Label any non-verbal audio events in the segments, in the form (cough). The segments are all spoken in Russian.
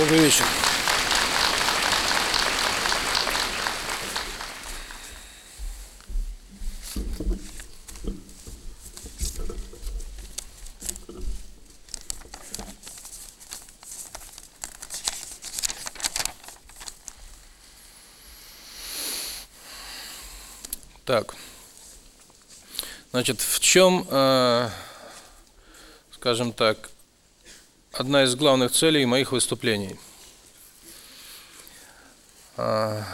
بۆ بێویشم Так. Значит, в чем, э, скажем так, одна из главных целей моих выступлений. А,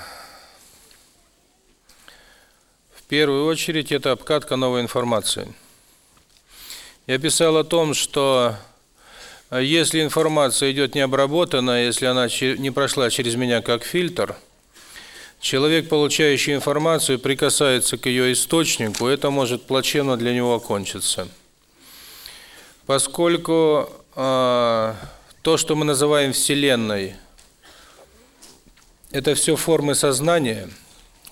в первую очередь это обкатка новой информации. Я писал о том, что а, если информация идет необработанная, если она не прошла через меня как фильтр, человек, получающий информацию, прикасается к ее источнику, это может плачевно для него окончиться. Поскольку то, что мы называем Вселенной, это все формы сознания,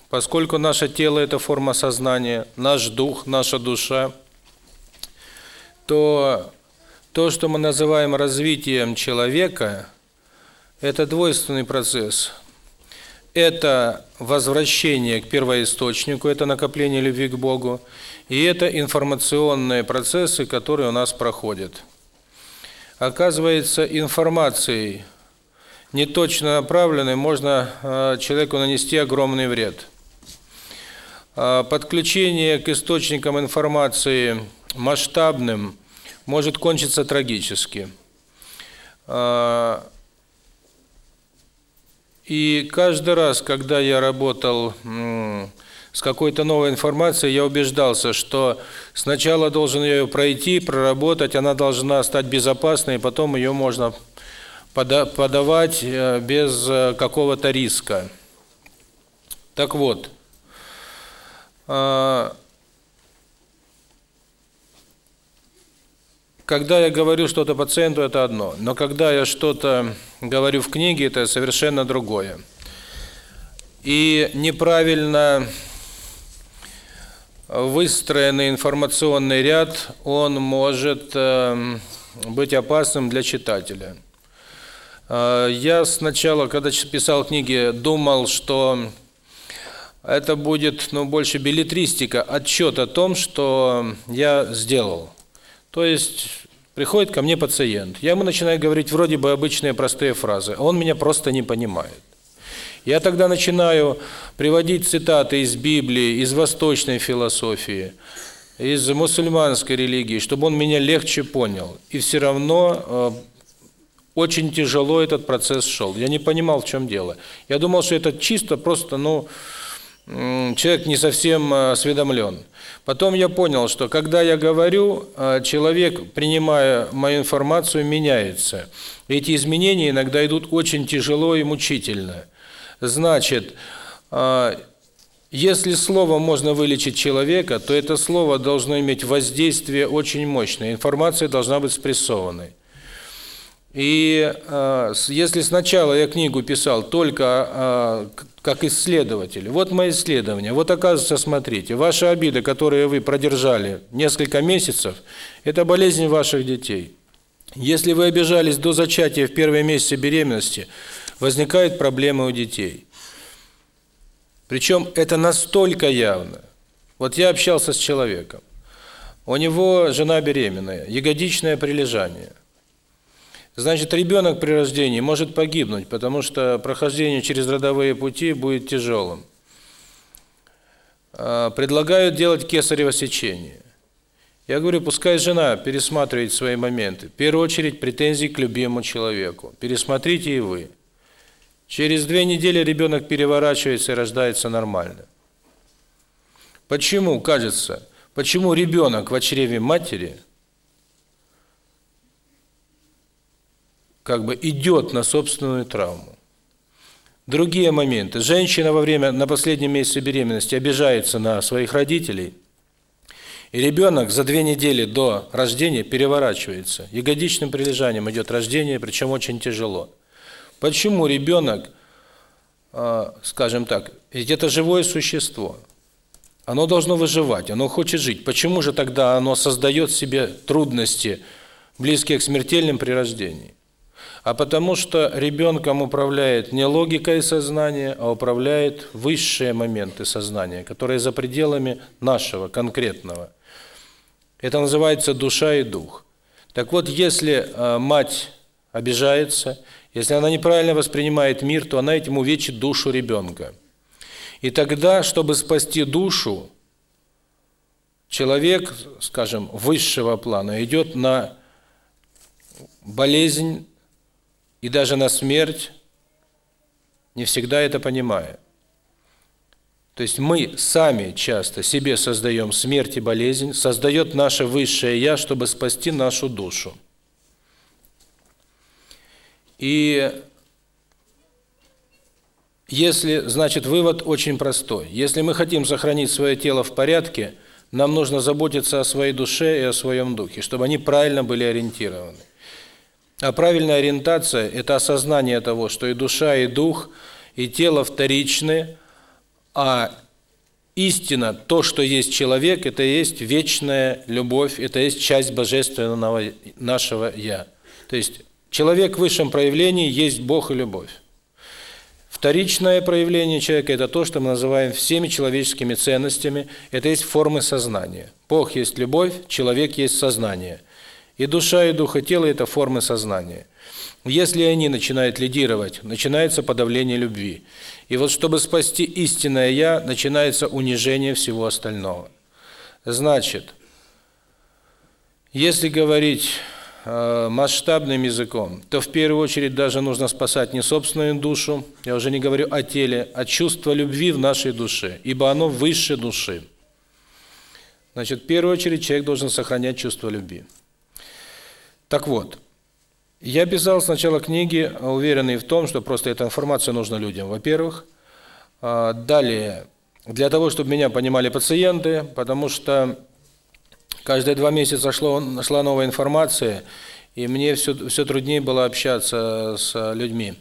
поскольку наше тело – это форма сознания, наш дух, наша душа, то то, что мы называем развитием человека, это двойственный процесс. Это возвращение к первоисточнику, это накопление любви к Богу, и это информационные процессы, которые у нас проходят оказывается информацией неточно направленной можно э, человеку нанести огромный вред. Э, подключение к источникам информации масштабным может кончиться трагически. Э, и каждый раз, когда я работал с какой-то новой информацией, я убеждался, что сначала должен ее пройти, проработать, она должна стать безопасной, и потом ее можно подавать э, без э, какого-то риска. Так вот, а, когда я говорю что-то пациенту, это одно, но когда я что-то говорю в книге, это совершенно другое. И неправильно выстроенный информационный ряд, он может эм, быть опасным для читателя. Э, я сначала, когда писал книги, думал, что это будет ну, больше билетристика, отчет о том, что я сделал. То есть приходит ко мне пациент, я ему начинаю говорить вроде бы обычные простые фразы, а он меня просто не понимает. Я тогда начинаю приводить цитаты из Библии, из восточной философии, из мусульманской религии, чтобы он меня легче понял. И все равно э, очень тяжело этот процесс шел. Я не понимал, в чем дело. Я думал, что это чисто просто, ну, человек не совсем э, осведомлен. Потом я понял, что когда я говорю, э, человек, принимая мою информацию, меняется. Эти изменения иногда идут очень тяжело и мучительно. Значит, а, если слово можно вылечить человека, то это слово должно иметь воздействие очень мощное. Информация должна быть спрессованной. И э, если сначала я книгу писал только э, как исследователь, вот мои исследования, вот оказывается, смотрите, ваши обиды, которые вы продержали несколько месяцев, это болезнь ваших детей. Если вы обижались до зачатия в первые месяцы беременности – Возникают проблемы у детей. Причем это настолько явно. Вот я общался с человеком. У него жена беременная, ягодичное прилежание. Значит, ребенок при рождении может погибнуть, потому что прохождение через родовые пути будет тяжелым. А, предлагают делать кесарево сечение. Я говорю, пускай жена пересматривает свои моменты. В первую очередь претензии к любимому человеку. Пересмотрите и вы. Через две недели ребенок переворачивается и рождается нормально. Почему, кажется, почему ребенок в чреве матери как бы идет на собственную травму? Другие моменты. Женщина во время на последнем месяце беременности обижается на своих родителей, и ребенок за две недели до рождения переворачивается. Ягодичным прилежанием идет рождение, причем очень тяжело. Почему ребенок, скажем так, ведь это живое существо, оно должно выживать, оно хочет жить. Почему же тогда оно создает себе трудности, близкие к смертельным при рождении? А потому что ребенком управляет не логика и сознание, а управляет высшие моменты сознания, которые за пределами нашего конкретного. Это называется душа и дух. Так вот, если мать обижается, если она неправильно воспринимает мир, то она этим увечит душу ребенка. И тогда, чтобы спасти душу, человек, скажем, высшего плана идет на болезнь и даже на смерть, не всегда это понимая. То есть мы сами часто себе создаем смерть и болезнь, создает наше высшее я, чтобы спасти нашу душу. И если, значит, вывод очень простой. Если мы хотим сохранить свое тело в порядке, нам нужно заботиться о своей душе и о своем духе, чтобы они правильно были ориентированы. А правильная ориентация – это осознание того, что и душа, и дух, и тело вторичны, а истина, то, что есть человек, это есть вечная любовь, это есть часть божественного нашего «я». То есть Человек в высшем проявлении есть Бог и любовь. Вторичное проявление человека – это то, что мы называем всеми человеческими ценностями. Это есть формы сознания. Бог есть любовь, человек есть сознание. И душа, и дух, и тело – это формы сознания. Если они начинают лидировать, начинается подавление любви. И вот чтобы спасти истинное «я», начинается унижение всего остального. Значит, если говорить масштабным языком, то в первую очередь даже нужно спасать не собственную душу, я уже не говорю о теле, а чувство любви в нашей душе, ибо оно выше души. Значит, в первую очередь человек должен сохранять чувство любви. Так вот, я писал сначала книги, уверенный в том, что просто эта информация нужна людям, во-первых. Далее, для того, чтобы меня понимали пациенты, потому что каждые два месяца шло, шла новая информация, и мне все, все труднее было общаться с людьми.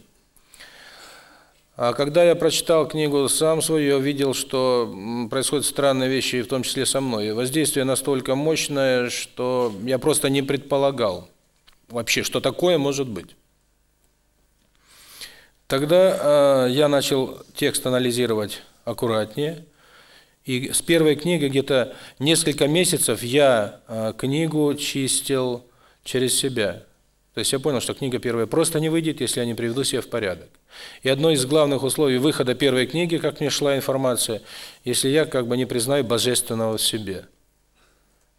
А когда я прочитал книгу сам свою, я видел, что происходят странные вещи, в том числе со мной. Воздействие настолько мощное, что я просто не предполагал вообще, что такое может быть. Тогда э, я начал текст анализировать аккуратнее – и с первой книги где-то несколько месяцев я э, книгу чистил через себя. То есть я понял, что книга первая просто не выйдет, если я не приведу себя в порядок. И одно из главных условий выхода первой книги, как мне шла информация, если я как бы не признаю божественного в себе.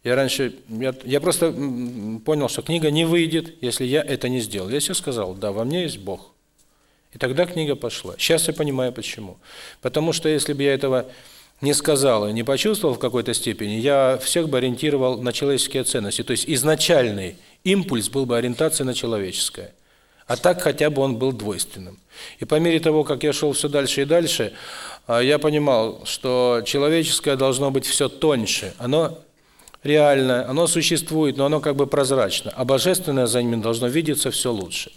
Я раньше я, я просто понял, что книга не выйдет, если я это не сделал. Я себе сказал: "Да, во мне есть Бог". И тогда книга пошла. Сейчас я понимаю почему. Потому что если бы я этого не сказал и не почувствовал в какой-то степени, я всех бы ориентировал на человеческие ценности. То есть изначальный импульс был бы ориентация на человеческое. А так хотя бы он был двойственным. И по мере того, как я шел все дальше и дальше, а, я понимал, что человеческое должно быть все тоньше. Оно реально, оно существует, но оно как бы прозрачно. А божественное за ним должно видеться все лучше.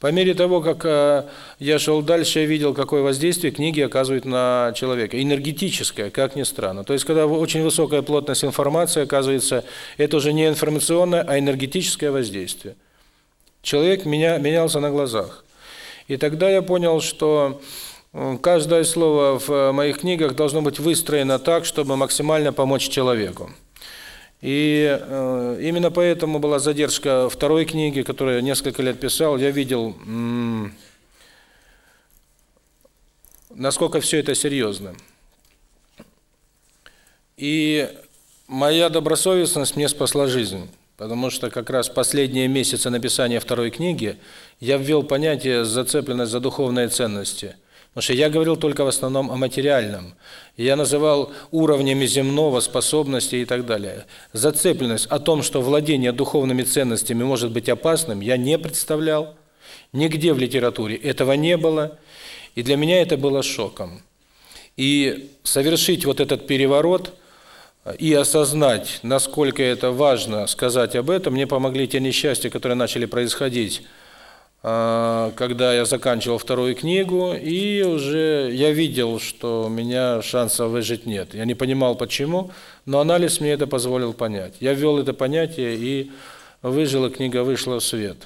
По мере того, как э, я шел дальше, я видел, какое воздействие книги оказывают на человека. Энергетическое, как ни странно. То есть, когда очень высокая плотность информации, оказывается, это уже не информационное, а энергетическое воздействие. Человек меня менялся на глазах. И тогда я понял, что э, каждое слово в э, моих книгах должно быть выстроено так, чтобы максимально помочь человеку. И э, именно поэтому была задержка второй книги, которую я несколько лет писал. Я видел, насколько все это серьезно. И моя добросовестность мне спасла жизнь. Потому что как раз последние месяцы написания второй книги я ввел понятие «зацепленность за духовные ценности». Потому что я говорил только в основном о материальном. Я называл уровнями земного, способности и так далее. Зацепленность о том, что владение духовными ценностями может быть опасным, я не представлял. Нигде в литературе этого не было. И для меня это было шоком. И совершить вот этот переворот э, и осознать, насколько это важно сказать об этом, мне помогли те несчастья, которые начали происходить когда я заканчивал вторую книгу, и уже я видел, что у меня шансов выжить нет. Я не понимал, почему, но анализ мне это позволил понять. Я ввел это понятие и выжила, книга вышла в свет.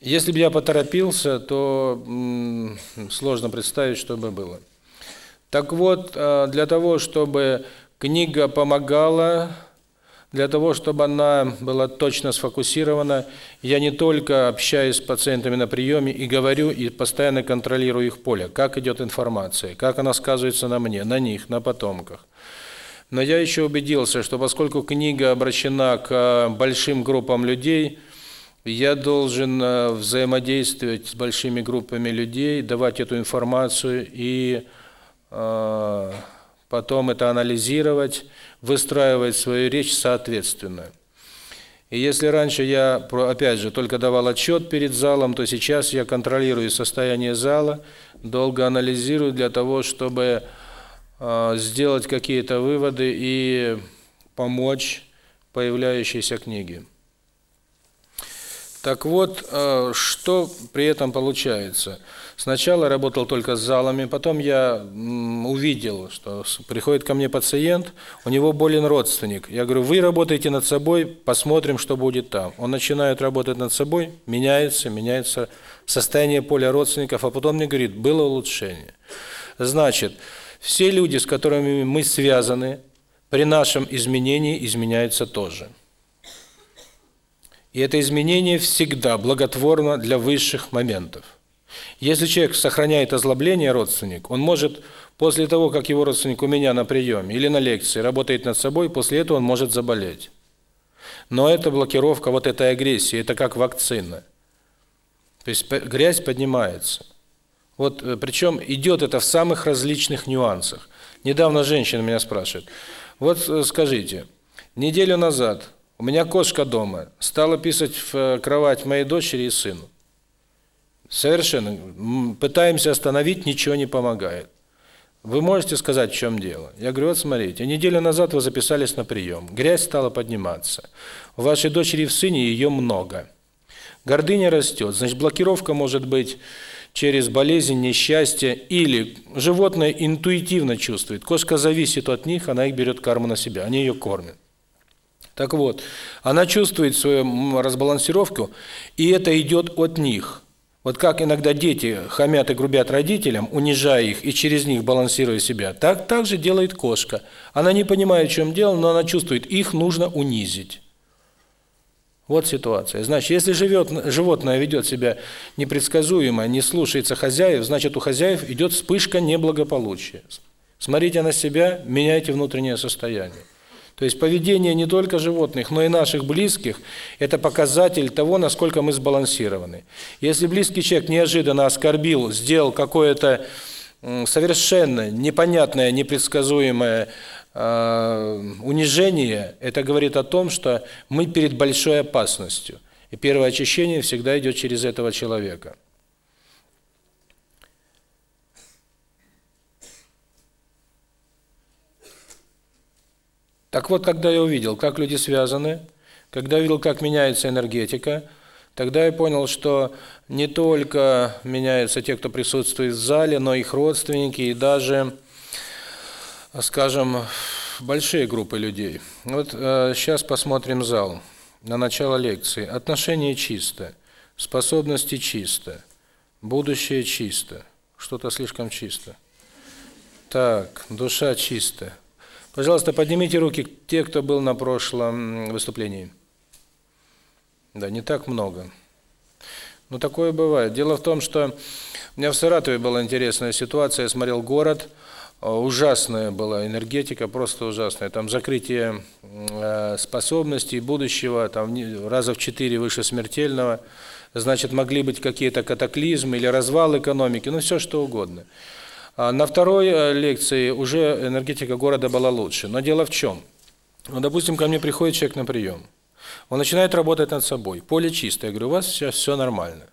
Если бы я поторопился, то сложно представить, что бы было. Так вот, э, для того, чтобы книга помогала для того, чтобы она была точно сфокусирована, я не только общаюсь с пациентами на приеме и говорю, и постоянно контролирую их поле, как идет информация, как она сказывается на мне, на них, на потомках. Но я еще убедился, что поскольку книга обращена к большим группам людей, я должен э, взаимодействовать с большими группами людей, давать эту информацию и э, потом это анализировать, выстраивать свою речь соответственно. И если раньше я, опять же, только давал отчет перед залом, то сейчас я контролирую состояние зала, долго анализирую для того, чтобы а, сделать какие-то выводы и помочь появляющейся книге. Так вот, э, что при этом получается? Сначала работал только с залами, потом я увидел, что приходит ко мне пациент, у него болен родственник. Я говорю, вы работаете над собой, посмотрим, что будет там. Он начинает работать над собой, меняется, меняется состояние поля родственников, а потом мне говорит, было улучшение. Значит, все люди, с которыми мы связаны, при нашем изменении изменяются тоже. И это изменение всегда благотворно для высших моментов. Если человек сохраняет озлобление родственник, он может после того, как его родственник у меня на приеме или на лекции работает над собой, после этого он может заболеть. Но это блокировка вот этой агрессии, это как вакцина. То есть грязь поднимается. Вот э, причем идет это в самых различных нюансах. Недавно женщина меня спрашивает, вот э, скажите, неделю назад у меня кошка дома стала писать в э, кровать моей дочери и сыну. Совершенно. Пытаемся остановить, ничего не помогает. Вы можете сказать, в чем дело? Я говорю, вот смотрите, неделю назад вы записались на прием. Грязь стала подниматься. У вашей дочери в сыне ее много. Гордыня растет. Значит, блокировка может быть через болезнь, несчастье или животное интуитивно чувствует. Кошка зависит от них, она их берет карму на себя, они ее кормят. Так вот, она чувствует свою разбалансировку, и это идет от них. Вот как иногда дети хамят и грубят родителям, унижая их и через них балансируя себя, так также делает кошка. Она не понимает, в чем дело, но она чувствует, их нужно унизить. Вот ситуация. Значит, если живет, животное ведет себя непредсказуемо, не слушается хозяев, значит, у хозяев идет вспышка неблагополучия. Смотрите на себя, меняйте внутреннее состояние. То есть поведение не только животных, но и наших близких – это показатель того, насколько мы сбалансированы. Если близкий человек неожиданно оскорбил, сделал какое-то совершенно непонятное, непредсказуемое э, унижение, это говорит о том, что мы перед большой опасностью. И первое очищение всегда идет через этого человека. Так вот, когда я увидел, как люди связаны, когда видел, как меняется энергетика, тогда я понял, что не только меняются те, кто присутствует в зале, но их родственники, и даже, скажем, большие группы людей. Вот э, сейчас посмотрим зал на начало лекции. Отношение чисто, способности чисто, будущее чисто, что-то слишком чисто. Так, душа чистая. Пожалуйста, поднимите руки те, кто был на прошлом выступлении. Да, не так много. Но такое бывает. Дело в том, что у меня в Саратове была интересная ситуация. Я смотрел город, э, ужасная была энергетика, просто ужасная. Там закрытие э, способностей будущего, там раза в четыре выше смертельного. Значит, могли быть какие-то катаклизмы или развал экономики, ну все что угодно. На второй лекции уже энергетика города была лучше. Но дело в чем? Ну, допустим, ко мне приходит человек на прием. Он начинает работать над собой. Поле чистое. Я говорю, у вас сейчас все нормально.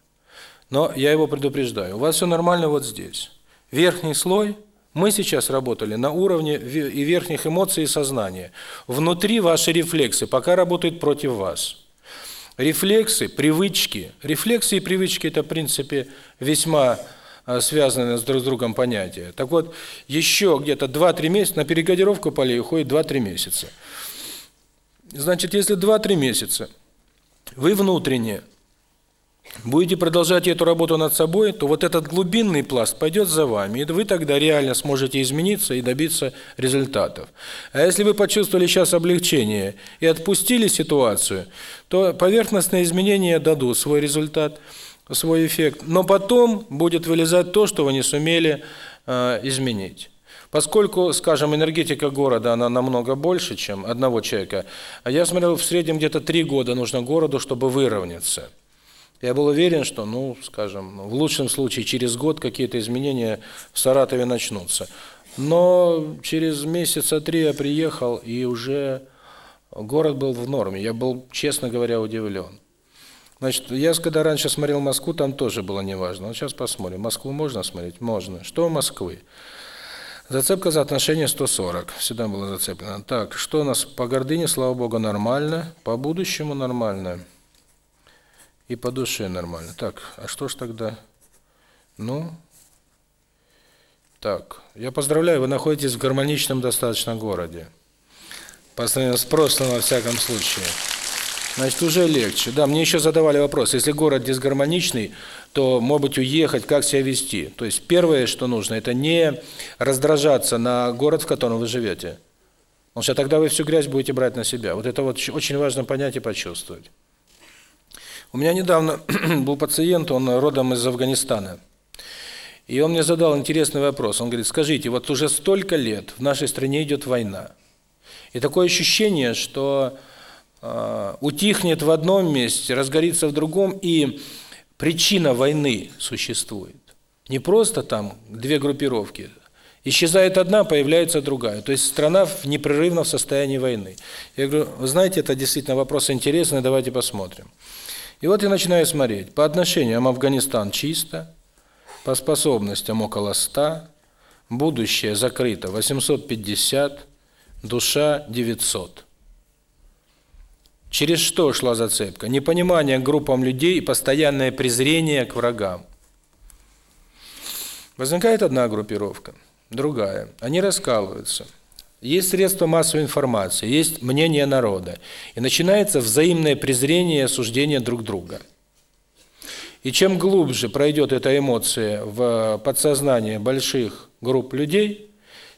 Но я его предупреждаю. У вас все нормально вот здесь. Верхний слой. Мы сейчас работали на уровне и верхних эмоций и сознания. Внутри ваши рефлексы пока работают против вас. Рефлексы, привычки. Рефлексы и привычки – это, в принципе, весьма связаны с друг с другом понятия. Так вот, еще где-то 2-3 месяца, на перегодировку полей уходит 2-3 месяца. Значит, если 2-3 месяца вы внутренне будете продолжать эту работу над собой, то вот этот глубинный пласт пойдет за вами, и вы тогда реально сможете измениться и добиться результатов. А если вы почувствовали сейчас облегчение и отпустили ситуацию, то поверхностные изменения дадут свой результат – свой эффект, но потом будет вылезать то, что вы не сумели э, изменить. Поскольку, скажем, энергетика города, она намного больше, чем одного человека, а я смотрел, в среднем где-то три года нужно городу, чтобы выровняться. Я был уверен, что, ну, скажем, в лучшем случае через год какие-то изменения в Саратове начнутся. Но через месяца три я приехал, и уже город был в норме. Я был, честно говоря, удивлен. Значит, я когда раньше смотрел Москву, там тоже было неважно. Но сейчас посмотрим. Москву можно смотреть? Можно. Что у Москвы? Зацепка за отношения 140. Всегда было зацеплено. Так, что у нас по гордыне, слава богу, нормально. По будущему нормально. И по душе нормально. Так, а что ж тогда? Ну, так, я поздравляю, вы находитесь в гармоничном достаточно городе. По сравнению с прошлым, во всяком случае значит уже легче. Да, мне еще задавали вопрос, если город дисгармоничный, то может быть, уехать, как себя вести. То есть первое, что нужно, это не раздражаться на город, в котором вы живете. Потому что тогда вы всю грязь будете брать на себя. Вот это вот очень важно понять и почувствовать. У меня недавно (clears throat) был пациент, он родом из Афганистана. И он мне задал интересный вопрос. Он говорит, скажите, вот уже столько лет в нашей стране идет война. И такое ощущение, что Э, утихнет в одном месте, разгорится в другом, и причина войны существует. Не просто там две группировки. Исчезает одна, появляется другая. То есть страна в непрерывно в состоянии войны. Я говорю, вы знаете, это действительно вопрос интересный, давайте посмотрим. И вот я начинаю смотреть. По отношениям Афганистан чисто, по способностям около 100, будущее закрыто 850, душа 900. Через что шла зацепка? Непонимание группам людей и постоянное презрение к врагам. Возникает одна группировка, другая. Они раскалываются. Есть средства массовой информации, есть мнение народа. И начинается взаимное презрение и осуждение друг друга. И чем глубже пройдет эта эмоция в подсознание больших групп людей,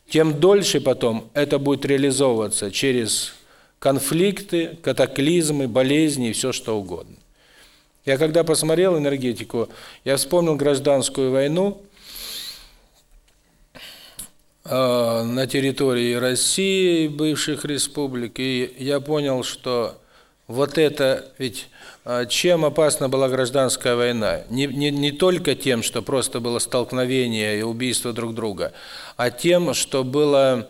тем дольше потом это будет реализовываться через конфликты, катаклизмы, болезни и все что угодно. Я когда посмотрел энергетику, я вспомнил гражданскую войну э, на территории России, бывших республик, и я понял, что вот это ведь э, чем опасна была гражданская война? Не, не, не только тем, что просто было столкновение и убийство друг друга, а тем, что было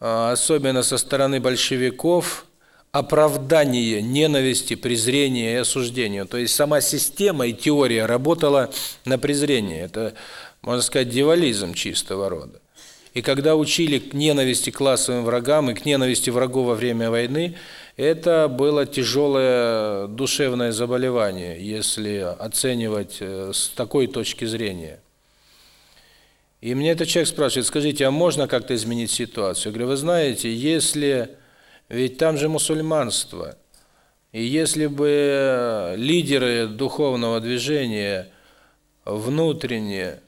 Э, особенно со стороны большевиков, оправдание ненависти, презрения и осуждения. То есть сама система и теория работала на презрение. Это, можно сказать, дивализм чистого рода. И когда учили к ненависти классовым врагам и к ненависти врагов во время войны, это было тяжелое душевное заболевание, если оценивать э, с такой точки зрения. И мне этот человек спрашивает, скажите, а можно как-то изменить ситуацию? Я говорю, вы знаете, если... Ведь там же мусульманство. И если бы лидеры духовного движения внутренне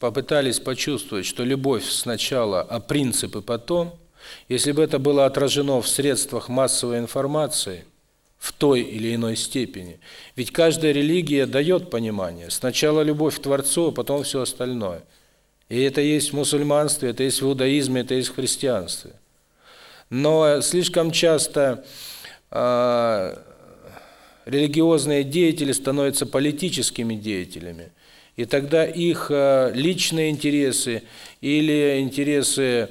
попытались почувствовать, что любовь сначала, а принципы потом, если бы это было отражено в средствах массовой информации, в той или иной степени. Ведь каждая религия дает понимание. Сначала любовь к Творцу, а потом все остальное. И это есть в мусульманстве, это есть в иудаизме, это есть в христианстве. Но слишком часто э, религиозные деятели становятся политическими деятелями. И тогда их э, личные интересы или интересы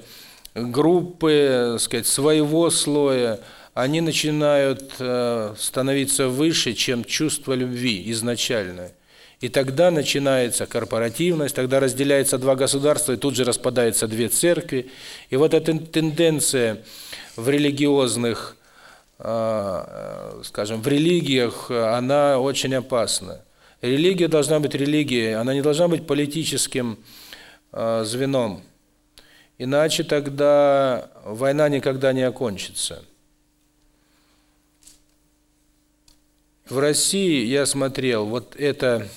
группы, сказать, своего слоя – они начинают э, становиться выше, чем чувство любви изначальное. И тогда начинается корпоративность, тогда разделяется два государства, и тут же распадаются две церкви. И вот эта тенденция в религиозных, э, э, скажем, в религиях, она очень опасна. Религия должна быть религией, она не должна быть политическим звеном. Иначе тогда война никогда не окончится. в России я смотрел вот это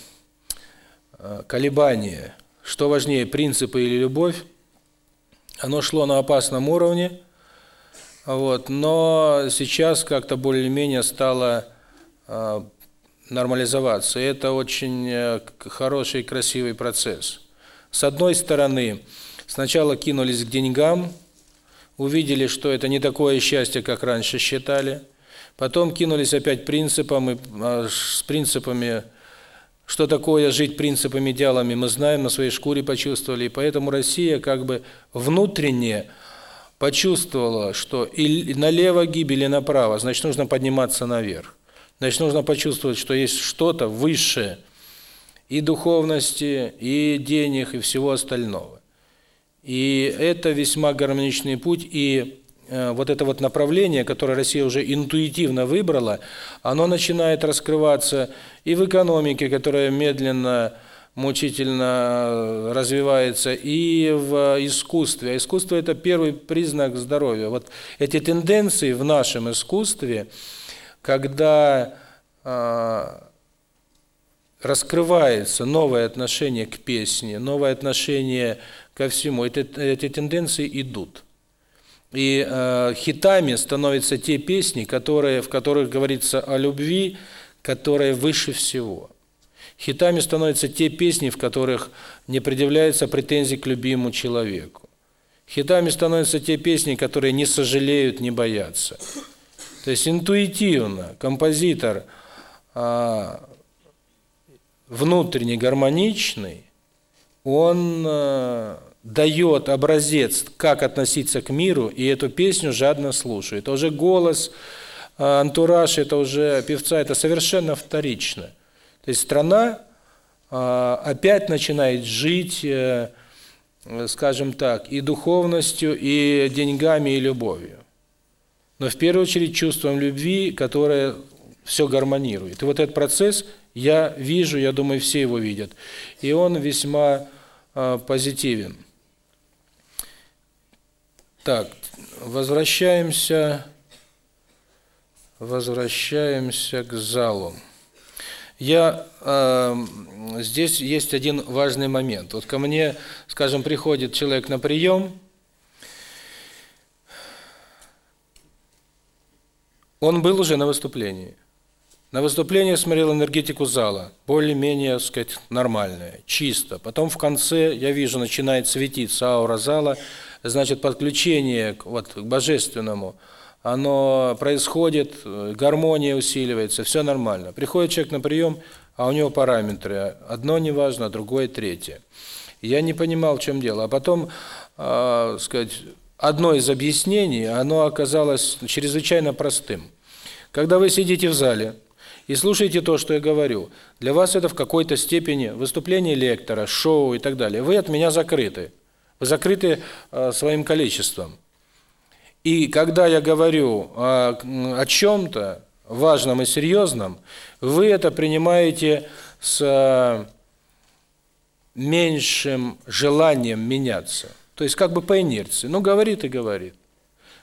э, колебание, что важнее, принципы или любовь, оно шло на опасном уровне, вот, но сейчас как-то более-менее стало э, нормализоваться. И это очень э, хороший, красивый процесс. С одной стороны, сначала кинулись к деньгам, увидели, что это не такое счастье, как раньше считали – Потом кинулись опять принципам и а, с принципами Что такое жить принципами и идеалами, мы знаем, на своей шкуре почувствовали. И поэтому Россия как бы внутренне почувствовала, что и налево гибель, и направо, значит, нужно подниматься наверх. Значит, нужно почувствовать, что есть что-то высшее и духовности, и денег, и всего остального. И это весьма гармоничный путь, и Э, вот это вот направление, которое Россия уже интуитивно выбрала, оно начинает раскрываться и в экономике, которая медленно мучительно э, развивается и в искусстве. А искусство это первый признак здоровья. Вот эти тенденции в нашем искусстве, когда э, раскрывается новое отношение к песне, новое отношение ко всему, эти, эти тенденции идут. И э, хитами становятся те песни, которые, в которых говорится о любви, которая выше всего. Хитами становятся те песни, в которых не предъявляется претензий к любимому человеку. Хитами становятся те песни, которые не сожалеют, не боятся. То есть интуитивно композитор э, внутренне гармоничный, он... Э, дает образец, как относиться к миру, и эту песню жадно слушает. Уже голос, э, антураж, это уже певца, это совершенно вторично. То есть страна э, опять начинает жить, э, скажем так, и духовностью, и деньгами, и любовью. Но в первую очередь чувством любви, которое все гармонирует. И вот этот процесс я вижу, я думаю, все его видят. И он весьма позитивен. Так, возвращаемся, возвращаемся к залу. Я э, здесь есть один важный момент. Вот ко мне, скажем, приходит человек на прием. Он был уже на выступлении. На выступлении смотрел энергетику зала, более-менее, сказать, нормальная, чисто. Потом в конце я вижу начинает светиться аура зала значит, подключение вот, к божественному, оно происходит, гармония усиливается, все нормально. Приходит человек на прием, а у него параметры. Одно неважно, другое третье. Я не понимал, в чем дело. А потом, э, сказать, одно из объяснений, оно оказалось чрезвычайно простым. Когда вы сидите в зале и слушаете то, что я говорю, для вас это в какой-то степени выступление лектора, шоу и так далее. Вы от меня закрыты закрыты э, своим количеством. И когда я говорю э, о чем-то важном и серьезном, вы это принимаете с э, меньшим желанием меняться. То есть как бы по инерции. Ну, говорит и говорит.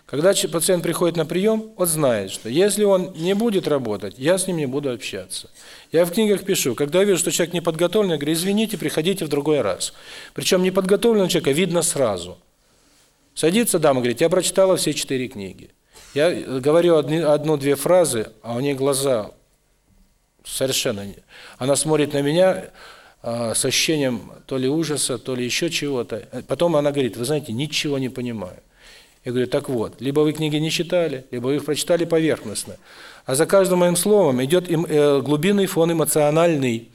Когда пациент приходит на прием, он знает, что если он не будет работать, я с ним не буду общаться. Я в книгах пишу, когда я вижу, что человек неподготовленный, я говорю, извините, приходите в другой раз. Причем неподготовленного человека видно сразу. Садится дама, говорит, я прочитала все четыре книги. Я э, говорю одну-две фразы, а у нее глаза совершенно... Не... Она смотрит на меня э, с ощущением то ли ужаса, то ли еще чего-то. Э, потом она говорит, вы знаете, ничего не понимаю. Я говорю, так вот, либо вы книги не читали, либо вы их прочитали поверхностно. А за каждым моим словом идет э, глубинный фон эмоциональный.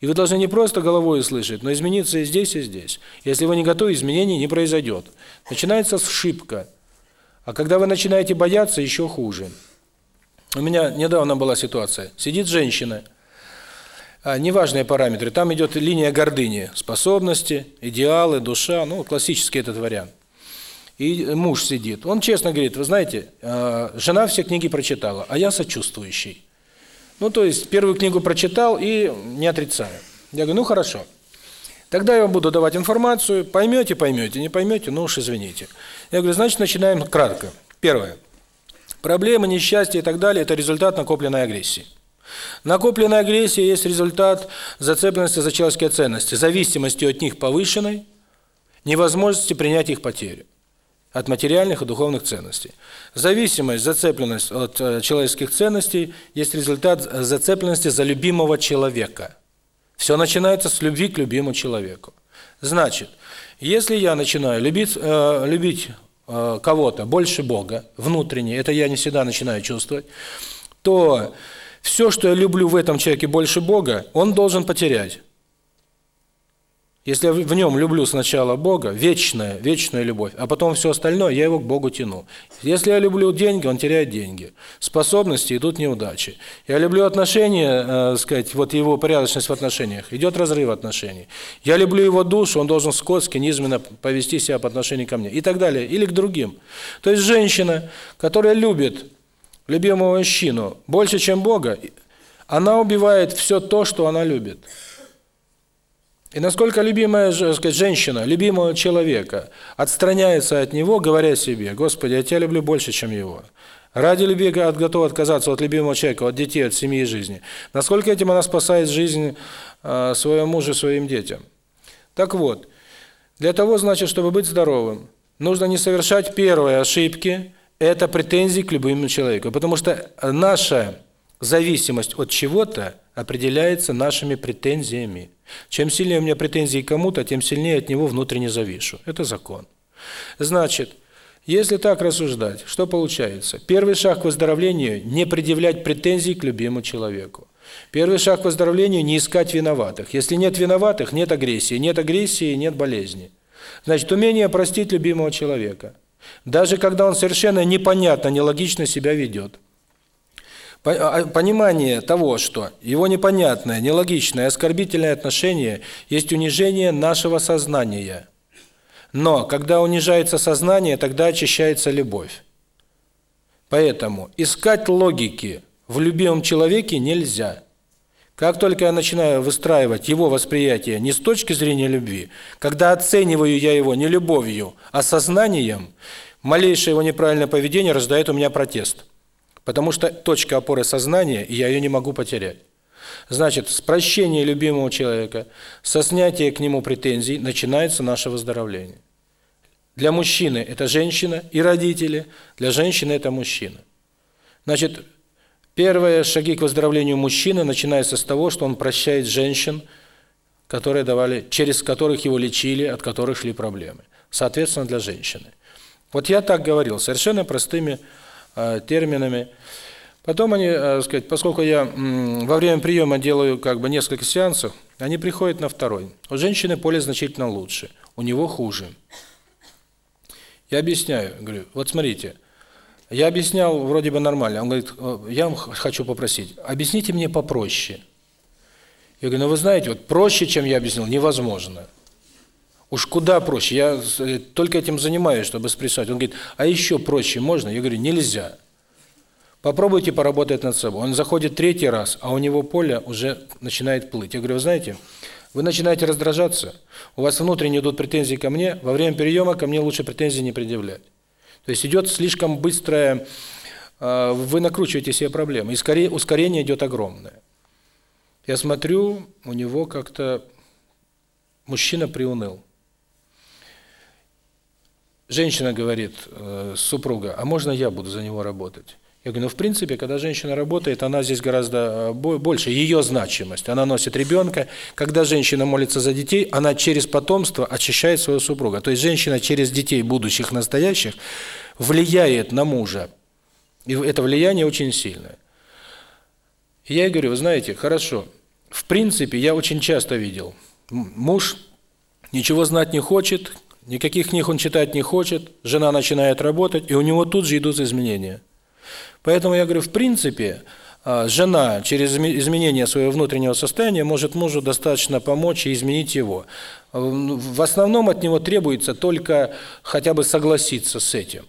И вы должны не просто головой услышать, но измениться и здесь, и здесь. Если вы не готовы, изменений не произойдет. Начинается сшибка. А когда вы начинаете бояться, еще хуже. У меня недавно была ситуация. Сидит женщина, а, неважные параметры, там идет линия гордыни, способности, идеалы, душа, ну, классический этот вариант и э, муж сидит. Он честно говорит, вы знаете, э, жена все книги прочитала, а я сочувствующий. Ну, то есть, первую книгу прочитал и не отрицаю. Я говорю, ну, хорошо. Тогда я вам буду давать информацию, поймете, поймете, не поймете, ну уж извините. Я говорю, значит, начинаем кратко. Первое. Проблемы, несчастья и так далее – это результат накопленной агрессии. Накопленная агрессия есть результат зацепленности за человеческие ценности, зависимости от них повышенной, невозможности принять их потерю от материальных и духовных ценностей. Зависимость, зацепленность от э, человеческих ценностей есть результат зацепленности за любимого человека. Все начинается с любви к любимому человеку. Значит, если я начинаю любить, э, любить э, кого-то больше Бога, внутренне, это я не всегда начинаю чувствовать, то все, что я люблю в этом человеке больше Бога, он должен потерять. Если я в нем люблю сначала Бога, вечная, вечная любовь, а потом все остальное, я его к Богу тяну. Если я люблю деньги, он теряет деньги. Способности идут неудачи. Я люблю отношения, э, сказать, вот его порядочность в отношениях, идет разрыв отношений. Я люблю его душу, он должен скотски, низменно повести себя по отношению ко мне и так далее, или к другим. То есть женщина, которая любит любимого мужчину больше, чем Бога, она убивает все то, что она любит. И насколько любимая э, сказать, женщина, любимого человека, отстраняется от него, говоря себе, «Господи, я тебя люблю больше, чем его». Ради любви готова отказаться от любимого человека, от детей, от семьи и жизни. Насколько этим она спасает жизнь э, своему мужу, своим детям. Так вот, для того, значит, чтобы быть здоровым, нужно не совершать первые ошибки, это претензии к любимому человеку. Потому что наша зависимость от чего-то – определяется нашими претензиями. Чем сильнее у меня претензии кому-то, тем сильнее от него внутренне завишу. Это закон. Значит, если так рассуждать, что получается? Первый шаг к выздоровлению – не предъявлять претензий к любимому человеку. Первый шаг к выздоровлению – не искать виноватых. Если нет виноватых, нет агрессии. Нет агрессии, нет болезни. Значит, умение простить любимого человека. Даже когда он совершенно непонятно, нелогично себя ведет – а, а, понимание того, что его непонятное, нелогичное, оскорбительное отношение есть унижение нашего сознания. Но когда унижается сознание, тогда очищается любовь. Поэтому искать логики в любимом человеке нельзя. Как только я начинаю выстраивать его восприятие не с точки зрения любви, когда оцениваю я его не любовью, а сознанием, малейшее его неправильное поведение раздает у меня протест. Потому что точка опоры сознания, и я ее не могу потерять. Значит, с прощения любимого человека, со снятия к нему претензий начинается наше выздоровление. Для мужчины это женщина и родители, для женщины это мужчина. Значит, первые шаги к выздоровлению мужчины начинаются с того, что он прощает женщин, которые давали, через которых его лечили, от которых шли проблемы. Соответственно, для женщины. Вот я так говорил, совершенно простыми терминами. Потом они, так сказать, поскольку я во время приема делаю как бы несколько сеансов, они приходят на второй. У женщины поле значительно лучше, у него хуже. Я объясняю, говорю, вот смотрите, я объяснял вроде бы нормально. Он говорит, я вам хочу попросить, объясните мне попроще. Я говорю, ну вы знаете, вот проще, чем я объяснил, невозможно. Невозможно. Уж куда проще. Я э, только этим занимаюсь, чтобы спрессовать. Он говорит, а еще проще можно? Я говорю, нельзя. Попробуйте поработать над собой. Он заходит третий раз, а у него поле уже начинает плыть. Я говорю, вы знаете, вы начинаете раздражаться, у вас внутренне идут претензии ко мне, во время приема ко мне лучше претензии не предъявлять. То есть идет слишком быстрое, э, вы накручиваете себе проблемы, и скорее ускорение идет огромное. Я смотрю, у него как-то мужчина приуныл женщина говорит э, супруга, а можно я буду за него работать? Я говорю, ну в принципе, когда женщина работает, она здесь гораздо э, больше, ее значимость. Она носит ребенка. Когда женщина молится за детей, она через потомство очищает своего супруга. То есть женщина через детей будущих, настоящих, влияет на мужа. И это влияние очень сильное. Я говорю, вы знаете, хорошо, в принципе, я очень часто видел, муж ничего знать не хочет, Никаких книг он читать не хочет, жена начинает работать, и у него тут же идут изменения. Поэтому я говорю, в принципе, а, жена через изменение своего внутреннего состояния может мужу достаточно помочь и изменить его. В основном от него требуется только хотя бы согласиться с этим.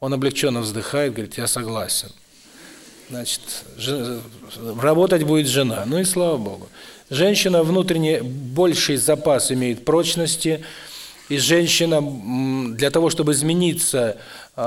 Он облегченно вздыхает, говорит, я согласен. Значит, работать будет жена. Ну и слава Богу. Женщина внутренне больший запас имеет прочности, прочности и женщина для того, чтобы измениться, э,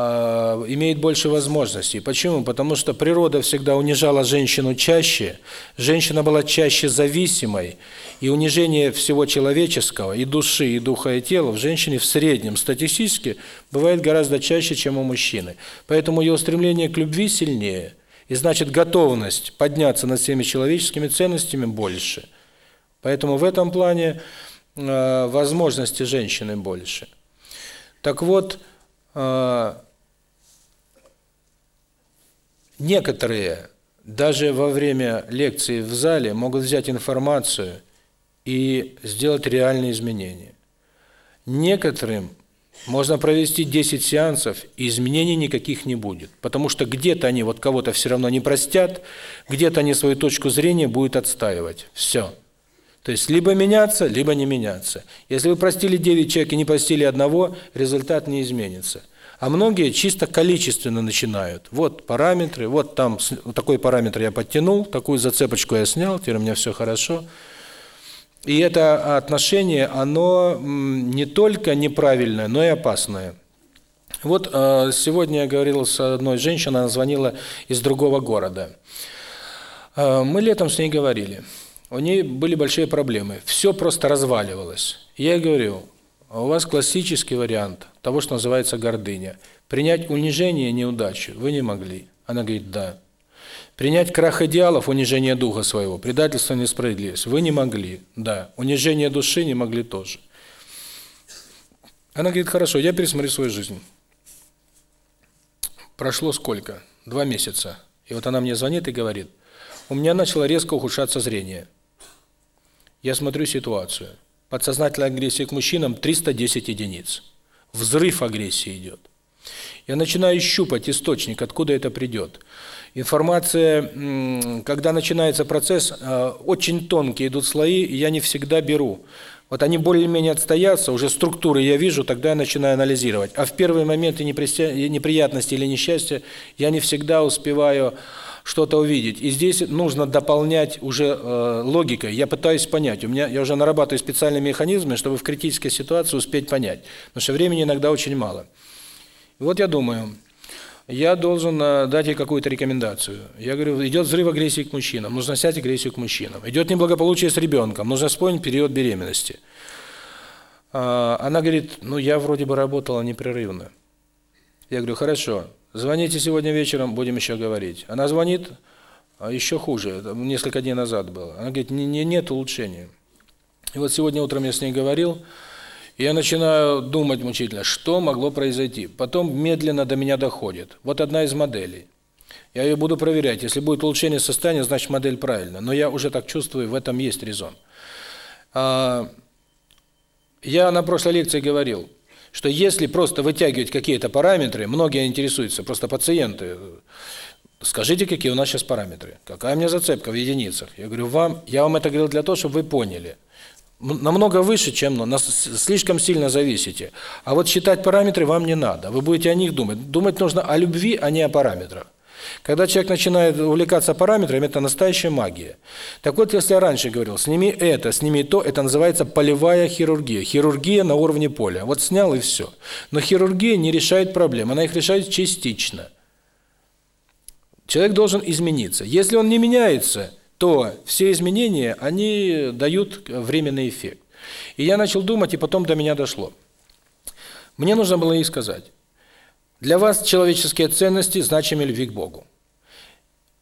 имеет больше возможностей. Почему? Потому что природа всегда унижала женщину чаще, женщина была чаще зависимой, и унижение всего человеческого, и души, и духа, и тела в женщине в среднем статистически бывает гораздо чаще, чем у мужчины. Поэтому ее стремление к любви сильнее, и значит готовность подняться над всеми человеческими ценностями больше. Поэтому в этом плане Э, возможности женщины больше. Так вот, э, некоторые даже во время лекции в зале могут взять информацию и сделать реальные изменения. Некоторым можно провести 10 сеансов, и изменений никаких не будет, потому что где-то они вот кого-то все равно не простят, где-то они свою точку зрения будут отстаивать. Все. То есть либо меняться, либо не меняться. Если вы простили 9 человек и не простили одного, результат не изменится. А многие чисто количественно начинают. Вот параметры, вот там такой параметр я подтянул, такую зацепочку я снял, теперь у меня все хорошо. И это отношение, оно не только неправильное, но и опасное. Вот э, сегодня я говорил с одной женщиной, она звонила из другого города. Э, мы летом с ней говорили. У них были большие проблемы. Все просто разваливалось. Я говорю, «А у вас классический вариант того, что называется гордыня. Принять унижение, неудачу вы не могли. Она говорит, да. Принять крах идеалов, унижение духа своего, предательство, несправедливость. Вы не могли, да. Унижение души не могли тоже. Она говорит, хорошо, я пересмотрю свою жизнь. Прошло сколько? Два месяца. И вот она мне звонит и говорит, у меня начало резко ухудшаться зрение. Я смотрю ситуацию. Подсознательная агрессия к мужчинам 310 единиц. Взрыв агрессии идет. Я начинаю щупать источник, откуда это придет. Информация, когда начинается процесс, э, очень тонкие идут слои, и я не всегда беру. Вот они более-менее отстоятся, уже структуры я вижу, тогда я начинаю анализировать. А в первые моменты неприятности или несчастья я не всегда успеваю что-то увидеть. И здесь нужно дополнять уже э, логикой. Я пытаюсь понять. У меня я уже нарабатываю специальные механизмы, чтобы в критической ситуации успеть понять. Потому что времени иногда очень мало. Вот я думаю, я должен э, дать ей какую-то рекомендацию. Я говорю, идет взрыв агрессии к мужчинам, нужно снять агрессию к мужчинам. Идет неблагополучие с ребенком, нужно вспомнить период беременности. А, она говорит, ну я вроде бы работала непрерывно. Я говорю, хорошо, Звоните сегодня вечером, будем еще говорить. Она звонит, а еще хуже, несколько дней назад было. Она говорит, не, не, нет улучшения. И вот сегодня утром я с ней говорил, и я начинаю думать мучительно, что могло произойти. Потом медленно до меня доходит. Вот одна из моделей. Я ее буду проверять. Если будет улучшение состояния, значит модель правильно. Но я уже так чувствую, в этом есть резон. А, я на прошлой лекции говорил, что если просто вытягивать какие-то параметры, многие интересуются, просто пациенты, скажите, какие у нас сейчас параметры, какая у меня зацепка в единицах. Я говорю, вам, я вам это говорил для того, чтобы вы поняли. Намного выше, чем нас слишком сильно зависите. А вот считать параметры вам не надо. Вы будете о них думать. Думать нужно о любви, а не о параметрах. Когда человек начинает увлекаться параметрами, это настоящая магия. Так вот, если я раньше говорил, сними это, сними то, это называется полевая хирургия. Хирургия на уровне поля. Вот снял и все. Но хирургия не решает проблем, она их решает частично. Человек должен измениться. Если он не меняется, то все изменения, они дают временный эффект. И я начал думать, и потом до меня дошло. Мне нужно было ей сказать. Для вас человеческие ценности значимы любви к Богу.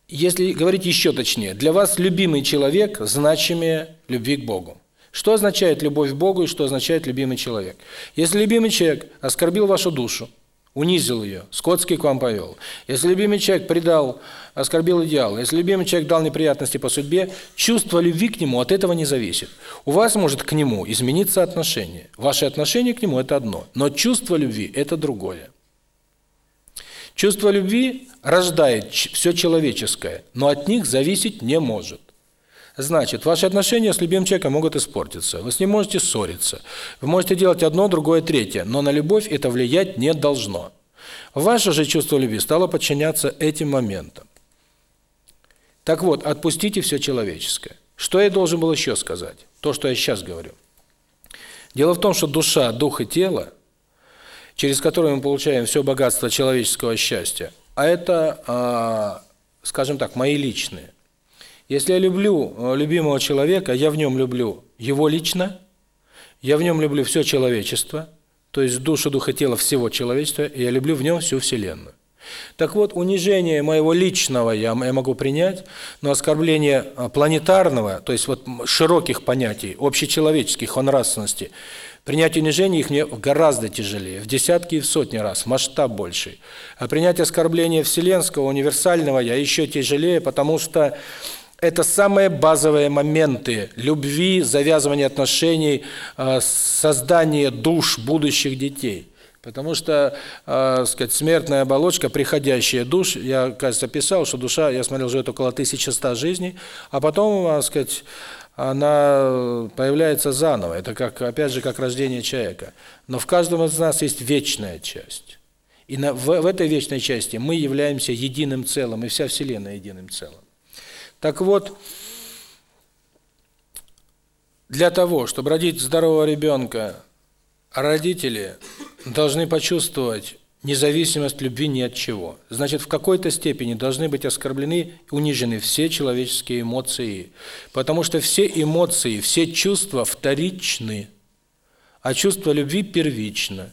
Если говорить еще точнее, для вас любимый человек значимее любви к Богу. Что означает любовь к Богу и что означает любимый человек? Если любимый человек оскорбил вашу душу, унизил ее, скотский к вам повел, если любимый человек предал, оскорбил идеал, если любимый человек дал неприятности по судьбе, чувство любви к нему от этого не зависит. У вас может к нему измениться отношение. Ваши отношения к нему – это одно, но чувство любви – это другое. Чувство любви рождает все человеческое, но от них зависеть не может. Значит, ваши отношения с любимым человеком могут испортиться. Вы с ним можете ссориться. Вы можете делать одно, другое, третье, но на любовь это влиять не должно. Ваше же чувство любви стало подчиняться этим моментам. Так вот, отпустите все человеческое. Что я должен был еще сказать? То, что я сейчас говорю. Дело в том, что душа, дух и тело через которую мы получаем все богатство человеческого счастья. А это, а, скажем так, мои личные. Если я люблю э, любимого человека, я в нем люблю его лично, я в нем люблю все человечество, то есть душу, дух и тело всего человечества, и я люблю в нем всю Вселенную. Так вот, унижение моего личного я могу принять, но оскорбление э, планетарного, то есть вот широких понятий, общечеловеческих, он нравственности – Принять унижение их гораздо тяжелее, в десятки и в сотни раз, масштаб больше. А принять оскорбление вселенского, универсального «я» еще тяжелее, потому что это самые базовые моменты любви, завязывания отношений, э, создания душ будущих детей. Потому что, э, сказать, смертная оболочка, приходящая душ, я, кажется, писал, что душа, я смотрел, живет около 1100 жизней, а потом, э, сказать, она э, появляется заново. Это как, опять же, как рождение человека. Но в каждом из нас есть вечная часть. И на, в, в этой вечной части мы являемся единым целым, и вся Вселенная единым целым. Так вот, для того, чтобы родить здорового ребенка, родители должны почувствовать независимость любви ни от чего. Значит, в какой-то степени должны быть оскорблены, и унижены все человеческие эмоции, потому что все эмоции, все чувства вторичны, а чувство любви первично.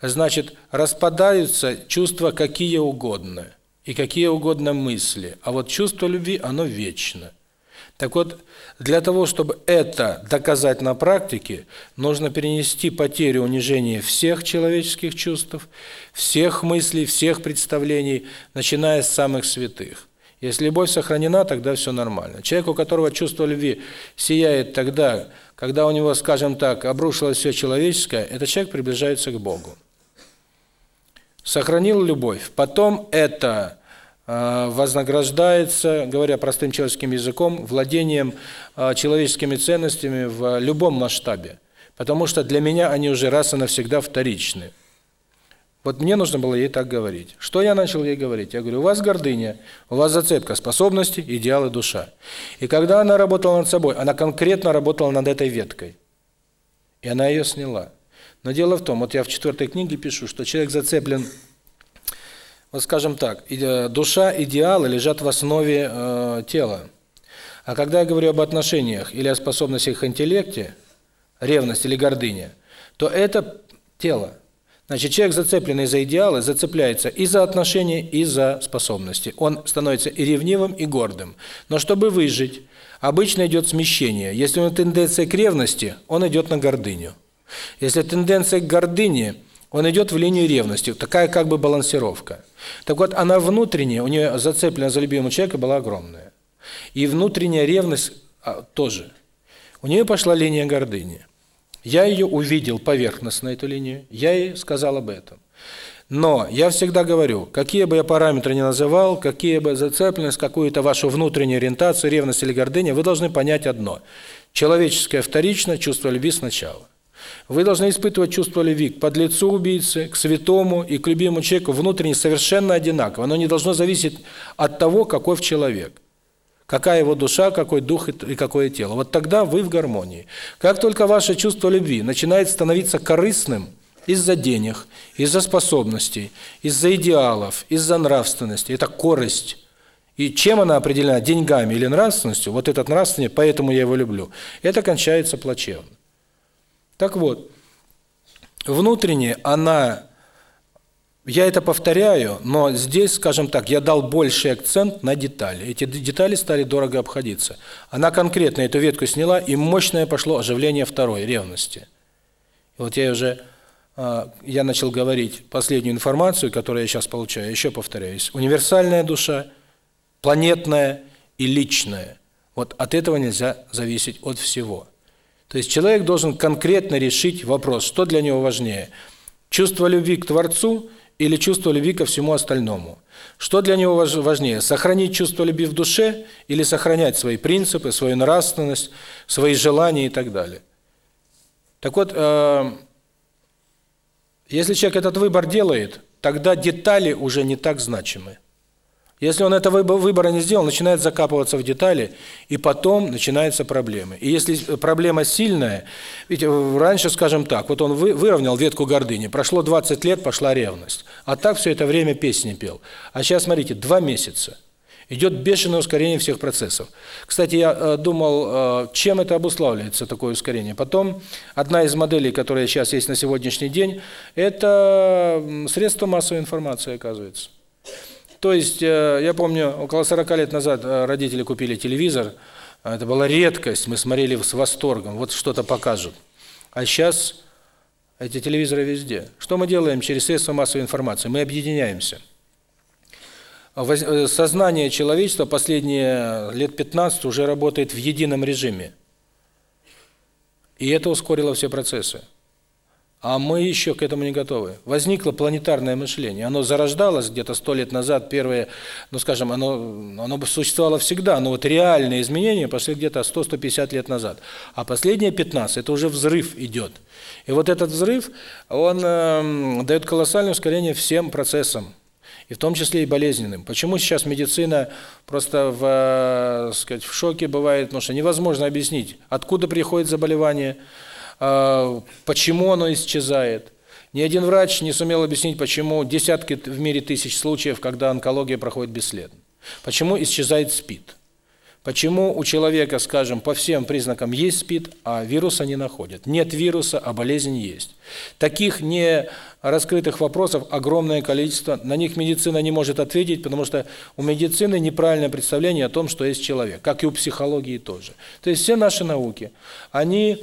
Значит, распадаются чувства какие угодно и какие угодно мысли, а вот чувство любви, оно вечно – так вот, для того, чтобы это доказать на практике, нужно перенести потерю унижения всех человеческих чувств, всех мыслей, всех представлений, начиная с самых святых. Если любовь сохранена, тогда все нормально. Человек, у которого чувство любви сияет тогда, когда у него, скажем так, обрушилось все человеческое, этот человек приближается к Богу. Сохранил любовь. Потом это Э, вознаграждается, говоря простым человеческим языком, владением э, человеческими ценностями в любом масштабе. Потому что для меня они уже раз и навсегда вторичны. Вот мне нужно было ей так говорить. Что я начал ей говорить? Я говорю, у вас гордыня, у вас зацепка способности, идеалы, душа. И когда она работала над собой, она конкретно работала над этой веткой. И она ее сняла. Но дело в том, вот я в четвертой книге пишу, что человек зацеплен вот скажем так, душа идеалы лежат в основе э, тела. А когда я говорю об отношениях или о способностях интеллекте, ревность или гордыня, то это тело. Значит, человек, зацепленный за идеалы, зацепляется и за отношения, и за способности. Он становится и ревнивым, и гордым. Но чтобы выжить, обычно идет смещение. Если у него тенденция к ревности, он идет на гордыню. Если тенденция к гордыне, он идет в линию ревности. Такая как бы балансировка. Так вот, она внутренняя, у нее зацепленность за любимого человека была огромная. И внутренняя ревность а, тоже. У нее пошла линия гордыни. Я ее увидел поверхностно, эту линию, я ей сказал об этом. Но я всегда говорю, какие бы я параметры ни называл, какие бы зацепленность, какую-то вашу внутреннюю ориентацию, ревность или гордыня, вы должны понять одно. Человеческое вторично, чувство любви сначала. Вы должны испытывать чувство любви к подлецу убийцы, к святому и к любимому человеку внутренне совершенно одинаково. Оно не должно зависеть от того, какой в человек. Какая его душа, какой дух и какое тело. Вот тогда вы в гармонии. Как только ваше чувство любви начинает становиться корыстным из-за денег, из-за способностей, из-за идеалов, из-за нравственности, это корость. И чем она определена? Деньгами или нравственностью? Вот этот нравственный, поэтому я его люблю. Это кончается плачевно. Так вот, внутренне она, я это повторяю, но здесь, скажем так, я дал больший акцент на детали. Эти детали стали дорого обходиться. Она конкретно эту ветку сняла, и мощное пошло оживление второй ревности. И вот я уже а, я начал говорить последнюю информацию, которую я сейчас получаю, еще повторяюсь. Универсальная душа, планетная и личная. Вот от этого нельзя зависеть от всего. То есть человек должен конкретно решить вопрос, что для него важнее – чувство любви к Творцу или чувство любви ко всему остальному. Что для него важнее – сохранить чувство любви в душе или сохранять свои принципы, свою нравственность, свои желания и так далее. Так вот, э, если человек этот выбор делает, тогда детали уже не так значимы. Если он этого выбора не сделал, начинает закапываться в детали, и потом начинаются проблемы. И если проблема сильная, ведь э, раньше, скажем так, вот он выровнял ветку гордыни, прошло 20 лет, пошла ревность. А так все это время песни пел. А сейчас, смотрите, два месяца. Идет бешеное ускорение всех процессов. Кстати, я э, думал, э, чем это обуславливается, такое ускорение. Потом, одна из моделей, которая сейчас есть на сегодняшний день, это средства массовой информации, оказывается. То есть, э, я помню, около 40 лет назад э, родители купили телевизор. Э, это была редкость, мы смотрели с восторгом, вот что-то покажут. А сейчас эти телевизоры везде. Что мы делаем через средства массовой информации? Мы объединяемся. Сознание человечества последние лет 15 уже работает в едином режиме. И это ускорило все процессы. А мы еще к этому не готовы. Возникло планетарное мышление. Оно зарождалось где-то сто лет назад, первое, ну скажем, оно, оно бы существовало всегда, но вот реальные изменения пошли где-то 100-150 лет назад. А последние 15 – это уже взрыв идет. И вот этот взрыв, он эм, э, дает колоссальное ускорение всем процессам и в том числе и болезненным. Почему сейчас медицина просто в, э, сказать, в шоке бывает, потому что невозможно объяснить, откуда приходит заболевание, а, почему оно исчезает. Ни один врач не сумел объяснить, почему десятки в мире тысяч случаев, когда онкология проходит бесследно. Почему исчезает СПИД? Почему у человека, скажем, по всем признакам есть СПИД, а вируса не находят? Нет вируса, а болезнь есть. Таких не раскрытых вопросов огромное количество. На них медицина не может ответить, потому что у медицины неправильное представление о том, что есть человек, как и у психологии тоже. То есть все наши науки, они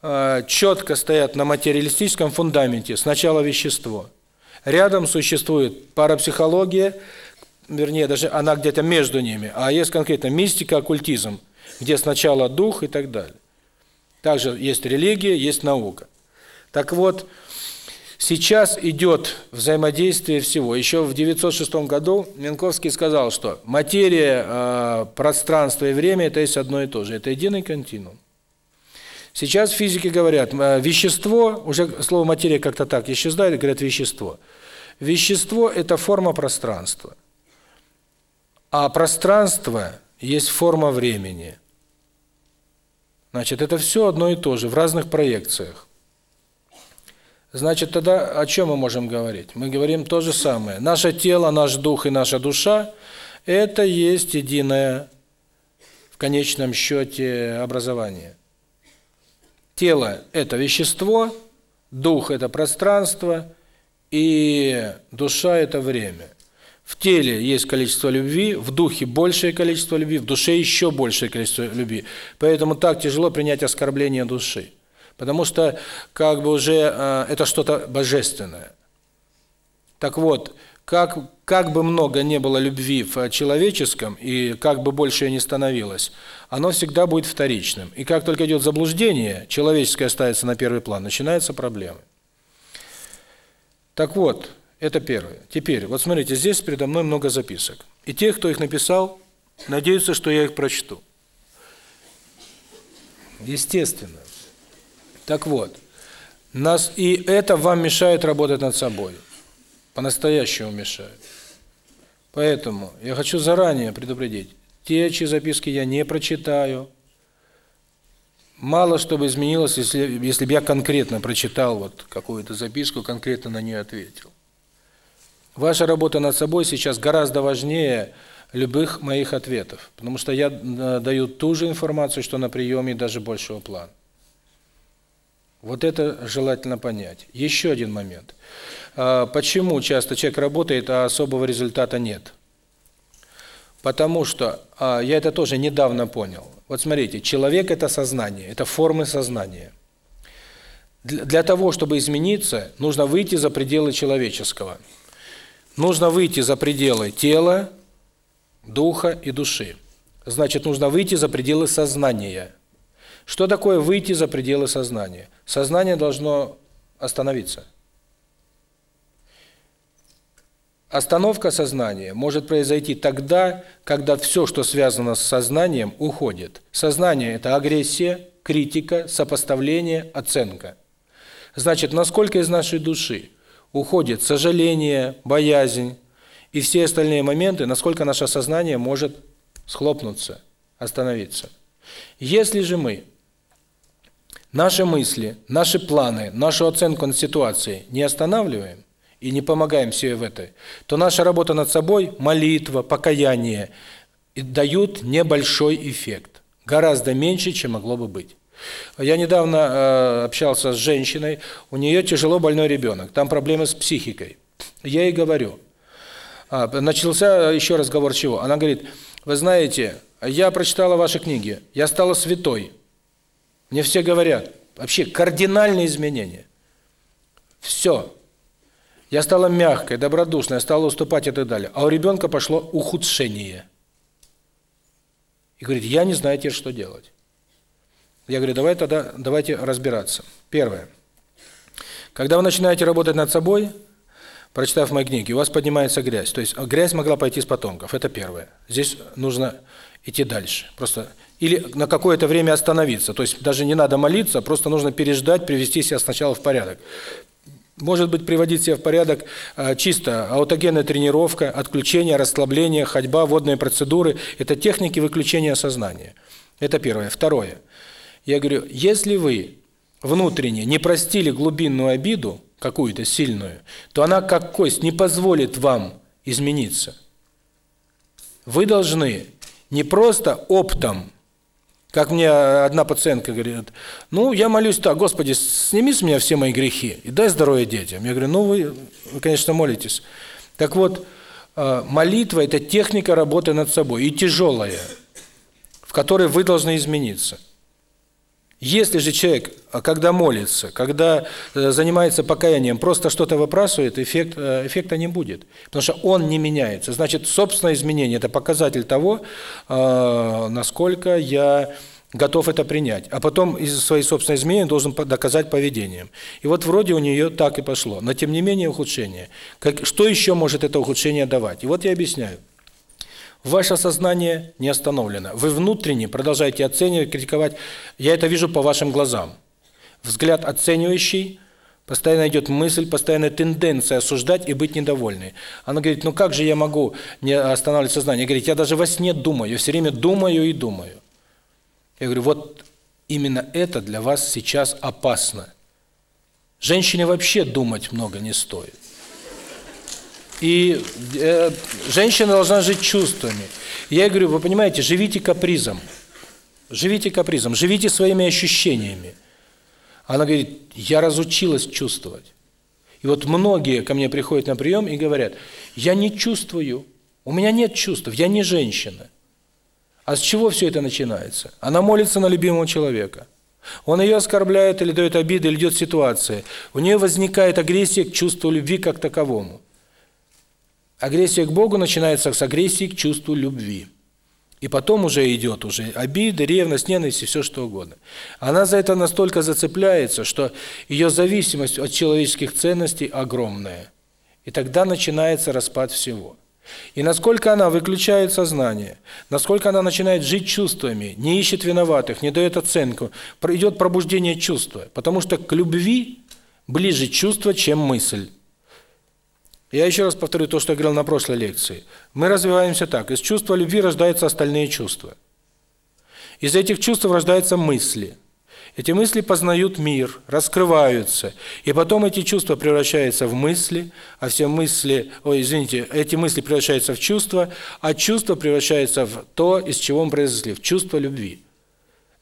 четко стоят на материалистическом фундаменте. Сначала вещество. Рядом существует парапсихология, вернее, даже она где-то между ними, а есть конкретно мистика, оккультизм, где сначала дух и так далее. Также есть религия, есть наука. Так вот, сейчас идет взаимодействие всего. Еще в 906 году Минковский сказал, что материя, пространство и время – это есть одно и то же, это единый континуум. Сейчас физики говорят, э, вещество, уже слово материя как-то так исчезает, говорят вещество. Вещество – это форма пространства. А пространство есть форма времени. Значит, это все одно и то же, в разных проекциях. Значит, тогда о чем мы можем говорить? Мы говорим то же самое. Наше тело, наш дух и наша душа – это есть единое, в конечном счете, образование тело – это вещество, дух – это пространство, и душа – это время. В теле есть количество любви, в духе большее количество любви, в душе еще большее количество любви. Поэтому так тяжело принять оскорбление души. Потому что как бы уже э, это что-то божественное. Так вот, как, как бы много не было любви в человеческом, и как бы больше ее не становилось, оно всегда будет вторичным. И как только идет заблуждение, человеческое ставится на первый план, начинаются проблемы. Так вот, это первое. Теперь, вот смотрите, здесь передо мной много записок. И те, кто их написал, надеются, что я их прочту. Естественно. Так вот, нас и это вам мешает работать над собой по-настоящему мешают. Поэтому я хочу заранее предупредить, те, чьи записки я не прочитаю, мало что бы изменилось, если, если бы я конкретно прочитал вот какую-то записку, конкретно на нее ответил. Ваша работа над собой сейчас гораздо важнее любых моих ответов, потому что я э, даю ту же информацию, что на приеме, даже большего плана. Вот это желательно понять. Еще один момент. Э, почему часто человек работает, а особого результата нет? Потому что, э, я это тоже недавно понял. Вот смотрите, человек – это сознание, это формы сознания. Для того, чтобы измениться, нужно выйти за пределы человеческого. Нужно выйти за пределы тела, духа и души. Значит, нужно выйти за пределы сознания. Что такое выйти за пределы сознания? Сознание должно остановиться – Остановка сознания может произойти тогда, когда все, что связано с сознанием, уходит. Сознание – это агрессия, критика, сопоставление, оценка. Значит, насколько из нашей души уходит сожаление, боязнь и все остальные моменты, насколько наше сознание может схлопнуться, остановиться. Если же мы наши мысли, наши планы, нашу оценку на ситуации не останавливаем, и не помогаем себе в этой, то наша работа над собой, молитва, покаяние дают небольшой эффект, гораздо меньше, чем могло бы быть. Я недавно э, общался с женщиной, у нее тяжело больной ребенок, там проблемы с психикой. Я ей говорю, а, начался э, еще разговор чего? Она говорит, вы знаете, я прочитала ваши книги, я стала святой. Мне все говорят, вообще кардинальные изменения. Все, я стала мягкой, добродушной, стала уступать и так далее. А у ребенка пошло ухудшение. И говорит, я не знаю теперь, что делать. Я говорю, давай тогда, давайте разбираться. Первое. Когда вы начинаете работать над собой, прочитав мои книги, у вас поднимается грязь. То есть а грязь могла пойти с потомков, это первое. Здесь нужно идти дальше. Просто или на какое-то время остановиться. То есть даже не надо молиться, просто нужно переждать, привести себя сначала в порядок. Может быть, приводить себя в порядок э, чисто аутогенная тренировка, отключение, расслабление, ходьба, водные процедуры. Это техники выключения сознания. Это первое. Второе. Я говорю, если вы внутренне не простили глубинную обиду, какую-то сильную, то она как кость не позволит вам измениться. Вы должны не просто оптом как мне одна пациентка говорит, ну, я молюсь так, Господи, сними с меня все мои грехи и дай здоровье детям. Я говорю, ну, вы, вы конечно, молитесь. Так вот, э, молитва – это техника работы над собой, и тяжелая, в которой вы должны измениться. Если же человек, а когда молится, когда э, занимается покаянием, просто что-то выбрасывает, эффект, э, эффекта не будет. Потому что он не меняется. Значит, собственное изменение – это показатель того, э, насколько я готов это принять. А потом из своей собственной изменения должен доказать поведением. И вот вроде у нее так и пошло. Но тем не менее ухудшение. Как, что еще может это ухудшение давать? И вот я объясняю ваше сознание не остановлено. Вы внутренне продолжаете оценивать, критиковать. Я это вижу по вашим глазам. Взгляд оценивающий, постоянно идет мысль, постоянная тенденция осуждать и быть недовольной. Она говорит, ну как же я могу не останавливать сознание? Говорит, я даже во сне думаю, я все время думаю и думаю. Я говорю, вот именно это для вас сейчас опасно. Женщине вообще думать много не стоит и э, женщина должна жить чувствами. Я говорю, вы понимаете, живите капризом. Живите капризом, живите своими ощущениями. Она говорит, я разучилась чувствовать. И вот многие ко мне приходят на прием и говорят, я не чувствую, у меня нет чувств, я не женщина. А с чего все это начинается? Она молится на любимого человека. Он ее оскорбляет или дает обиды, или идет ситуация. У нее возникает агрессия к чувству любви как таковому. Агрессия к Богу начинается с агрессии к чувству любви. И потом уже идет уже обида, ревность, ненависть и все что угодно. Она за это настолько зацепляется, что ее зависимость от человеческих ценностей огромная. И тогда начинается распад всего. И насколько она выключает сознание, насколько она начинает жить чувствами, не ищет виноватых, не дает оценку, идет пробуждение чувства, потому что к любви ближе чувство, чем мысль. Я еще раз повторю то, что я говорил на прошлой лекции. Мы развиваемся так. Из чувства любви рождаются остальные чувства. Из этих чувств рождаются мысли. Эти мысли познают мир, раскрываются, и потом эти чувства превращаются в мысли, а все мысли, ой, извините, эти мысли превращаются в чувства, а чувства превращаются в то, из чего мы произошли, в чувство любви.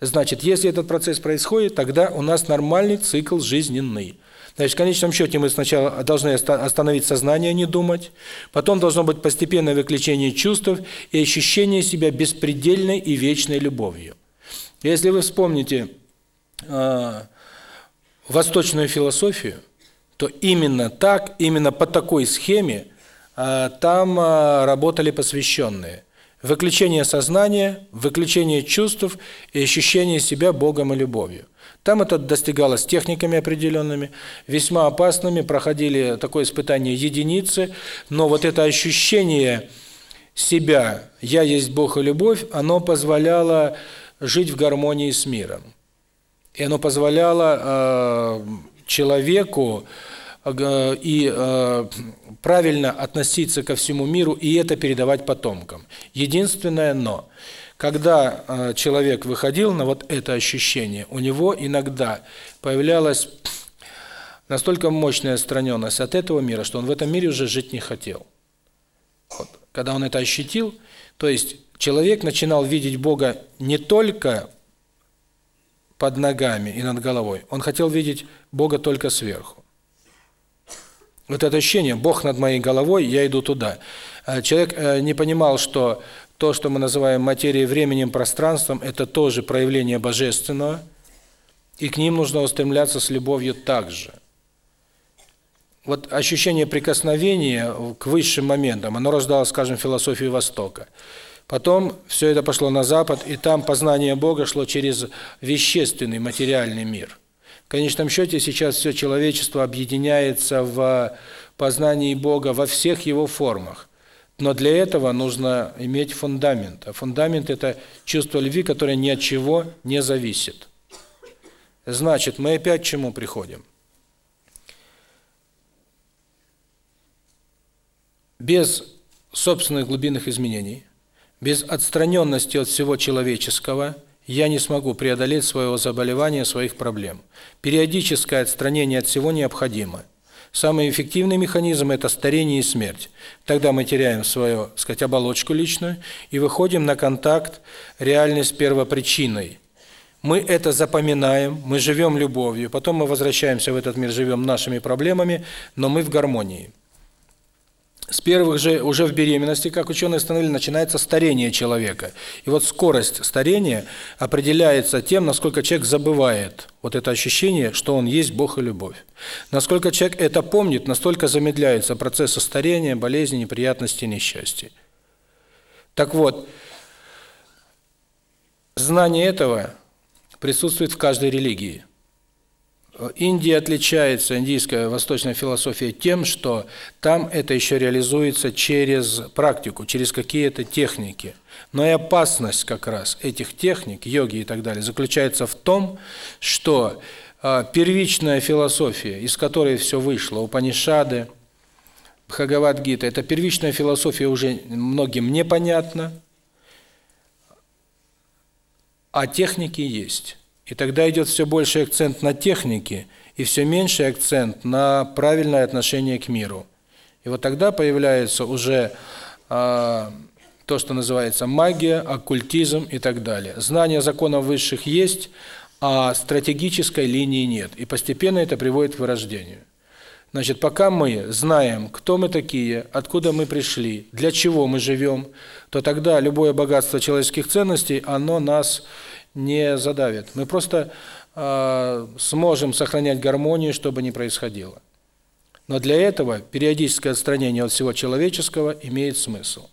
Значит, если этот процесс происходит, тогда у нас нормальный цикл жизненный. Значит, в конечном счете мы сначала должны остановить сознание, не думать, потом должно быть постепенное выключение чувств и ощущение себя беспредельной и вечной любовью. Если вы вспомните э, восточную философию, то именно так, именно по такой схеме э, там э, работали посвященные. Выключение сознания, выключение чувств и ощущение себя Богом и любовью. Там это достигалось техниками определенными, весьма опасными, проходили такое испытание единицы, но вот это ощущение себя, я есть Бог и любовь, оно позволяло жить в гармонии с миром. И оно позволяло э, человеку э, и э, правильно относиться ко всему миру и это передавать потомкам. Единственное но – когда э, человек выходил на вот это ощущение, у него иногда появлялась настолько мощная отстраненность от этого мира, что он в этом мире уже жить не хотел. Вот. Когда он это ощутил, то есть человек начинал видеть Бога не только под ногами и над головой, он хотел видеть Бога только сверху. Вот это ощущение, Бог над моей головой, я иду туда. Э, человек э, не понимал, что то, что мы называем материей, временем, пространством, это тоже проявление божественного, и к ним нужно устремляться с любовью также. Вот ощущение прикосновения к высшим моментам, оно рождало, скажем, философию Востока. Потом все это пошло на Запад, и там познание Бога шло через вещественный, материальный мир. В конечном счете сейчас все человечество объединяется в познании Бога во всех его формах – но для этого нужно иметь фундамент. А фундамент – это чувство любви, которое ни от чего не зависит. Значит, мы опять к чему приходим? Без собственных глубинных изменений, без отстраненности от всего человеческого – я не смогу преодолеть своего заболевания, своих проблем. Периодическое отстранение от всего необходимо – Самый эффективный механизм – это старение и смерть. Тогда мы теряем свою, так сказать, оболочку личную и выходим на контакт реальность с первопричиной. Мы это запоминаем, мы живем любовью, потом мы возвращаемся в этот мир, живем нашими проблемами, но мы в гармонии. С первых же, уже в беременности, как ученые установили, начинается старение человека. И вот скорость старения определяется тем, насколько человек забывает вот это ощущение, что он есть Бог и любовь. Насколько человек это помнит, настолько замедляются процессы старения, болезни, неприятности, несчастья. Так вот, знание этого присутствует в каждой религии – Индия отличается, индийская восточная философия, тем, что там это еще реализуется через практику, через какие-то техники. Но и опасность как раз этих техник, йоги и так далее, заключается в том, что а, первичная философия, из которой все вышло, Упанишады, Бхагавадгита, эта первичная философия уже многим непонятна, а техники есть. И тогда идет все больший акцент на технике и все меньший акцент на правильное отношение к миру. И вот тогда появляется уже э, то, что называется магия, оккультизм и так далее. Знания законов высших есть, а стратегической линии нет. И постепенно это приводит к вырождению. Значит, пока мы знаем, кто мы такие, откуда мы пришли, для чего мы живем, то тогда любое богатство человеческих ценностей, оно нас не задавят. Мы просто э, сможем сохранять гармонию, что бы ни происходило. Но для этого периодическое отстранение от всего человеческого имеет смысл.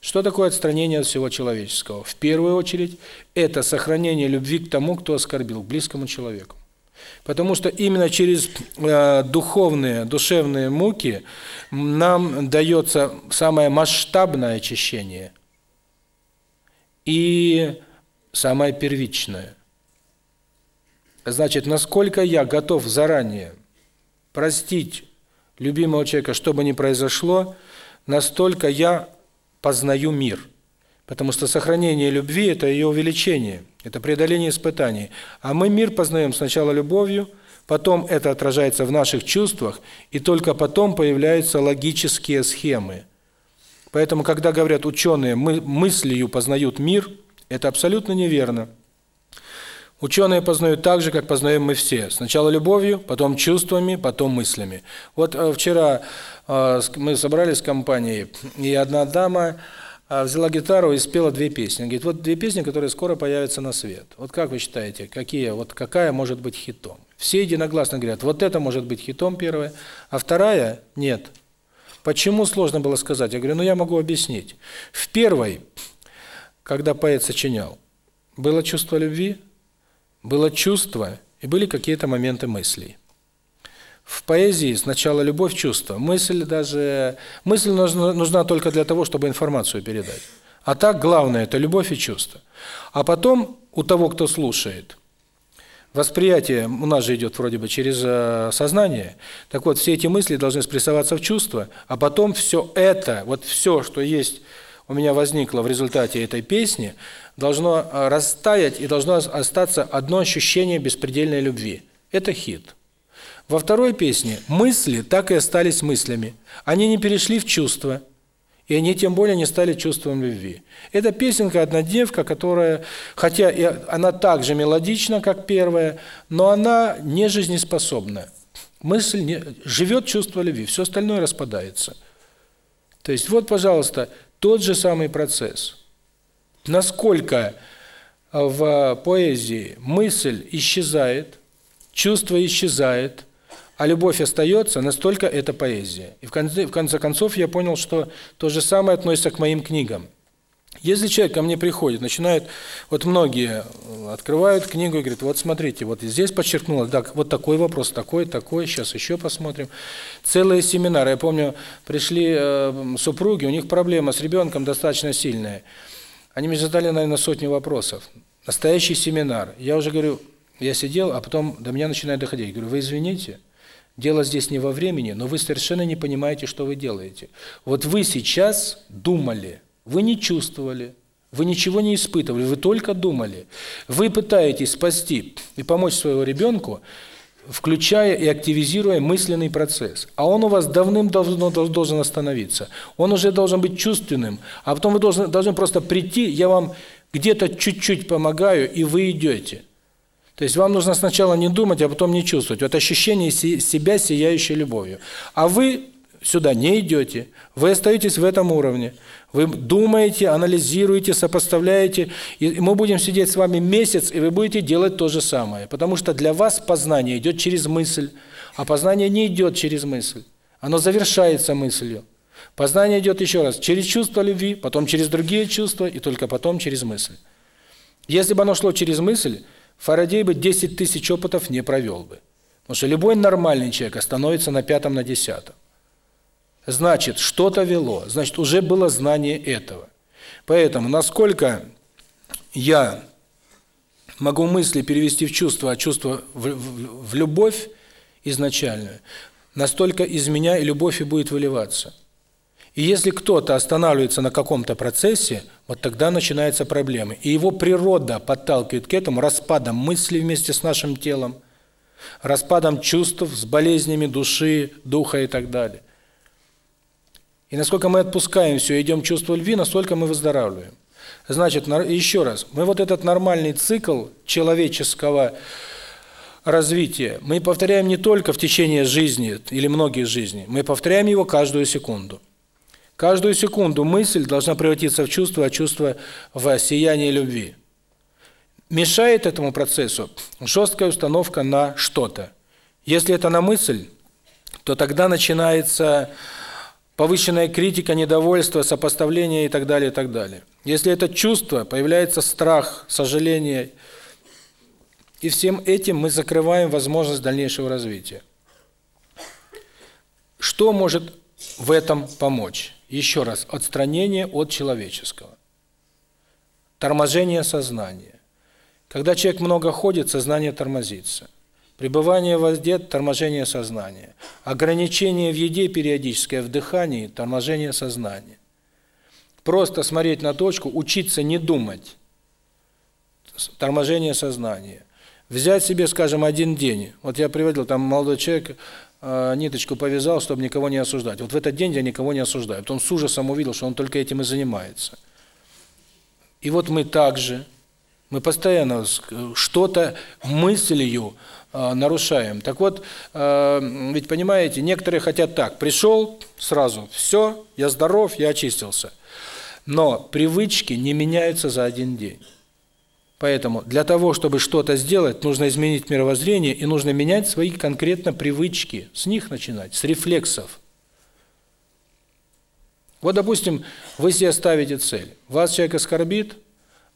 Что такое отстранение от всего человеческого? В первую очередь, это сохранение любви к тому, кто оскорбил, к близкому человеку. Потому что именно через э, духовные, душевные муки нам дается самое масштабное очищение. И самое первичное. Значит, насколько я готов заранее простить любимого человека, что бы ни произошло, настолько я познаю мир. Потому что сохранение любви – это ее увеличение, это преодоление испытаний. А мы мир познаем сначала любовью, потом это отражается в наших чувствах, и только потом появляются логические схемы. Поэтому, когда говорят ученые, мы мыслью познают мир – это абсолютно неверно. Ученые познают так же, как познаем мы все. Сначала любовью, потом чувствами, потом мыслями. Вот э, вчера э, мы собрались с компанией, и одна дама э, взяла гитару и спела две песни. Говорит, вот две песни, которые скоро появятся на свет. Вот как вы считаете, какие, вот какая может быть хитом? Все единогласно говорят, вот это может быть хитом первая, а вторая – нет. Почему сложно было сказать? Я говорю, ну я могу объяснить. В первой – когда поэт сочинял, было чувство любви, было чувство и были какие-то моменты мыслей. В поэзии сначала любовь, чувство, мысль даже мысль нужна, нужна только для того, чтобы информацию передать. А так главное это любовь и чувство. А потом у того, кто слушает, восприятие у нас же идет вроде бы через э, сознание. Так вот, все эти мысли должны спрессоваться в чувство, а потом все это, вот все, что есть у меня возникло в результате этой песни, должно э, растаять и должно остаться одно ощущение беспредельной любви. Это хит. Во второй песне мысли так и остались мыслями. Они не перешли в чувства, и они тем более не стали чувством любви. Это песенка «Однодневка», которая, хотя и она так же мелодична, как первая, но она не жизнеспособна. Мысль не... живет чувство любви, все остальное распадается. То есть вот, пожалуйста, тот же самый процесс. Насколько в поэзии мысль исчезает, чувство исчезает, а любовь остается, настолько это поэзия. И в конце, в конце концов я понял, что то же самое относится к моим книгам. Если человек ко мне приходит, начинает, вот многие э, открывают книгу и говорят, вот смотрите, вот здесь подчеркнуло, так, вот такой вопрос, такой, такой, сейчас еще посмотрим. Целые семинары, я помню, пришли э, супруги, у них проблема с ребенком достаточно сильная. Они мне задали, наверное, сотни вопросов. Настоящий семинар. Я уже говорю, я сидел, а потом до меня начинает доходить. Я говорю, вы извините, Дело здесь не во времени, но вы совершенно не понимаете, что вы делаете. Вот вы сейчас думали, вы не чувствовали, вы ничего не испытывали, вы только думали. Вы пытаетесь спасти и помочь своего ребенку, включая и активизируя мысленный процесс. А он у вас давным-давно должен остановиться. Он уже должен быть чувственным. А потом вы должны, должны просто прийти, я вам где-то чуть-чуть помогаю, и вы идете. То есть вам нужно сначала не думать, а потом не чувствовать. Вот ощущение себя, сияющей любовью. А вы сюда не идете, вы остаетесь в этом уровне. Вы думаете, анализируете, сопоставляете. И мы будем сидеть с вами месяц, и вы будете делать то же самое. Потому что для вас познание идет через мысль, а познание не идет через мысль. Оно завершается мыслью. Познание идет еще раз через чувство любви, потом через другие чувства, и только потом через мысль. Если бы оно шло через мысль, Фарадей бы 10 тысяч опытов не провел бы. Потому что любой нормальный человек остановится на пятом, на десятом. Значит, что-то вело. Значит, уже было знание этого. Поэтому, насколько я могу мысли перевести в чувство, а чувство в, в, в любовь изначальную, настолько из меня и любовь и будет выливаться. И если кто-то останавливается на каком-то процессе, вот тогда начинаются проблемы. И его природа подталкивает к этому распадом мысли вместе с нашим телом, распадом чувств, с болезнями души, духа и так далее. И насколько мы отпускаем все, идем чувство любви, настолько мы выздоравливаем. Значит, еще раз, мы вот этот нормальный цикл человеческого развития, мы повторяем не только в течение жизни или многих жизней, мы повторяем его каждую секунду. Каждую секунду мысль должна превратиться в чувство, а чувство в сияние любви. Мешает этому процессу жесткая установка на что-то. Если это на мысль, то тогда начинается повышенная критика, недовольство, сопоставление и так далее, и так далее. Если это чувство, появляется страх, сожаление, и всем этим мы закрываем возможность дальнейшего развития. Что может в этом помочь? Еще раз, отстранение от человеческого. Торможение сознания. Когда человек много ходит, сознание тормозится. Пребывание воздет – торможение сознания. Ограничение в еде периодическое, в дыхании – торможение сознания. Просто смотреть на точку, учиться не думать – торможение сознания. Взять себе, скажем, один день. Вот я приводил, там молодой человек э, ниточку повязал, чтобы никого не осуждать. Вот в этот день я никого не осуждаю. Вот он с ужасом увидел, что он только этим и занимается. И вот мы также, мы постоянно что-то мыслью, нарушаем. Так вот, ведь понимаете, некоторые хотят так, пришел сразу, все, я здоров, я очистился. Но привычки не меняются за один день. Поэтому для того, чтобы что-то сделать, нужно изменить мировоззрение и нужно менять свои конкретно привычки, с них начинать, с рефлексов. Вот, допустим, вы себе ставите цель. Вас человек оскорбит,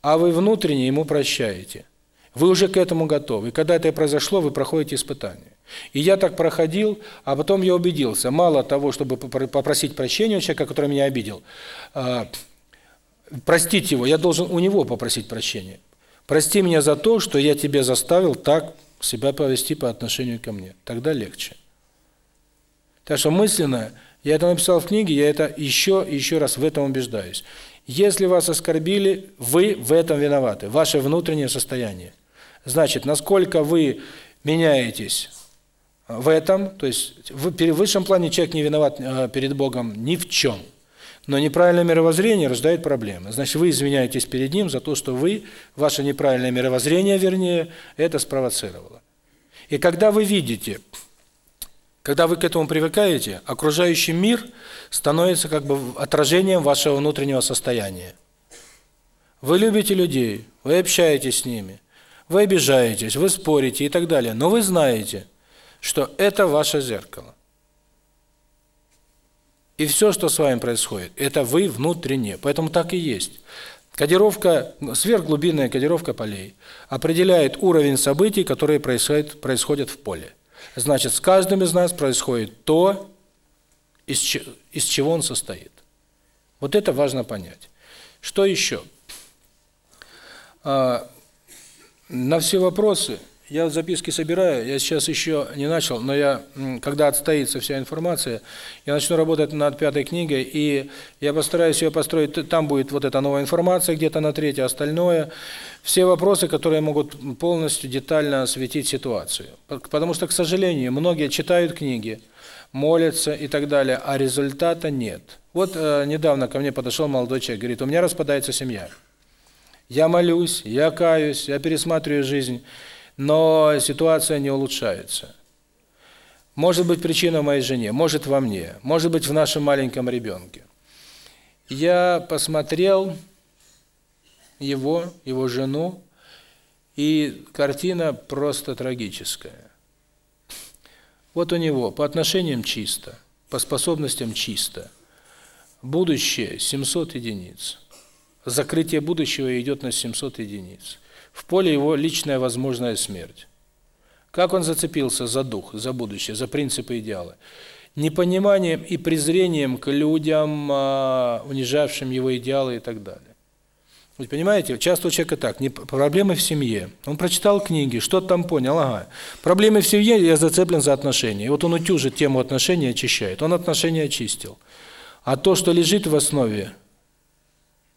а вы внутренне ему прощаете – вы уже к этому готовы. И когда это произошло, вы проходите испытание. И я так проходил, а потом я убедился, мало того, чтобы попросить прощения у человека, который меня обидел, а, простить его, я должен у него попросить прощения. Прости меня за то, что я тебя заставил так себя повести по отношению ко мне. Тогда легче. Так что мысленно, я это написал в книге, я это еще еще раз в этом убеждаюсь. Если вас оскорбили, вы в этом виноваты, ваше внутреннее состояние. Значит, насколько вы меняетесь в этом, то есть в высшем плане человек не виноват э, перед Богом ни в чем, но неправильное мировоззрение рождает проблемы. Значит, вы извиняетесь перед Ним за то, что вы, ваше неправильное мировоззрение, вернее, это спровоцировало. И когда вы видите, когда вы к этому привыкаете, окружающий мир становится как бы отражением вашего внутреннего состояния. Вы любите людей, вы общаетесь с ними – вы обижаетесь, вы спорите и так далее, но вы знаете, что это ваше зеркало. И все, что с вами происходит, это вы внутренне. Поэтому так и есть. Кодировка, сверхглубинная кодировка полей определяет уровень событий, которые происходят, происходят в поле. Значит, с каждым из нас происходит то, из, из чего он состоит. Вот это важно понять. Что еще? А, на все вопросы я в записки собираю, я сейчас еще не начал, но я, когда отстоится вся информация, я начну работать над пятой книгой, и я постараюсь ее построить, там будет вот эта новая информация где-то на третье, остальное, все вопросы, которые могут полностью детально осветить ситуацию. Потому что, к сожалению, многие читают книги, молятся и так далее, а результата нет. Вот э, недавно ко мне подошел молодой человек, говорит, у меня распадается семья. Я молюсь, я каюсь, я пересматриваю жизнь, но ситуация не улучшается. Может быть, причина в моей жене, может, во мне, может быть, в нашем маленьком ребенке. Я посмотрел его, его жену, и картина просто трагическая. Вот у него по отношениям чисто, по способностям чисто. Будущее 700 единиц закрытие будущего идет на 700 единиц. В поле его личная возможная смерть. Как он зацепился за дух, за будущее, за принципы идеала? Непониманием и презрением к людям, а, унижавшим его идеалы и так далее. Вы понимаете, часто у человека так, не проблемы в семье. Он прочитал книги, что-то там понял, ага. Проблемы в семье, я зацеплен за отношения. И вот он утюжит тему отношений, очищает. Он отношения очистил. А то, что лежит в основе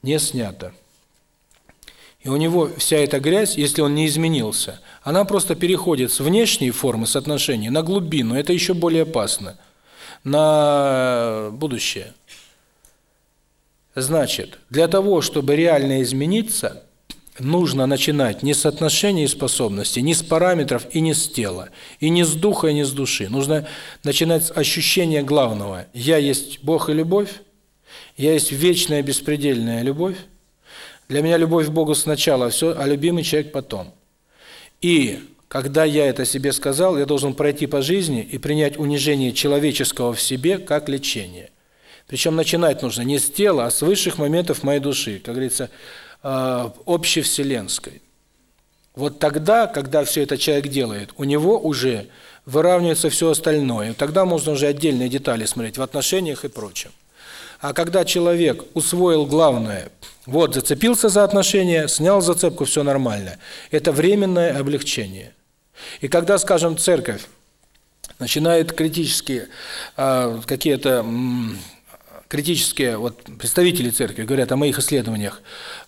не снята. И у него вся эта грязь, если он не изменился, она просто переходит с внешней формы соотношения на глубину. Это еще более опасно на э, будущее. Значит, для того, чтобы реально измениться, нужно начинать не с отношений и способностей, не с параметров и не с тела, и не с духа, и не с души. Нужно начинать с ощущения главного. Я есть Бог и любовь, я Есть вечная беспредельная любовь. Для меня любовь к Богу сначала все, а любимый человек потом. И когда я это себе сказал, я должен пройти по жизни и принять унижение человеческого в себе как лечение. Причем начинать нужно не с тела, а с высших моментов моей души, как говорится, э, общевселенской. Вот тогда, когда все это человек делает, у него уже выравнивается все остальное. Тогда можно уже отдельные детали смотреть в отношениях и прочем. А когда человек усвоил главное, вот зацепился за отношения, снял зацепку, все нормально, это временное облегчение. И когда, скажем, церковь начинает критически э, какие-то критические вот представители церкви говорят о моих исследованиях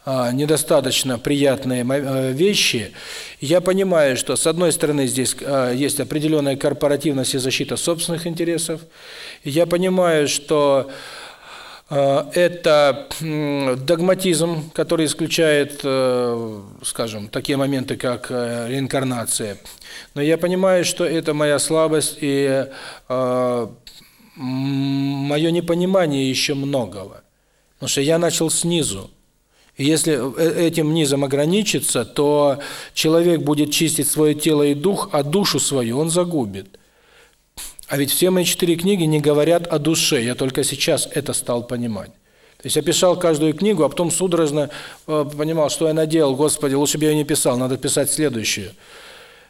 э, недостаточно приятные э, вещи я понимаю что с одной стороны здесь э, есть определенная корпоративность и защита собственных интересов я понимаю что это догматизм, mm, который исключает, э, скажем, такие моменты, как э, реинкарнация. Но я понимаю, что это моя слабость и э, мое непонимание еще многого. Потому что я начал снизу. И если этим низом ограничиться, то человек будет чистить свое тело и дух, а душу свою он загубит. А ведь все мои четыре книги не говорят о душе. Я только сейчас это стал понимать. То есть я писал каждую книгу, а потом судорожно э, понимал, что я наделал. Господи, лучше бы я ее не писал, надо писать следующую.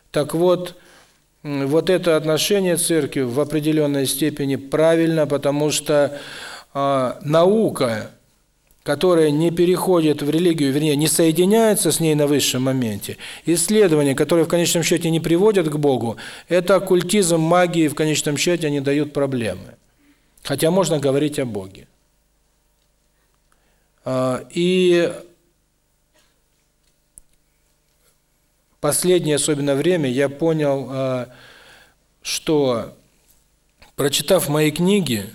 Так вот, вот это отношение церкви в определенной степени правильно, потому что э, наука которая не переходит в религию, вернее, не соединяется с ней на высшем моменте, исследования, которые в конечном счете не приводят к Богу, это оккультизм, магии, в конечном счете они дают проблемы. Хотя можно говорить о Боге. А, и последнее особенно время я понял, а, что, прочитав мои книги,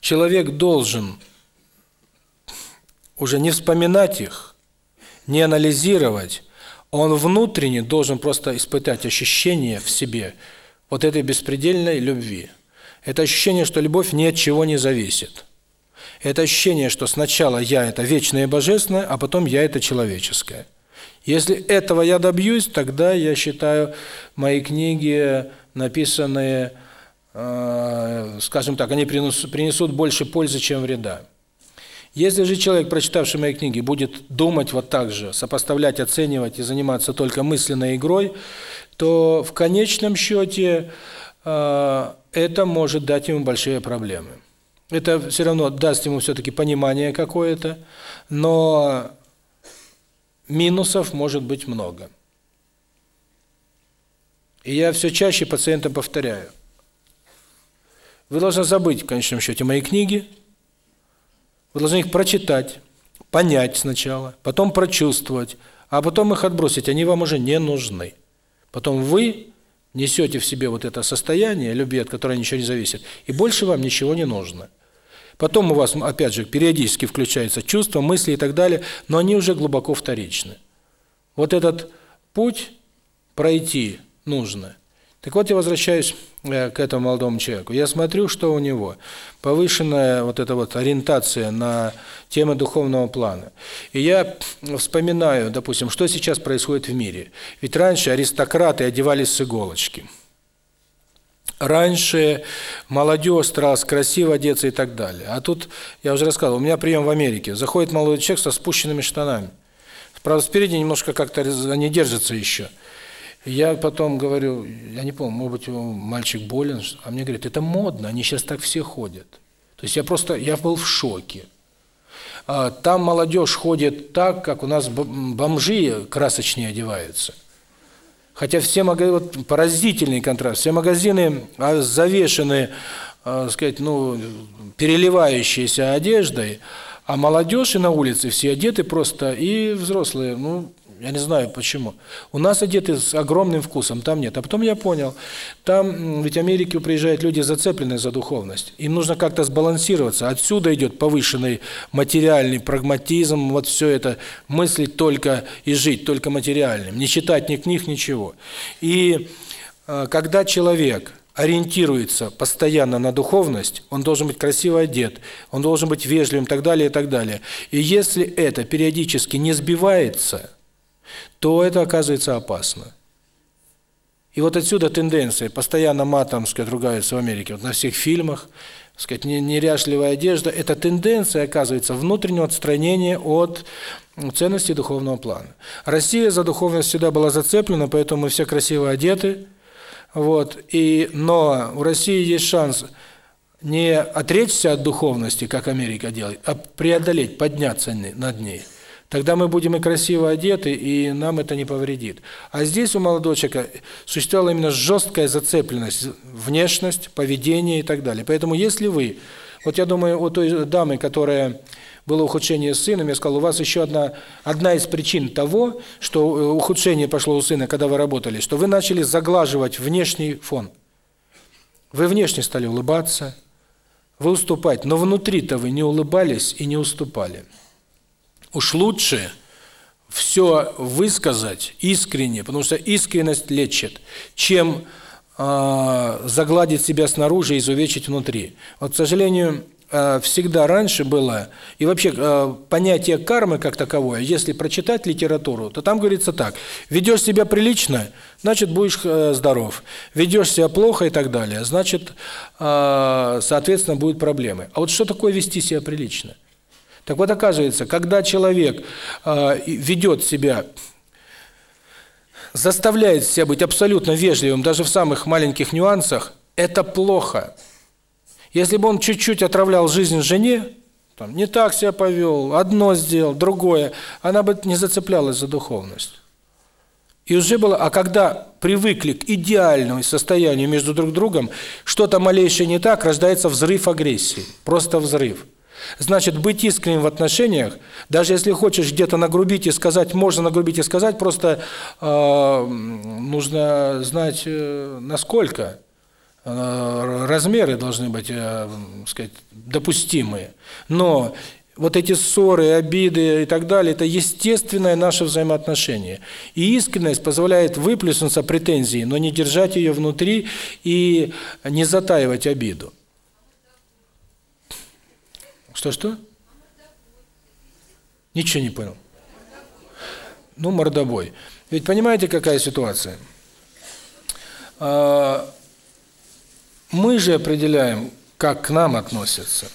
человек должен уже не вспоминать их, не анализировать. Он внутренне должен просто испытать ощущение в себе вот этой беспредельной любви. Это ощущение, что любовь ни от чего не зависит. Это ощущение, что сначала я это вечное и божественное, а потом я это человеческое. Если этого я добьюсь, тогда я считаю мои книги, написанные, э, скажем так, они принесут, принесут больше пользы, чем вреда. Если же человек, прочитавший мои книги, будет думать вот так же, сопоставлять, оценивать и заниматься только мысленной игрой, то в конечном счете э, это может дать ему большие проблемы. Это все равно даст ему все-таки понимание какое-то, но минусов может быть много. И я все чаще пациентам повторяю. Вы должны забыть, в конечном счете, мои книги – вы должны их прочитать, понять сначала, потом прочувствовать, а потом их отбросить. Они вам уже не нужны. Потом вы несете в себе вот это состояние любви, от которой ничего не зависит, и больше вам ничего не нужно. Потом у вас, опять же, периодически включаются чувства, мысли и так далее, но они уже глубоко вторичны. Вот этот путь пройти нужно. Так вот я возвращаюсь э, к этому молодому человеку. Я смотрю, что у него повышенная вот эта вот ориентация на темы духовного плана. И я вспоминаю, допустим, что сейчас происходит в мире. Ведь раньше аристократы одевались с иголочки. Раньше молодежь старалась красиво одеться и так далее. А тут, я уже рассказывал, у меня прием в Америке. Заходит молодой человек со спущенными штанами. Правда, спереди немножко как-то они держатся еще. Я потом говорю, я не помню, может быть, мальчик болен, а мне говорят, это модно, они сейчас так все ходят. То есть я просто, я был в шоке. А, там молодежь ходит так, как у нас бомжи красочнее одеваются. Хотя все магазины, вот поразительный контраст, все магазины а, завешены, а, сказать, ну, переливающейся одеждой, а молодежь и на улице все одеты просто, и взрослые, ну, я не знаю почему. У нас одеты с огромным вкусом, там нет. А потом я понял, там ведь в Америке приезжают люди, зацепленные за духовность. Им нужно как-то сбалансироваться. Отсюда идет повышенный материальный прагматизм, вот все это, мыслить только и жить только материальным, не читать ни книг, ничего. И э, когда человек ориентируется постоянно на духовность, он должен быть красиво одет, он должен быть вежливым и так далее, и так далее. И если это периодически не сбивается, то это оказывается опасно. И вот отсюда тенденция. Постоянно матом, сказать, ругаются в Америке, вот на всех фильмах, сказать, неряшливая одежда. Это тенденция, оказывается, внутреннего отстранения от ценностей духовного плана. Россия за духовность всегда была зацеплена, поэтому мы все красиво одеты. Вот. И, но у России есть шанс не отречься от духовности, как Америка делает, а преодолеть, подняться над ней. Тогда мы будем и красиво одеты, и нам это не повредит. А здесь у молодого человека существовала именно жесткая зацепленность, внешность, поведение и так далее. Поэтому если вы, вот я думаю, у той дамы, которая было ухудшение с сыном, я сказал, у вас еще одна одна из причин того, что э, ухудшение пошло у сына, когда вы работали, что вы начали заглаживать внешний фон. Вы внешне стали улыбаться, вы уступать, но внутри-то вы не улыбались и не уступали. Уж лучше все высказать искренне, потому что искренность лечит, чем э, загладить себя снаружи и изувечить внутри. Вот, к сожалению, э, всегда раньше было, и вообще э, понятие кармы как таковое, если прочитать литературу, то там говорится так, ведешь себя прилично, значит, будешь э, здоров, ведешь себя плохо и так далее, значит, э, соответственно, будут проблемы. А вот что такое вести себя прилично? – так вот, оказывается, когда человек э, ведет себя, заставляет себя быть абсолютно вежливым, даже в самых маленьких нюансах, это плохо. Если бы он чуть-чуть отравлял жизнь жене, там, не так себя повел, одно сделал, другое, она бы не зацеплялась за духовность. И уже было, а когда привыкли к идеальному состоянию между друг другом, что-то малейшее не так, рождается взрыв агрессии, просто взрыв. Взрыв. Значит, быть искренним в отношениях, даже если хочешь где-то нагрубить и сказать, можно нагрубить и сказать, просто э, нужно знать, э, насколько э, размеры должны быть, э, сказать, допустимые. Но вот эти ссоры, обиды и так далее, это естественное наше взаимоотношение. И искренность позволяет выплеснуться претензии, но не держать ее внутри и не затаивать обиду. Что-что? Ничего не понял. Ну, мордобой. Ведь понимаете, какая ситуация? Мы же определяем, как к нам относятся.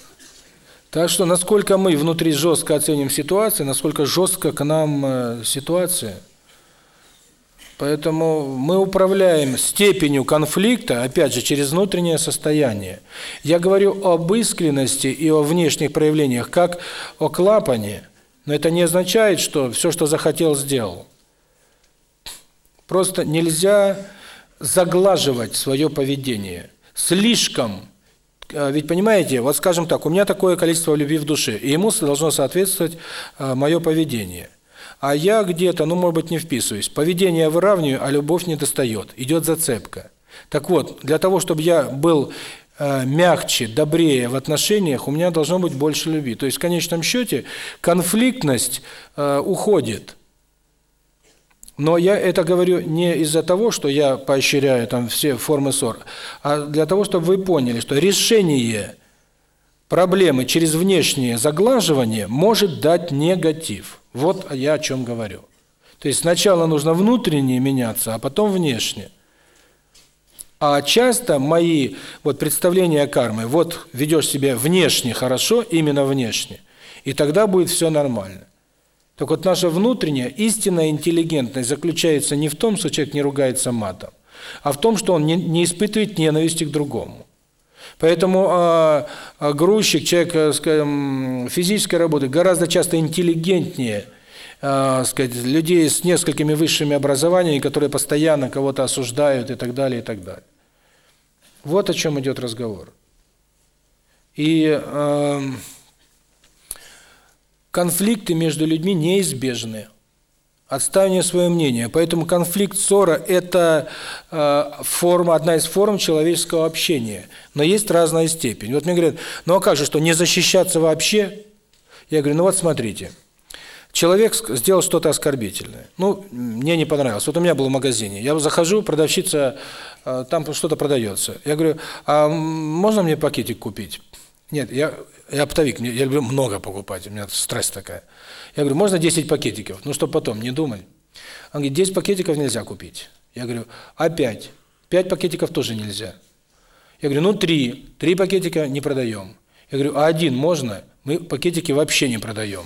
Так что, насколько мы внутри жестко оценим ситуацию, насколько жестко к нам ситуация – Поэтому мы управляем степенью конфликта, опять же, через внутреннее состояние. Я говорю об искренности и о внешних проявлениях, как о клапане, но это не означает, что все, что захотел, сделал. Просто нельзя заглаживать свое поведение. Слишком. Э, ведь понимаете, вот скажем так, у меня такое количество любви в душе, и ему должно соответствовать э, мое поведение. А я где-то, ну, может быть, не вписываюсь. Поведение выравниваю, а любовь не достает. Идет зацепка. Так вот, для того, чтобы я был э, мягче, добрее в отношениях, у меня должно быть больше любви. То есть, в конечном счете, конфликтность э, уходит. Но я это говорю не из-за того, что я поощряю там все формы ссор, а для того, чтобы вы поняли, что решение проблемы через внешнее заглаживание может дать негатив. Вот я о чем говорю. То есть сначала нужно внутренне меняться, а потом внешне. А часто мои вот представления о карме, вот ведешь себя внешне хорошо, именно внешне, и тогда будет все нормально. Так вот наша внутренняя истинная интеллигентность заключается не в том, что человек не ругается матом, а в том, что он не, не испытывает ненависти к другому. Поэтому э, грузчик, человек э, скажем, физической работы гораздо часто интеллигентнее а, сказать, людей с несколькими высшими образованиями, которые постоянно кого-то осуждают и так далее, и так далее. Вот о чем идет разговор. И э, конфликты между людьми неизбежны отстаивание свое мнение. Поэтому конфликт, ссора – это э, форма, одна из форм человеческого общения. Но есть разная степень. Вот мне говорят, ну а как же, что, не защищаться вообще? Я говорю, ну вот смотрите, человек сделал что-то оскорбительное. Ну, мне не понравилось. Вот у меня был в магазине, я захожу, продавщица, э, там что-то продается. Я говорю, а можно мне пакетик купить? Нет, я, я оптовик, я люблю много покупать, у меня страсть такая. Я говорю, можно 10 пакетиков? Ну что потом, не думай. Он говорит, 10 пакетиков нельзя купить. Я говорю, а опять. 5 пакетиков тоже нельзя. Я говорю, ну 3. 3 пакетика не продаем. Я говорю, а один можно? Мы пакетики вообще не продаем.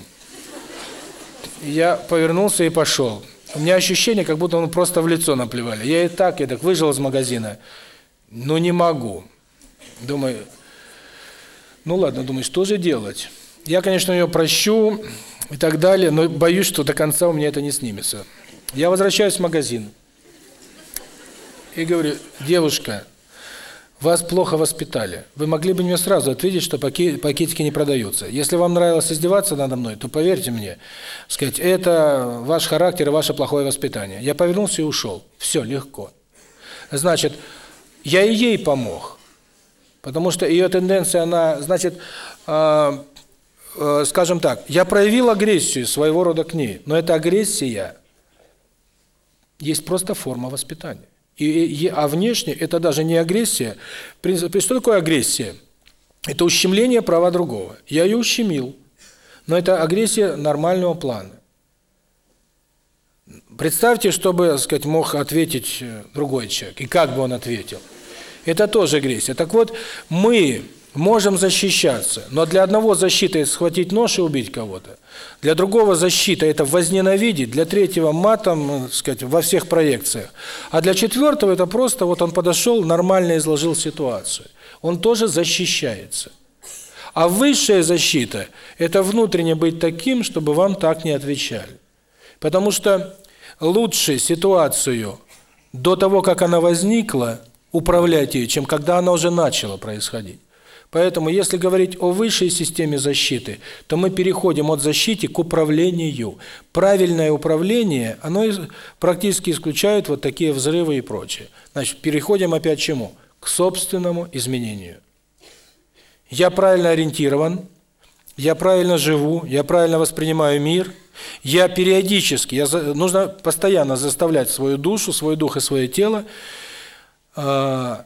Я повернулся и пошел. У меня ощущение, как будто он просто в лицо наплевали. Я и так, я так выжил из магазина. Ну не могу. Думаю, ну ладно, думаю, что же делать? Я, конечно, ее прощу и так далее, но боюсь, что до конца у меня это не снимется. Я возвращаюсь в магазин и говорю, девушка, вас плохо воспитали. Вы могли бы мне сразу ответить, что пакетики не продаются. Если вам нравилось издеваться надо мной, то поверьте мне, сказать, это ваш характер и ваше плохое воспитание. Я повернулся и ушел. Все, легко. Значит, я и ей помог. Потому что ее тенденция, она, значит, э, Э, скажем так, я проявил агрессию своего рода к ней, но эта агрессия есть просто форма воспитания. И, и а внешне это даже не агрессия. В что такое агрессия? Это ущемление права другого. Я ее ущемил, но это агрессия нормального плана. Представьте, чтобы, сказать, мог ответить э, другой человек, и как бы он ответил. Это тоже агрессия. Так вот, мы можем защищаться, но для одного защита – это схватить нож и убить кого-то. Для другого защита – это возненавидеть, для третьего – матом, э, так сказать, во всех проекциях. А для четвертого – это просто вот он подошел, нормально изложил ситуацию. Он тоже защищается. А высшая защита – это внутренне быть таким, чтобы вам так не отвечали. Потому что лучше ситуацию до того, как она возникла, управлять ее, чем когда она уже начала происходить. Поэтому, если говорить о высшей системе защиты, то мы переходим от защиты к управлению. Правильное управление, оно практически исключает вот такие взрывы и прочее. Значит, переходим опять к чему? К собственному изменению. Я правильно ориентирован, я правильно живу, я правильно воспринимаю мир, я периодически, я нужно постоянно заставлять свою душу, свой дух и свое тело, э,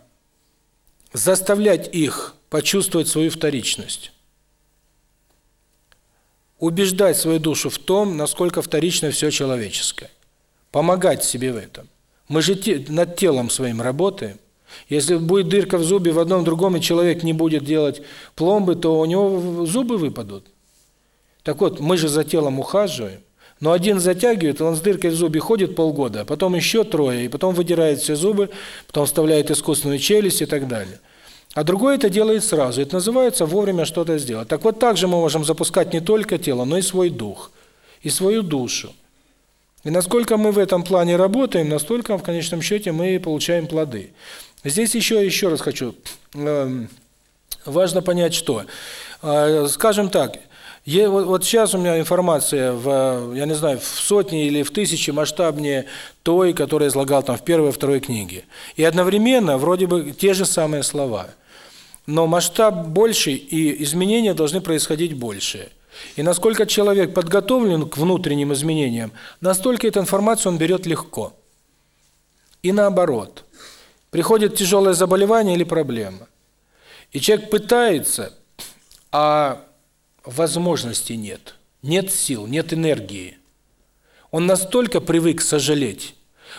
заставлять их почувствовать свою вторичность. Убеждать свою душу в том, насколько вторично все человеческое. Помогать себе в этом. Мы же те, над телом своим работаем. Если будет дырка в зубе в одном другом, и человек не будет делать пломбы, то у него зубы выпадут. Так вот, мы же за телом ухаживаем. Но один затягивает, он с дыркой в зубе ходит полгода, а потом еще трое, и потом выдирает все зубы, потом вставляет искусственную челюсть и так далее. А другое это делает сразу. Это называется вовремя что-то сделать. Так вот так же мы можем запускать не только тело, но и свой дух, и свою душу. И насколько мы в этом плане работаем, настолько в конечном счете мы получаем плоды. Здесь еще еще раз хочу эм, важно понять, что, а, скажем так, вот, вот сейчас у меня информация в, я не знаю, в сотни или в тысячи масштабнее той, которую я излагал там в первой, второй книге, и одновременно вроде бы те же самые слова но масштаб больше и изменения должны происходить больше. И насколько человек подготовлен к внутренним изменениям, настолько эту информацию он берет легко. И наоборот. Приходит тяжелое заболевание или проблема. И человек пытается, а возможности нет. Нет сил, нет энергии. Он настолько привык сожалеть,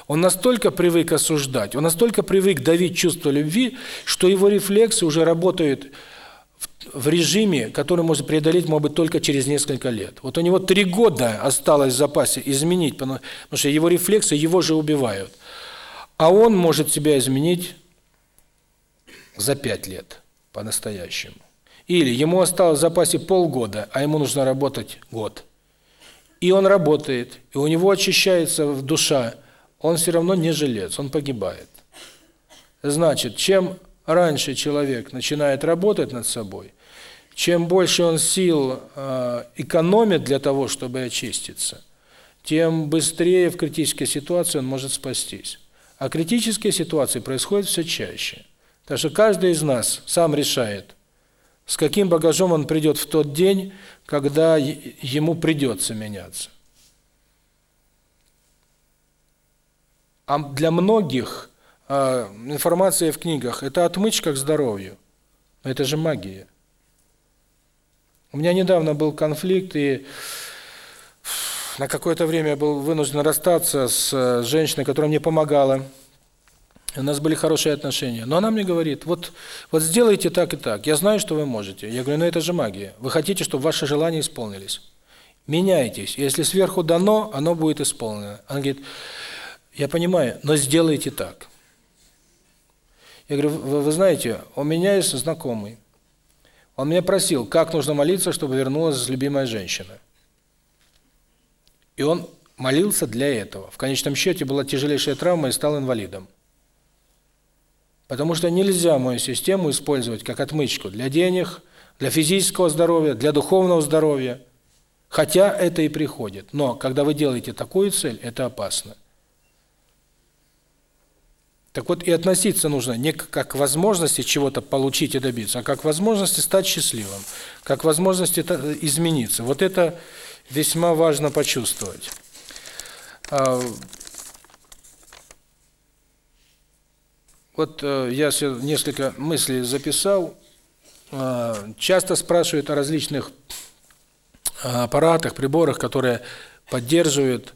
он настолько привык осуждать, он настолько привык давить чувство любви, что его рефлексы уже работают в режиме, который может преодолеть, может быть, только через несколько лет. Вот у него три года осталось в запасе изменить, потому что его рефлексы его же убивают. А он может себя изменить за пять лет по-настоящему. Или ему осталось в запасе полгода, а ему нужно работать год. И он работает, и у него очищается душа, он все равно не жилец, он погибает. Значит, чем раньше человек начинает работать над собой, чем больше он сил э, экономит для того, чтобы очиститься, тем быстрее в критической ситуации он может спастись. А критические ситуации происходят все чаще. Так что каждый из нас сам решает, с каким багажом он придет в тот день, когда ему придется меняться. А для многих э, информация в книгах – это отмычка к здоровью. Но это же магия. У меня недавно был конфликт, и на какое-то время я был вынужден расстаться с э, женщиной, которая мне помогала. У нас были хорошие отношения. Но она мне говорит, вот вот сделайте так и так. Я знаю, что вы можете. Я говорю, ну это же магия. Вы хотите, чтобы ваши желания исполнились. Меняйтесь. Если сверху дано, оно будет исполнено. Она говорит, я понимаю, но сделайте так. Я говорю, вы, вы знаете, у меня есть знакомый. Он меня просил, как нужно молиться, чтобы вернулась любимая женщина. И он молился для этого. В конечном счете была тяжелейшая травма и стал инвалидом. Потому что нельзя мою систему использовать как отмычку для денег, для физического здоровья, для духовного здоровья. Хотя это и приходит. Но когда вы делаете такую цель, это опасно. Так вот и относиться нужно не как к возможности чего-то получить и добиться, а как возможности стать счастливым, как возможности э, измениться. Вот это весьма важно почувствовать. А, вот э, я несколько мыслей записал. А, часто спрашивают о различных а, аппаратах, приборах, которые поддерживают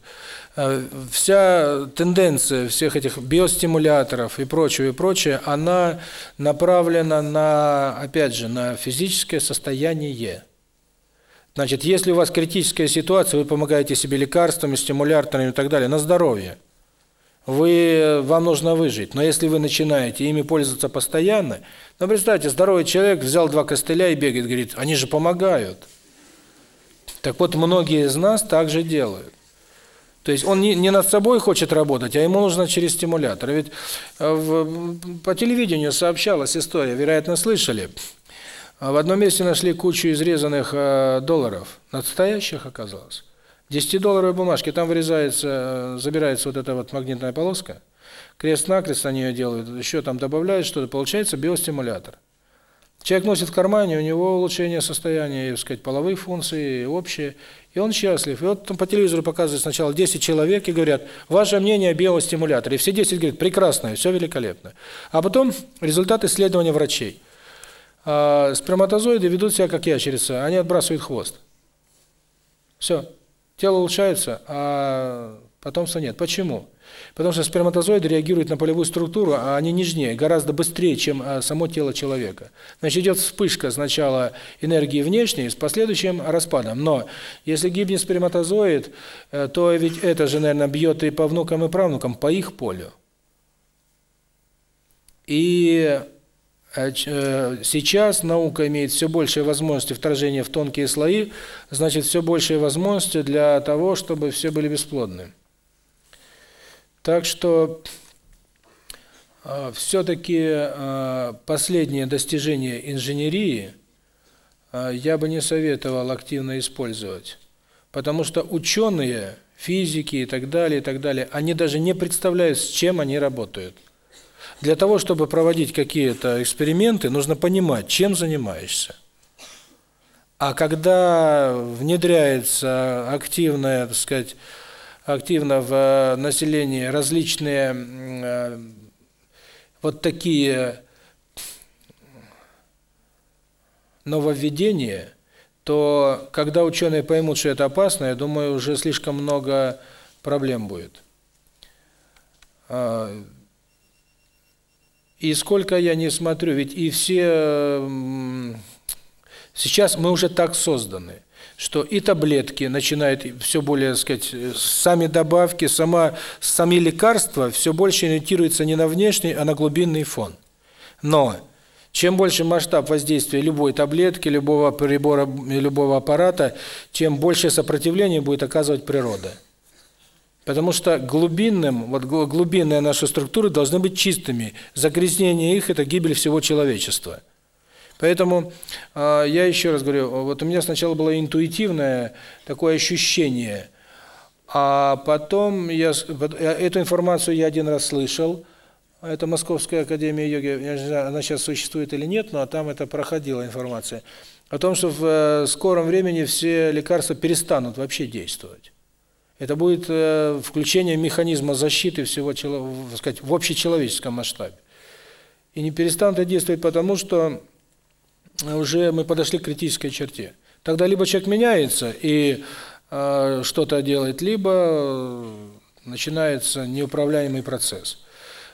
вся тенденция всех этих биостимуляторов и прочего и прочее, она направлена на, опять же, на физическое состояние. Значит, если у вас критическая ситуация, вы помогаете себе лекарствами, стимуляторами и так далее, на здоровье. Вы, вам нужно выжить. Но если вы начинаете ими пользоваться постоянно, ну, представьте, здоровый человек взял два костыля и бегает, говорит, они же помогают. Так вот, многие из нас также делают. То есть он не, не над собой хочет работать, а ему нужно через стимулятор. Ведь э, в, по телевидению сообщалась история, вероятно, слышали. В одном месте нашли кучу изрезанных э, долларов, настоящих оказалось. 10-долларовые бумажки, там вырезается, э, забирается вот эта вот магнитная полоска, крест-накрест они ее делают, еще там добавляют что-то, получается биостимулятор. Человек носит в кармане, у него улучшение состояния, так сказать, половые функции, общие, и он счастлив. И вот там по телевизору показывают сначала 10 человек и говорят, ваше мнение о биостимуляторе. И все 10 говорят, прекрасно, все великолепно. А потом результат исследования врачей. А сперматозоиды ведут себя как ящерица, они отбрасывают хвост. Все, тело улучшается, а потомства нет. Почему? Почему? потому что сперматозоиды реагируют на полевую структуру, а они нежнее, гораздо быстрее, чем а, само тело человека. Значит, идет вспышка сначала энергии внешней с последующим распадом. Но если гибнет сперматозоид, э, то ведь это же, наверное, бьет и по внукам, и правнукам, по их полю. И э, э, сейчас наука имеет все большие возможности вторжения в тонкие слои, значит, все большие возможности для того, чтобы все были бесплодны. Так что а, все-таки а, последние достижения инженерии а, я бы не советовал активно использовать. Потому что ученые, физики и так далее, и так далее, они даже не представляют, с чем они работают. Для того, чтобы проводить какие-то эксперименты, нужно понимать, чем занимаешься. А когда внедряется активное, так сказать, активно в э, населении различные э, вот такие э, нововведения, то когда ученые поймут, что это опасно, я думаю, уже слишком много проблем будет. А, и сколько я не смотрю, ведь и все... Сейчас мы уже так созданы что и таблетки начинают все более, сказать, сами добавки, сама, сами лекарства все больше ориентируются не на внешний, а на глубинный фон. Но чем больше масштаб воздействия любой таблетки, любого прибора, любого аппарата, тем больше сопротивление будет оказывать природа. Потому что глубинным, вот глубинные наши структуры должны быть чистыми. Загрязнение их – это гибель всего человечества. Поэтому э, я еще раз говорю, вот у меня сначала было интуитивное такое ощущение, а потом я э, эту информацию я один раз слышал, это Московская академия йоги, я не знаю, она сейчас существует или нет, но там это проходила информация, о том, что в э, скором времени все лекарства перестанут вообще действовать. Это будет э, включение механизма защиты всего, так сказать, в общечеловеческом масштабе. И не перестанут действовать потому, что Э, уже мы подошли к критической черте. Тогда либо человек меняется и э, что-то делает, либо э, начинается неуправляемый процесс.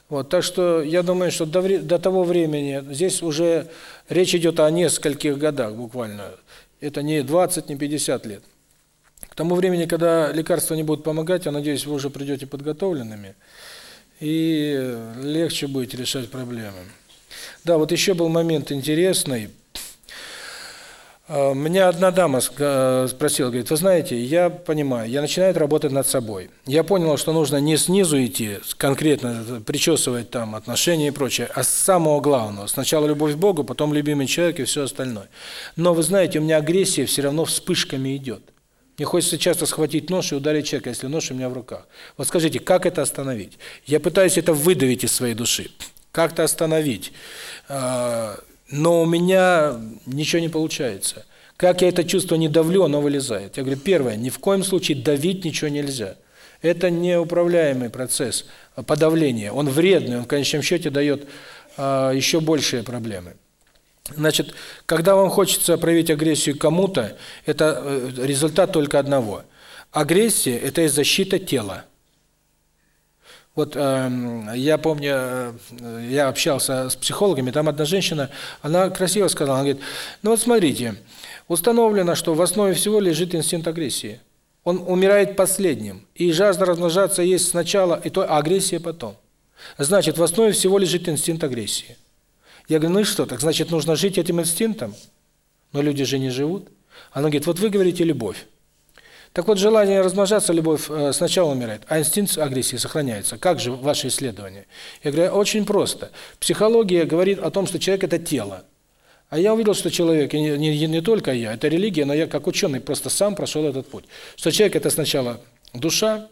Вот, так что я думаю, что до, до того времени, здесь уже речь идет о нескольких годах буквально, это не 20, не 50 лет. К тому времени, когда лекарства не будут помогать, я надеюсь, вы уже придете подготовленными, и легче будет решать проблемы. Да, вот еще был момент интересный – меня одна дама э, спросила, говорит, вы знаете, я понимаю, я начинаю работать над собой. Я поняла, что нужно не снизу идти, конкретно э, причесывать там отношения и прочее, а с самого главного. Сначала любовь к Богу, потом любимый человек и все остальное. Но вы знаете, у меня агрессия все равно вспышками идет. Мне хочется часто схватить нож и ударить человека, если нож у меня в руках. Вот скажите, как это остановить? Я пытаюсь это выдавить из своей души. Как-то остановить. Э, но у меня ничего не получается. Как я это чувство не давлю, оно вылезает. Я говорю, первое, ни в коем случае давить ничего нельзя. Это неуправляемый процесс э, подавления. Он вредный, он в конечном счете дает а, еще большие проблемы. Значит, когда вам хочется проявить агрессию кому-то, это э, результат только одного. Агрессия – это и защита тела. Вот э, я помню, э, я общался с психологами, там одна женщина, она красиво сказала, она говорит, ну вот смотрите, установлено, что в основе всего лежит инстинкт агрессии. Он умирает последним, и жажда размножаться есть сначала, и то агрессия потом. Значит, в основе всего лежит инстинкт агрессии. Я говорю, ну и что, так значит, нужно жить этим инстинктом? Но люди же не живут. Она говорит, вот вы говорите любовь. Так вот, желание размножаться, любовь э, сначала умирает, а инстинкт агрессии сохраняется. Как же ваше исследование? Я говорю, очень просто. Психология говорит о том, что человек – это тело. А я увидел, что человек, и не, не, не только я, это религия, но я как ученый просто сам прошел этот путь. Что человек – это сначала душа,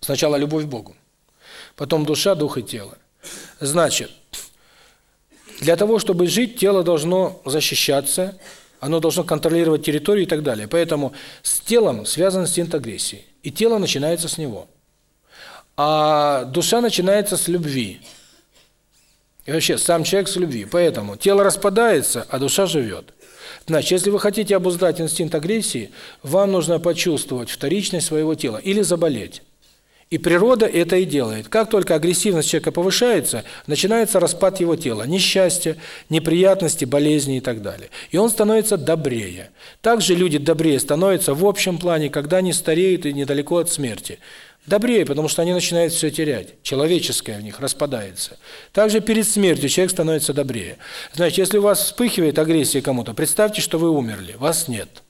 сначала любовь к Богу, потом душа, дух и тело. Значит, для того, чтобы жить, тело должно защищаться, оно должно контролировать территорию и так далее. Поэтому с телом связан инстинкт агрессии. И тело начинается с него. А душа начинается с любви. И вообще, сам человек с любви. Поэтому тело распадается, а душа живет. Значит, если вы хотите обуздать инстинкт агрессии, вам нужно почувствовать вторичность своего тела или заболеть. И природа это и делает. Как только агрессивность человека повышается, начинается распад его тела, несчастья, неприятности, болезни и так далее. И он становится добрее. Также люди добрее становятся в общем плане, когда они стареют и недалеко от смерти. Добрее, потому что они начинают все терять. Человеческое в них распадается. Также перед смертью человек становится добрее. Значит, если у вас вспыхивает агрессия кому-то, представьте, что вы умерли, вас нет.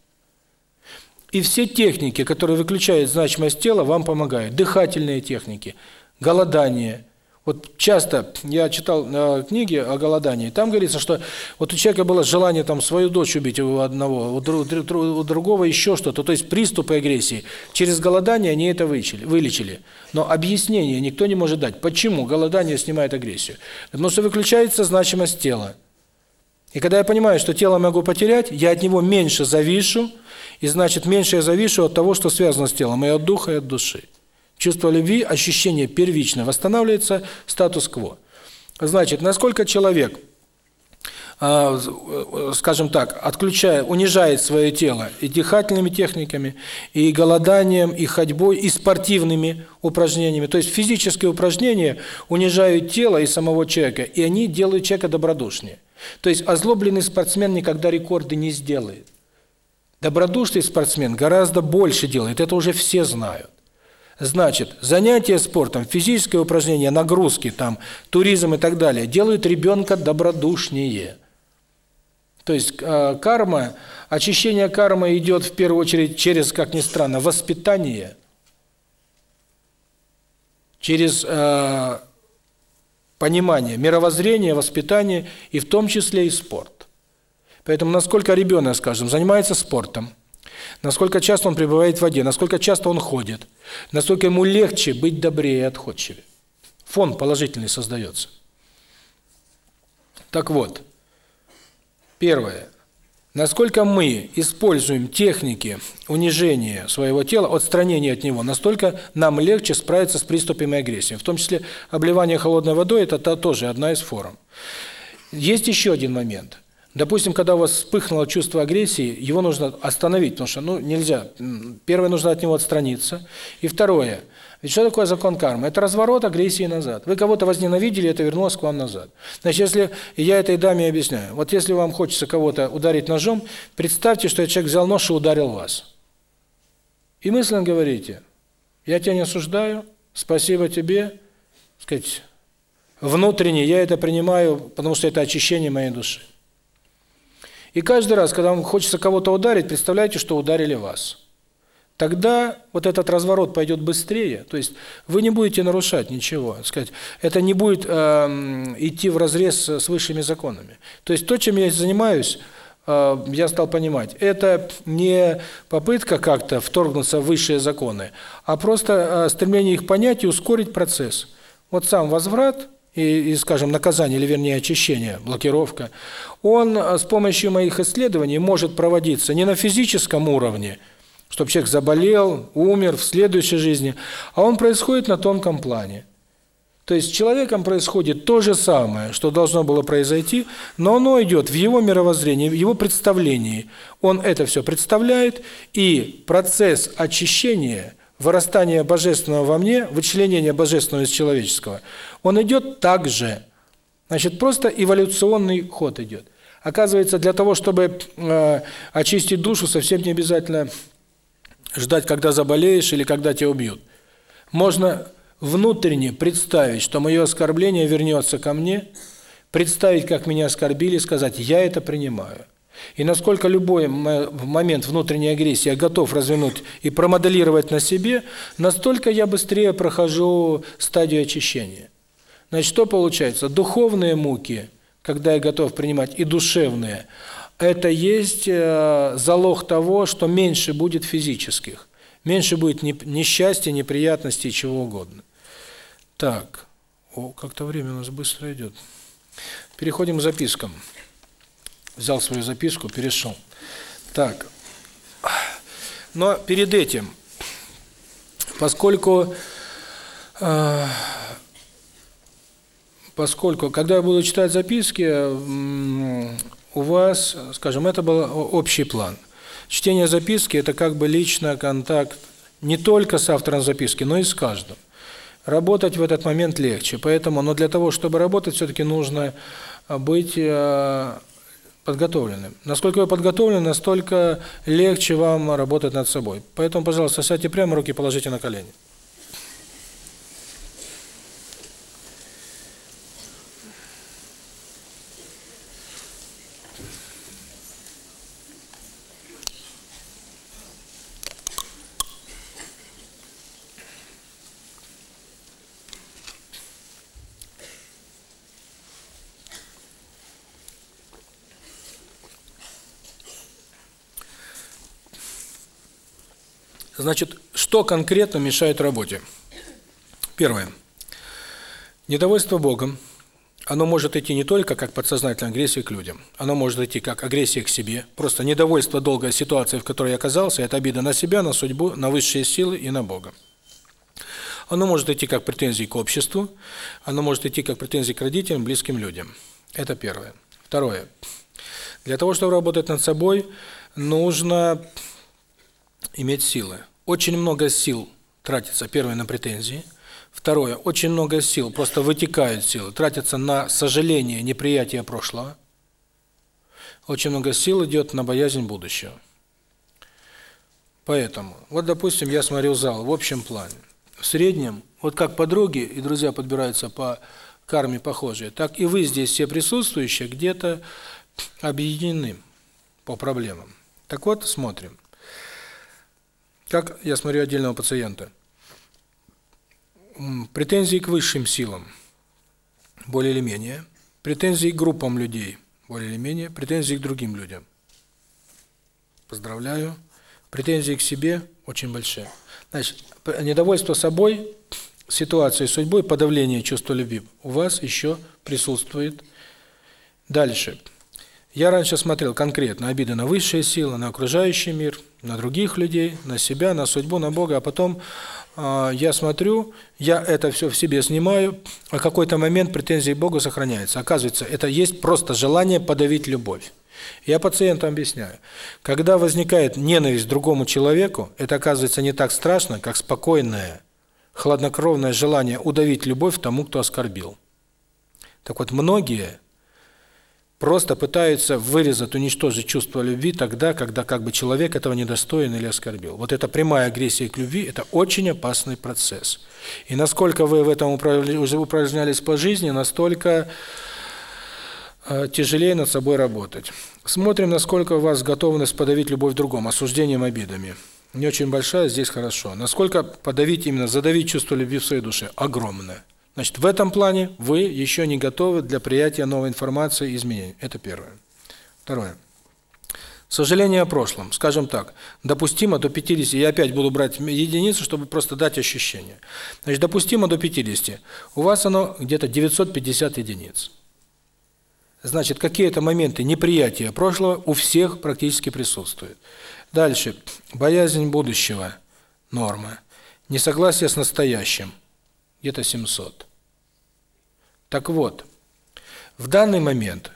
И все техники, которые выключают значимость тела, вам помогают. Дыхательные техники, голодание. Вот часто я читал э, книги о голодании. Там говорится, что вот у человека было желание там свою дочь убить у одного, у, друг, у другого еще что-то. То есть приступы агрессии. Через голодание они это вылечили. Но объяснение никто не может дать. Почему голодание снимает агрессию? Потому что выключается значимость тела. И когда я понимаю, что тело могу потерять, я от него меньше завишу, и значит, меньше я завишу от того, что связано с телом, и от духа, и от души. Чувство любви, ощущение первичное восстанавливается статус-кво. Значит, насколько человек, а, скажем так, отключая, унижает свое тело и дыхательными техниками, и голоданием, и ходьбой, и спортивными упражнениями. То есть физические упражнения унижают тело и самого человека, и они делают человека добродушнее. То есть озлобленный спортсмен никогда рекорды не сделает. Добродушный спортсмен гораздо больше делает, это уже все знают. Значит, занятия спортом, физическое упражнение, нагрузки, там, туризм и так далее, делают ребенка добродушнее. То есть э, карма, очищение кармы идет в первую очередь через, как ни странно, воспитание, через э, понимание, мировоззрение, воспитание и в том числе и спорт. Поэтому насколько ребенок, скажем, занимается спортом, насколько часто он пребывает в воде, насколько часто он ходит, насколько ему легче быть добрее и отходчивее. Фон положительный создается. Так вот, первое. Насколько мы используем техники унижения своего тела, отстранения от него, настолько нам легче справиться с приступами агрессии. В том числе обливание холодной водой – это тоже одна из форм. Есть еще один момент – Допустим, когда у вас вспыхнуло чувство агрессии, его нужно остановить, потому что ну, нельзя. Первое, нужно от него отстраниться. И второе, ведь что такое закон кармы? Это разворот агрессии назад. Вы кого-то возненавидели, это вернулось к вам назад. Значит, если я этой даме объясняю, вот если вам хочется кого-то ударить ножом, представьте, что человек взял нож и ударил вас. И мысленно говорите, я тебя не осуждаю, спасибо тебе, сказать, внутренне я это принимаю, потому что это очищение моей души. И каждый раз, когда вам хочется кого-то ударить, представляете, что ударили вас. Тогда вот этот разворот пойдет быстрее, то есть вы не будете нарушать ничего, сказать, это не будет э, идти в разрез с высшими законами. То есть то, чем я занимаюсь, э, я стал понимать, это не попытка как-то вторгнуться в высшие законы, а просто э, стремление их понять и ускорить процесс. Вот сам возврат – и, и, скажем, наказание, или вернее очищение, блокировка, он с помощью моих исследований может проводиться не на физическом уровне, чтобы человек заболел, умер в следующей жизни, а он происходит на тонком плане. То есть с человеком происходит то же самое, что должно было произойти, но оно идет в его мировоззрении, в его представлении. Он это все представляет, и процесс очищения – вырастание божественного во мне, вычленение божественного из человеческого, он идет так же. Значит, просто эволюционный ход идет. Оказывается, для того, чтобы э, очистить душу, совсем не обязательно ждать, когда заболеешь или когда тебя убьют. Можно внутренне представить, что мое оскорбление вернется ко мне, представить, как меня оскорбили, сказать «я это принимаю». И насколько любой момент внутренней агрессии я готов развернуть и промоделировать на себе, настолько я быстрее прохожу стадию очищения. Значит, что получается? Духовные муки, когда я готов принимать, и душевные, это есть э, залог того, что меньше будет физических. Меньше будет несчастья, неприятностей, чего угодно. Так, о, как-то время у нас быстро идет. Переходим к запискам взял свою записку, перешел. Так. Но перед этим, поскольку э, поскольку, когда я буду читать записки, у вас, скажем, это был общий план. Чтение записки – это как бы личный контакт не только с автором записки, но и с каждым. Работать в этот момент легче, поэтому, но для того, чтобы работать, все-таки нужно быть э, подготовлены. Насколько вы подготовлены, настолько легче вам работать над собой. Поэтому, пожалуйста, сядьте прямо, руки положите на колени. Значит, что конкретно мешает работе? Первое. Недовольство Богом. Оно может идти не только как подсознательная агрессия к людям. Оно может идти как агрессия к себе. Просто недовольство долгой ситуации, в которой я оказался, это обида на себя, на судьбу, на высшие силы и на Бога. Оно может идти как претензии к обществу, оно может идти как претензии к родителям, близким людям. Это первое. Второе. Для того, чтобы работать над собой, нужно иметь силы очень много сил тратится, первое, на претензии, второе, очень много сил, просто вытекают силы, тратятся на сожаление, неприятие прошлого, очень много сил идет на боязнь будущего. Поэтому, вот, допустим, я смотрел зал в общем плане. В среднем, вот как подруги и друзья подбираются по карме похожие, так и вы здесь все присутствующие где-то объединены по проблемам. Так вот, смотрим. Как я смотрю отдельного пациента. Претензии к высшим силам, более или менее. Претензии к группам людей, более или менее. Претензии к другим людям. Поздравляю. Претензии к себе очень большие. Значит, недовольство собой, ситуацией, судьбой, подавление чувства любви у вас еще присутствует. Дальше. Дальше. Я раньше смотрел конкретно обиды на высшие силы, на окружающий мир, на других людей, на себя, на судьбу, на Бога, а потом э, я смотрю, я это все в себе снимаю, а какой-то момент претензии Бога Богу сохраняется. Оказывается, это есть просто желание подавить любовь. Я пациентам объясняю, когда возникает ненависть к другому человеку, это оказывается не так страшно, как спокойное, хладнокровное желание удавить любовь тому, кто оскорбил. Так вот, многие просто пытаются вырезать, уничтожить чувство любви тогда, когда как бы человек этого недостоин или оскорбил. Вот эта прямая агрессия к любви – это очень опасный процесс. И насколько вы в этом упражнялись по жизни, настолько э, тяжелее над собой работать. Смотрим, насколько у вас готовность подавить любовь другом осуждением, обидами. Не очень большая, здесь хорошо. Насколько подавить именно, задавить чувство любви в своей душе – огромное. Значит, в этом плане вы еще не готовы для приятия новой информации и изменений. Это первое. Второе. Сожаление о прошлом. Скажем так, допустимо до 50, я опять буду брать единицу, чтобы просто дать ощущение. Значит, допустимо до 50. У вас оно где-то 950 единиц. Значит, какие-то моменты неприятия прошлого у всех практически присутствуют. Дальше. Боязнь будущего. Норма. Несогласие с настоящим – где-то 700. Так вот, в данный момент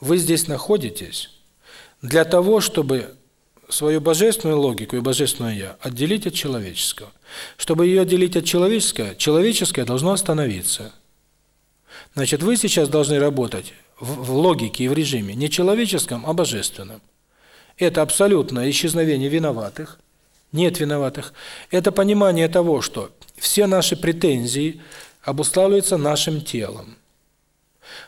вы здесь находитесь для того, чтобы свою божественную логику и божественное я отделить от человеческого. Чтобы ее отделить от человеческого, человеческое должно остановиться. Значит, вы сейчас должны работать в, в логике и в режиме не человеческом, а божественном. Это абсолютное исчезновение виноватых, нет виноватых. Это понимание того, что все наши претензии обуславливаются нашим телом.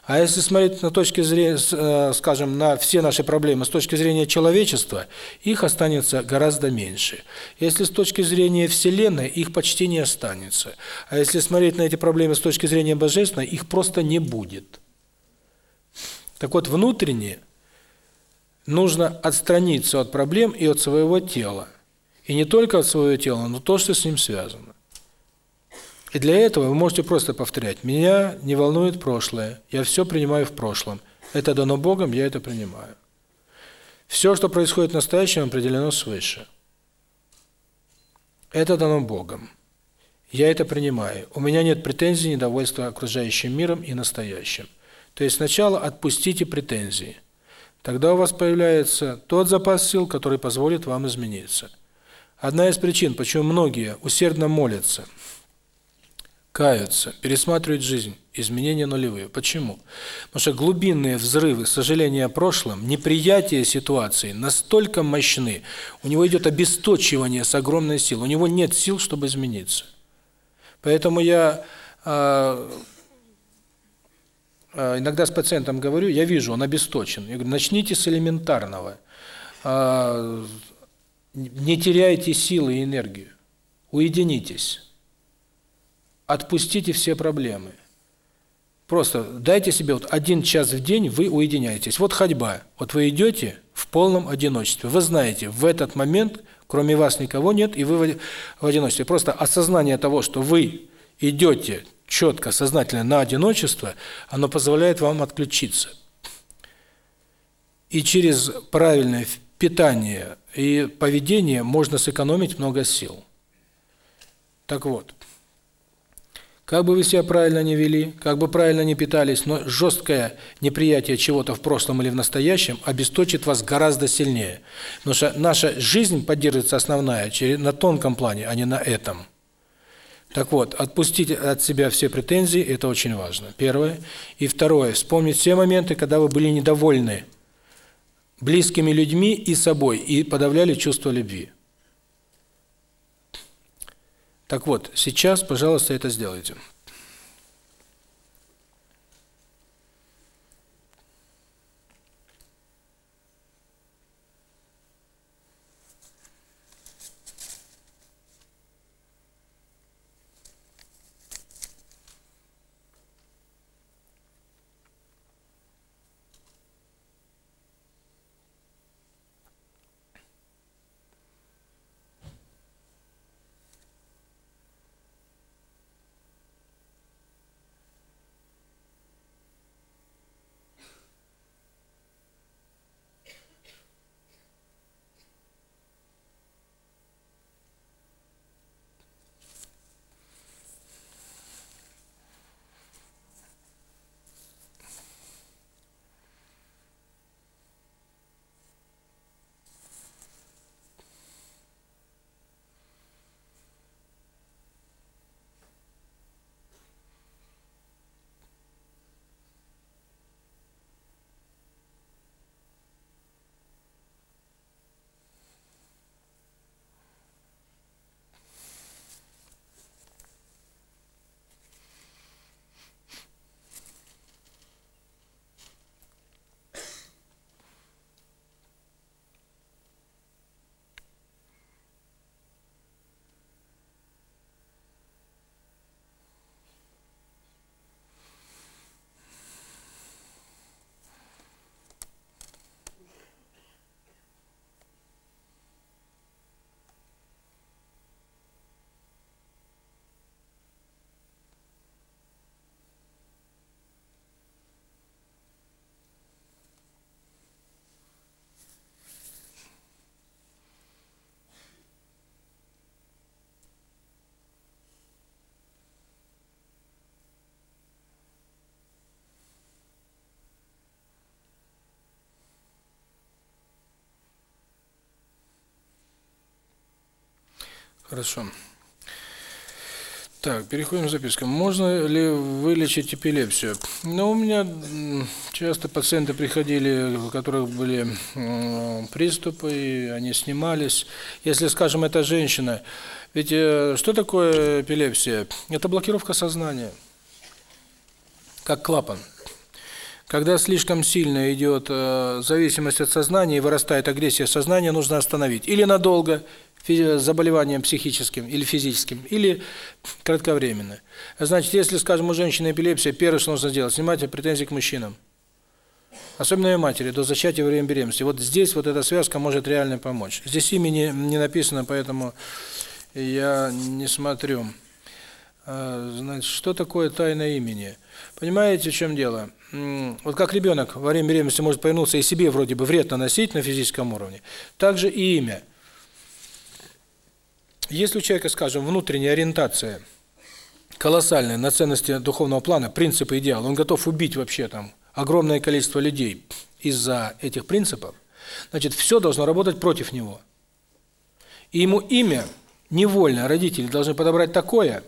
А если смотреть на точки зрения, э, скажем, на все наши проблемы с точки зрения человечества, их останется гораздо меньше. Если с точки зрения Вселенной, их почти не останется. А если смотреть на эти проблемы с точки зрения Божественной, их просто не будет. Так вот, внутренне нужно отстраниться от проблем и от своего тела. И не только от своего тела, но то, что с ним связано. И для этого вы можете просто повторять. Меня не волнует прошлое. Я все принимаю в прошлом. Это дано Богом, я это принимаю. Все, что происходит в настоящем, определено свыше. Это дано Богом. Я это принимаю. У меня нет претензий, недовольства окружающим миром и настоящим. То есть сначала отпустите претензии. Тогда у вас появляется тот запас сил, который позволит вам измениться. Одна из причин, почему многие усердно молятся – каются, пересматривают жизнь. Изменения нулевые. Почему? Потому что глубинные взрывы, сожаления о прошлом, неприятие ситуации настолько мощны, у него идет обесточивание с огромной силой, у него нет сил, чтобы измениться. Поэтому я э, э, иногда с пациентом говорю, я вижу, он обесточен. Я говорю, начните с элементарного. Э, не теряйте силы и энергию. Уединитесь Отпустите все проблемы. Просто дайте себе вот один час в день вы уединяетесь. Вот ходьба. Вот вы идете в полном одиночестве. Вы знаете, в этот момент кроме вас никого нет, и вы в одиночестве. Просто осознание того, что вы идете четко, сознательно на одиночество, оно позволяет вам отключиться. И через правильное питание и поведение можно сэкономить много сил. Так вот, как бы вы себя правильно не вели, как бы правильно не питались, но жесткое неприятие чего-то в прошлом или в настоящем обесточит вас гораздо сильнее. Потому что наша жизнь поддерживается основная на тонком плане, а не на этом. Так вот, отпустить от себя все претензии – это очень важно. Первое. И второе. Вспомнить все моменты, когда вы были недовольны близкими людьми и собой, и подавляли чувство любви. Так вот, сейчас, пожалуйста, это сделайте. Хорошо. Так, переходим к запискам. Можно ли вылечить эпилепсию? Но у меня часто пациенты приходили, у которых были приступы, и они снимались. Если, скажем, это женщина, ведь э, что такое эпилепсия? Это блокировка сознания, как клапан. Когда слишком сильно идет э, зависимость от сознания и вырастает агрессия сознания, нужно остановить. Или надолго, заболеванием психическим или физическим, или кратковременно. Значит, если, скажем, у женщины эпилепсия, первое, что нужно сделать, снимать претензии к мужчинам. Особенно ее матери, до зачатия во время беременности. Вот здесь вот эта связка может реально помочь. Здесь имя не, не написано, поэтому я не смотрю. А, значит, что такое тайна имени? Понимаете, в чем дело? Вот как ребенок во время беременности может повернуться и себе вроде бы вред наносить на физическом уровне, также и имя – если у человека, скажем, внутренняя ориентация колоссальная на ценности духовного плана, принципы идеала, он готов убить вообще там огромное количество людей из-за этих принципов, значит, все должно работать против него. И ему имя невольно родители должны подобрать такое,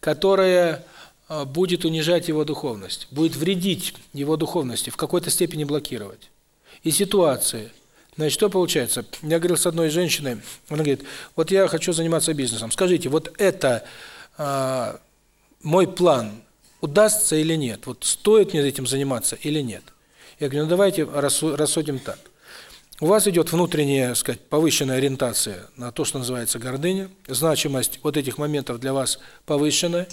которое а, будет унижать его духовность, будет вредить его духовности, в какой-то степени блокировать. И ситуации, Значит, что получается? Я говорил с одной женщиной, она говорит, вот я хочу заниматься бизнесом. Скажите, вот это э, мой план удастся или нет? Вот стоит мне этим заниматься или нет? Я говорю, ну давайте рассудим так. У вас идет внутренняя, сказать, повышенная ориентация на то, что называется гордыня, значимость вот этих моментов для вас повышенная,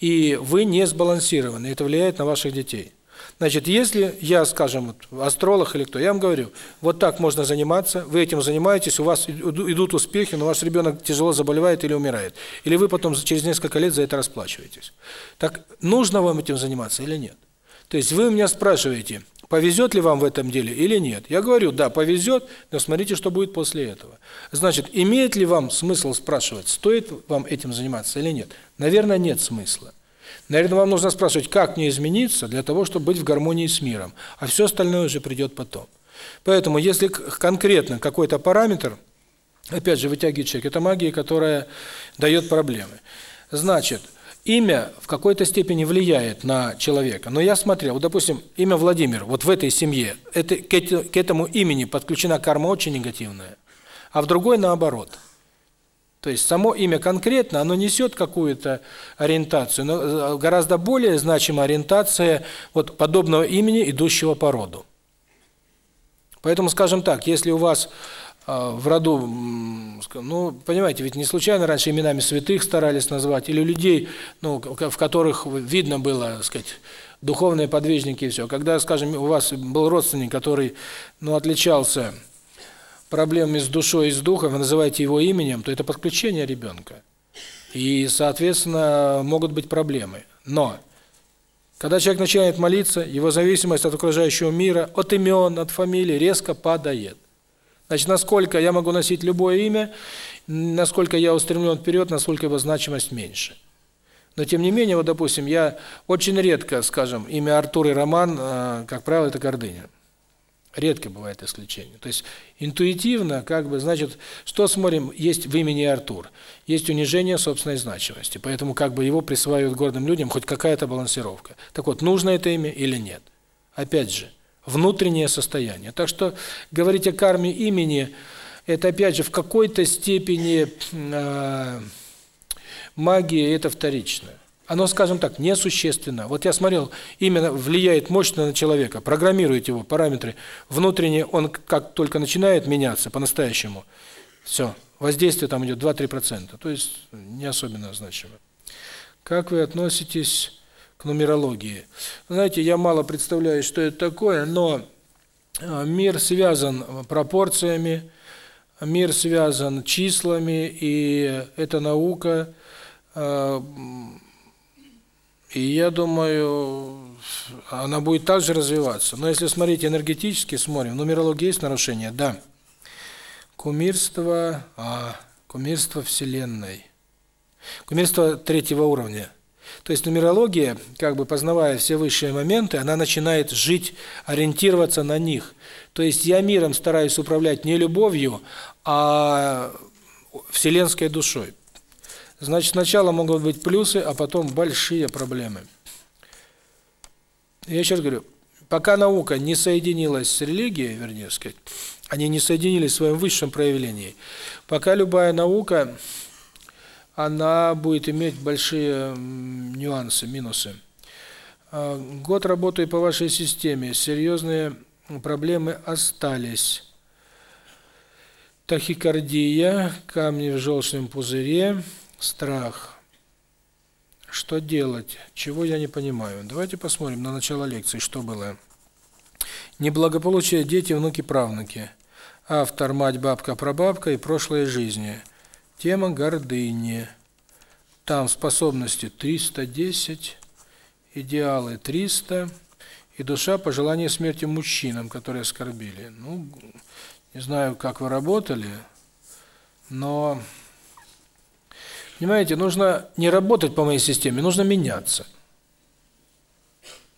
и вы не сбалансированы, это влияет на ваших детей. Значит, если я, скажем, вот, астролог или кто, я вам говорю, вот так можно заниматься, вы этим занимаетесь, у вас идут успехи, но ваш ребенок тяжело заболевает или умирает. Или вы потом через несколько лет за это расплачиваетесь. Так нужно вам этим заниматься или нет? То есть вы меня спрашиваете, повезет ли вам в этом деле или нет. Я говорю, да, повезет, но смотрите, что будет после этого. Значит, имеет ли вам смысл спрашивать, стоит вам этим заниматься или нет? Наверное, нет смысла. Наверное, вам нужно спрашивать, как мне измениться для того, чтобы быть в гармонии с миром, а все остальное уже придет потом. Поэтому, если конкретно какой-то параметр, опять же, вытягивает человек, это магия, которая дает проблемы. Значит, имя в какой-то степени влияет на человека. Но я смотрел, вот, допустим, имя Владимир, вот в этой семье, это, к, к этому имени подключена карма очень негативная, а в другой наоборот – то есть само имя конкретно, оно несет какую-то ориентацию, но э, гораздо более значима ориентация вот подобного имени, идущего по роду. Поэтому, скажем так, если у вас э, в роду, ну, понимаете, ведь не случайно раньше именами святых старались назвать, или людей, ну, в которых видно было, так сказать, духовные подвижники и все. Когда, скажем, у вас был родственник, который, ну, отличался проблемами с душой и с духом, вы называете его именем, то это подключение ребенка. И, соответственно, могут быть проблемы. Но когда человек начинает молиться, его зависимость от окружающего мира, от имен, от фамилий резко падает. Значит, насколько я могу носить любое имя, насколько я устремлен вперед, насколько его значимость меньше. Но тем не менее, вот, допустим, я очень редко, скажем, имя Артур и Роман, э, как правило, это гордыня. Редко бывает исключение. То есть интуитивно, как бы, значит, что смотрим, есть в имени Артур, есть унижение собственной значимости, поэтому как бы его присваивают гордым людям хоть какая-то балансировка. Так вот, нужно это имя или нет? Опять же, внутреннее состояние. Так что говорить о карме имени, это опять же в какой-то степени э, магия, это вторично оно, скажем так, несущественно. Вот я смотрел, именно влияет мощно на человека, программирует его параметры. Внутренне он как только начинает меняться по-настоящему, все, воздействие там идет 2-3%, то есть э, не особенно значимо. Как вы относитесь к нумерологии? Знаете, я мало представляю, что это такое, но э, мир связан э, пропорциями, мир связан числами, и эта наука и я думаю, она будет также развиваться. Но если смотреть энергетически, смотрим, нумерология есть нарушение? Да. Кумирство, а, кумирство Вселенной. Кумирство третьего уровня. То есть нумерология, как бы познавая все высшие моменты, она начинает жить, ориентироваться на них. То есть я миром стараюсь управлять не любовью, а вселенской душой. Значит, сначала могут быть плюсы, а потом большие проблемы. Я сейчас говорю, пока наука не соединилась с религией, вернее сказать, они не соединились в своем высшем проявлении, пока любая наука, она будет иметь большие нюансы, минусы. А, год работаю по вашей системе, серьезные проблемы остались. Тахикардия, камни в желчном пузыре – страх. Что делать? Чего я не понимаю? Давайте посмотрим на начало лекции, что было. Неблагополучие дети, внуки, правнуки. Автор мать, бабка, прабабка и прошлые жизни. Тема гордыни. Там способности 310, идеалы 300 и душа пожелание смерти мужчинам, которые оскорбили. Ну, не знаю, как вы работали, но Понимаете, нужно не работать по моей системе, нужно меняться.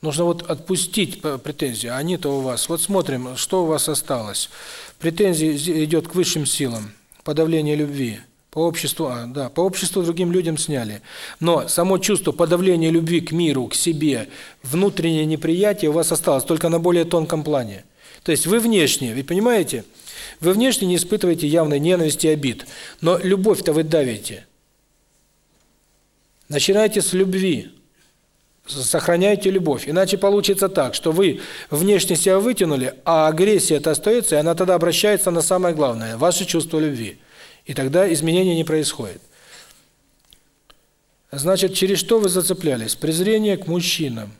Нужно вот отпустить претензии, а они-то у вас. Вот смотрим, что у вас осталось. Претензии идет к высшим силам, подавление любви. По обществу, а, да, по обществу другим людям сняли. Но само чувство подавления любви к миру, к себе, внутреннее неприятие у вас осталось только на более тонком плане. То есть вы внешне, вы понимаете, вы внешне не испытываете явной ненависти и обид, но любовь-то вы давите. Начинайте с любви. Сохраняйте любовь. Иначе получится так, что вы внешне себя вытянули, а агрессия это остается, и она тогда обращается на самое главное – ваше чувство любви. И тогда изменения не происходит. Значит, через что вы зацеплялись? Презрение к мужчинам.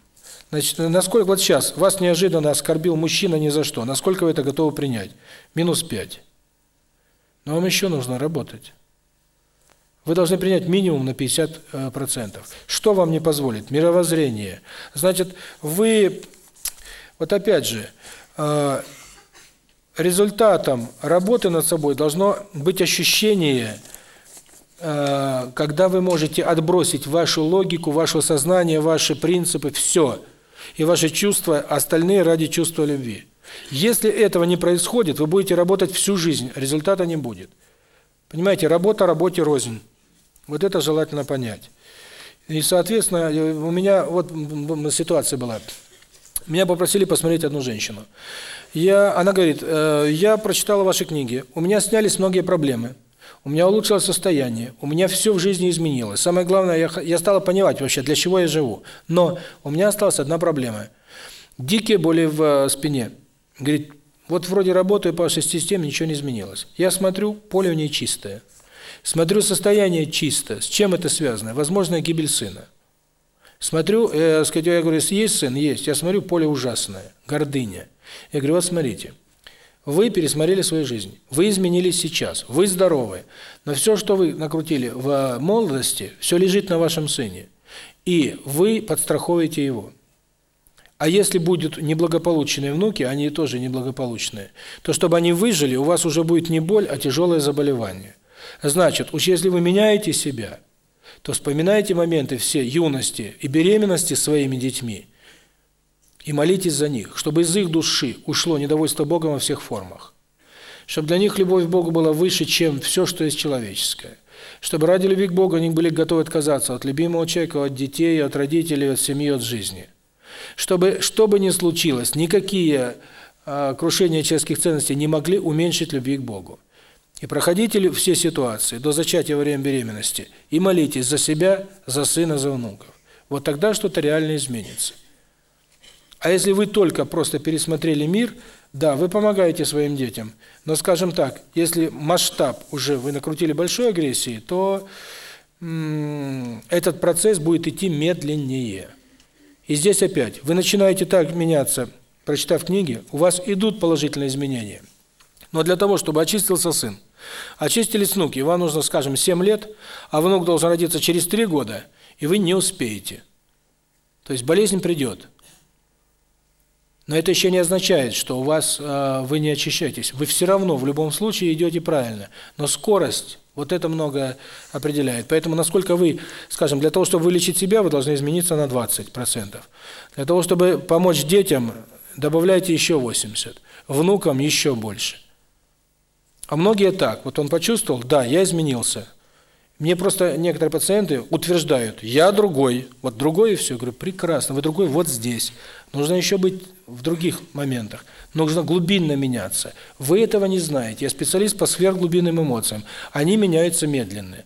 Значит, насколько вот сейчас вас неожиданно оскорбил мужчина ни за что, насколько вы это готовы принять? Минус 5. Но вам еще нужно работать. Вы должны принять минимум на 50%. Э, Что вам не позволит? Мировоззрение. Значит, вы, вот опять же, э, результатом работы над собой должно быть ощущение, э, когда вы можете отбросить вашу логику, ваше сознание, ваши принципы, все, и ваши чувства, остальные ради чувства любви. Если этого не происходит, вы будете работать всю жизнь, результата не будет. Понимаете, работа работе рознь. Вот это желательно понять. И, соответственно, у меня вот ситуация была. Меня попросили посмотреть одну женщину. Я, она говорит, э, я прочитала ваши книги, у меня снялись многие проблемы, у меня улучшилось состояние, у меня все в жизни изменилось. Самое главное, я, я стала понимать вообще, для чего я живу. Но у меня осталась одна проблема. Дикие боли в э, спине. Говорит, вот вроде работаю по системе, ничего не изменилось. Я смотрю, поле у нее чистое. Смотрю состояние чисто. С чем это связано? Возможно, гибель сына. Смотрю, э, я говорю, есть сын? Есть. Я смотрю, поле ужасное, гордыня. Я говорю, вот смотрите, вы пересмотрели свою жизнь, вы изменились сейчас, вы здоровы, но все, что вы накрутили в э, молодости, все лежит на вашем сыне, и вы подстраховываете его. А если будут неблагополучные внуки, они тоже неблагополучные, то чтобы они выжили, у вас уже будет не боль, а тяжелое заболевание. Значит, уж если вы меняете себя, то вспоминайте моменты все юности и беременности своими детьми и молитесь за них, чтобы из их души ушло недовольство Богом во всех формах, чтобы для них любовь к Богу была выше, чем все, что есть человеческое, чтобы ради любви к Богу они были готовы отказаться от любимого человека, от детей, от родителей, от семьи, от жизни, чтобы, что бы ни случилось, никакие э, крушения человеческих ценностей не могли уменьшить любви к Богу. И проходите все ситуации до зачатия во время беременности и молитесь за себя, за сына, за внуков. Вот тогда что-то реально изменится. А если вы только просто пересмотрели мир, да, вы помогаете своим детям. Но, скажем так, если масштаб уже вы накрутили большой агрессии, то этот процесс будет идти медленнее. И здесь опять, вы начинаете так меняться, прочитав книги, у вас идут положительные изменения. Но для того, чтобы очистился сын, Очистили снуки, вам нужно, скажем, 7 лет, а внук должен родиться через 3 года, и вы не успеете. То есть болезнь придет. Но это еще не означает, что у вас э, вы не очищаетесь. Вы все равно в любом случае идете правильно. Но скорость, вот это много определяет. Поэтому насколько вы, скажем, для того, чтобы вылечить себя, вы должны измениться на 20%. Для того, чтобы помочь детям, добавляйте еще 80%. Внукам еще больше. А многие так. Вот он почувствовал, да, я изменился. Мне просто некоторые пациенты утверждают, я другой, вот другой и все. Я говорю, прекрасно, вы другой вот здесь. Нужно еще быть в других моментах. Нужно глубинно меняться. Вы этого не знаете. Я специалист по сверхглубинным эмоциям. Они меняются медленно.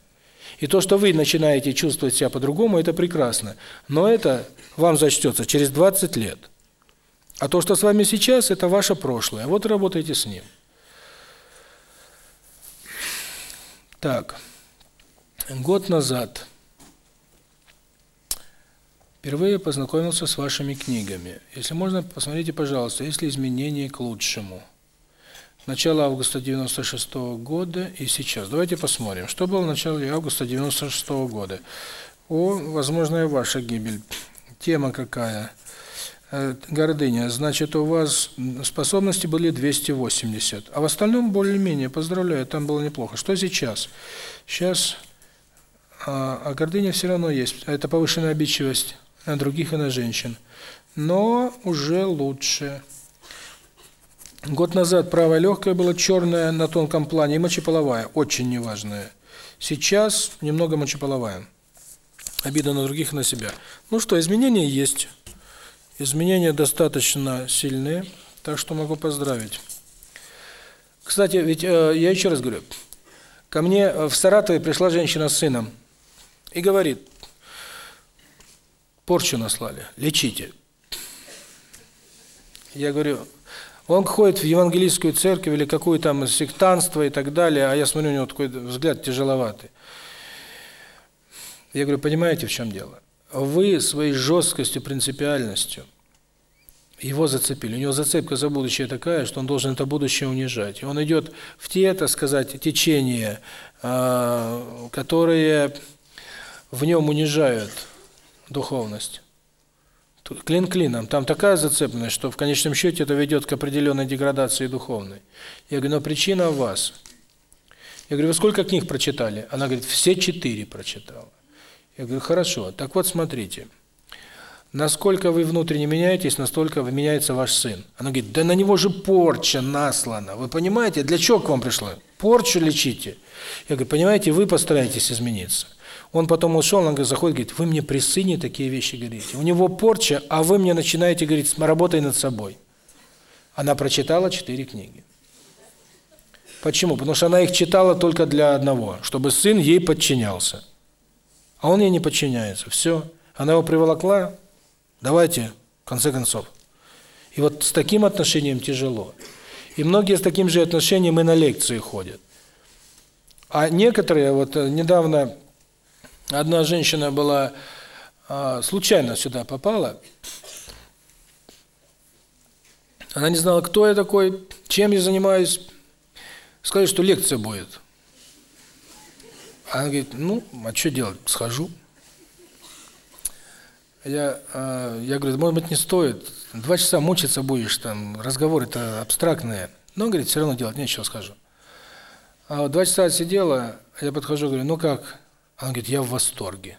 И то, что вы начинаете чувствовать себя по-другому, это прекрасно. Но это вам зачтется через 20 лет. А то, что с вами сейчас, это ваше прошлое. Вот работайте с ним. Так, год назад впервые познакомился с вашими книгами. Если можно, посмотрите, пожалуйста, есть ли изменения к лучшему. Начало августа 96 -го года и сейчас. Давайте посмотрим, что было в начале августа 96 -го года. О, возможная ваша гибель. Тема какая? гордыня, значит, у вас способности были 280, а в остальном более-менее, поздравляю, там было неплохо. Что сейчас? Сейчас, а, а гордыня все равно есть, это повышенная обидчивость на других и на женщин, но уже лучше. Год назад правая легкая была черная на тонком плане и мочеполовая, очень неважная. Сейчас немного мочеполовая. Обида на других и на себя. Ну что, изменения есть. Изменения достаточно сильные, так что могу поздравить. Кстати, ведь э, я еще раз говорю, ко мне э, в Саратове пришла женщина с сыном и говорит, порчу наслали, лечите. Я говорю, он ходит в евангелистскую церковь или какую там сектантство и так далее, а я смотрю, у него такой взгляд тяжеловатый. Я говорю, понимаете, в чем дело? вы своей жесткостью, принципиальностью его зацепили. У него зацепка за будущее такая, что он должен это будущее унижать. И он идет в те, так сказать, течения, а, которые в нем унижают духовность. Клин клином. Там такая зацепленность, что в конечном счете это ведет к определенной деградации духовной. Я говорю, но причина в вас. Я говорю, вы сколько книг прочитали? Она говорит, все четыре прочитала. Я говорю, хорошо, так вот смотрите. Насколько вы внутренне меняетесь, настолько меняется ваш сын. Она говорит, да на него же порча наслана. Вы понимаете, для чего к вам пришла? Порчу лечите. Я говорю, понимаете, вы постараетесь измениться. Он потом ушел, он заходит, говорит, вы мне при сыне такие вещи говорите. У него порча, а вы мне начинаете говорить, работай над собой. Она прочитала четыре книги. Почему? Потому что она их читала только для одного, чтобы сын ей подчинялся. А он ей не подчиняется. Все. Она его приволокла. Давайте, в конце концов. И вот с таким отношением тяжело. И многие с таким же отношением и на лекции ходят. А некоторые, вот э, недавно одна женщина была, а, случайно сюда попала, она не знала, кто я такой, чем я занимаюсь. Сказали, что лекция будет. Она говорит, ну, а что делать, схожу. Я, я говорю, может быть, не стоит. Два часа мучиться будешь, там, разговоры-то абстрактные. Но говорит, все равно делать нечего, скажу. А вот два часа сидела, я подхожу, говорю, ну как? Она говорит, я в восторге.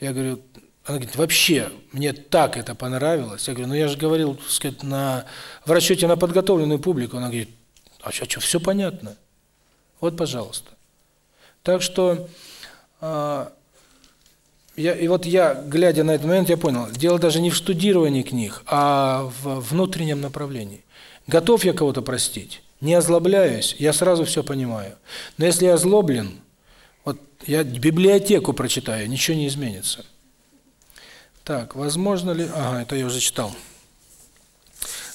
Я говорю, она говорит, вообще, мне так это понравилось. Я говорю, ну я же говорил, так сказать, на, в расчете на подготовленную публику. Она говорит, а что, что, все понятно. Вот, пожалуйста. Так что а, я, и вот я, глядя на этот момент, я понял, дело даже не в штудировании книг, а в внутреннем направлении. Готов я кого-то простить, не озлобляюсь, я сразу все понимаю. Но если я злоблен, вот я библиотеку прочитаю, ничего не изменится. Так, возможно ли... Ага, это я уже читал.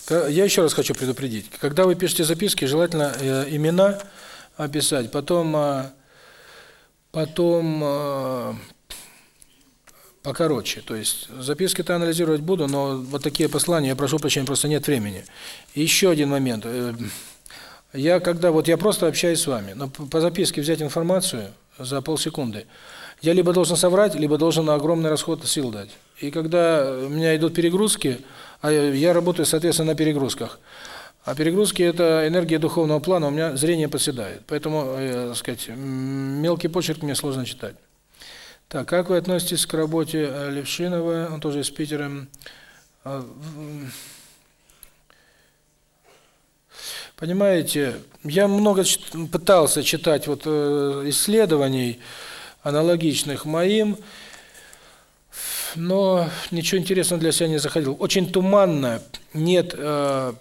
Я еще раз хочу предупредить. Когда вы пишете записки, желательно э, имена описать, потом... Э, потом покороче. То есть записки-то анализировать буду, но вот такие послания, я прошу прощения, просто нет времени. Еще один момент. Я когда вот я просто общаюсь с вами, но по записке взять информацию за полсекунды, я либо должен соврать, либо должен на огромный расход сил дать. И когда у меня идут перегрузки, а я работаю, соответственно, на перегрузках, а перегрузки – это энергия духовного плана, у меня зрение поседает. Поэтому, э, сказать, мелкий почерк мне сложно читать. Так, как вы относитесь к работе Левшинова, он тоже из Питера? А, понимаете, я много пытался читать вот э, исследований аналогичных моим, но ничего интересного для себя не заходил. Очень туманно, нет э,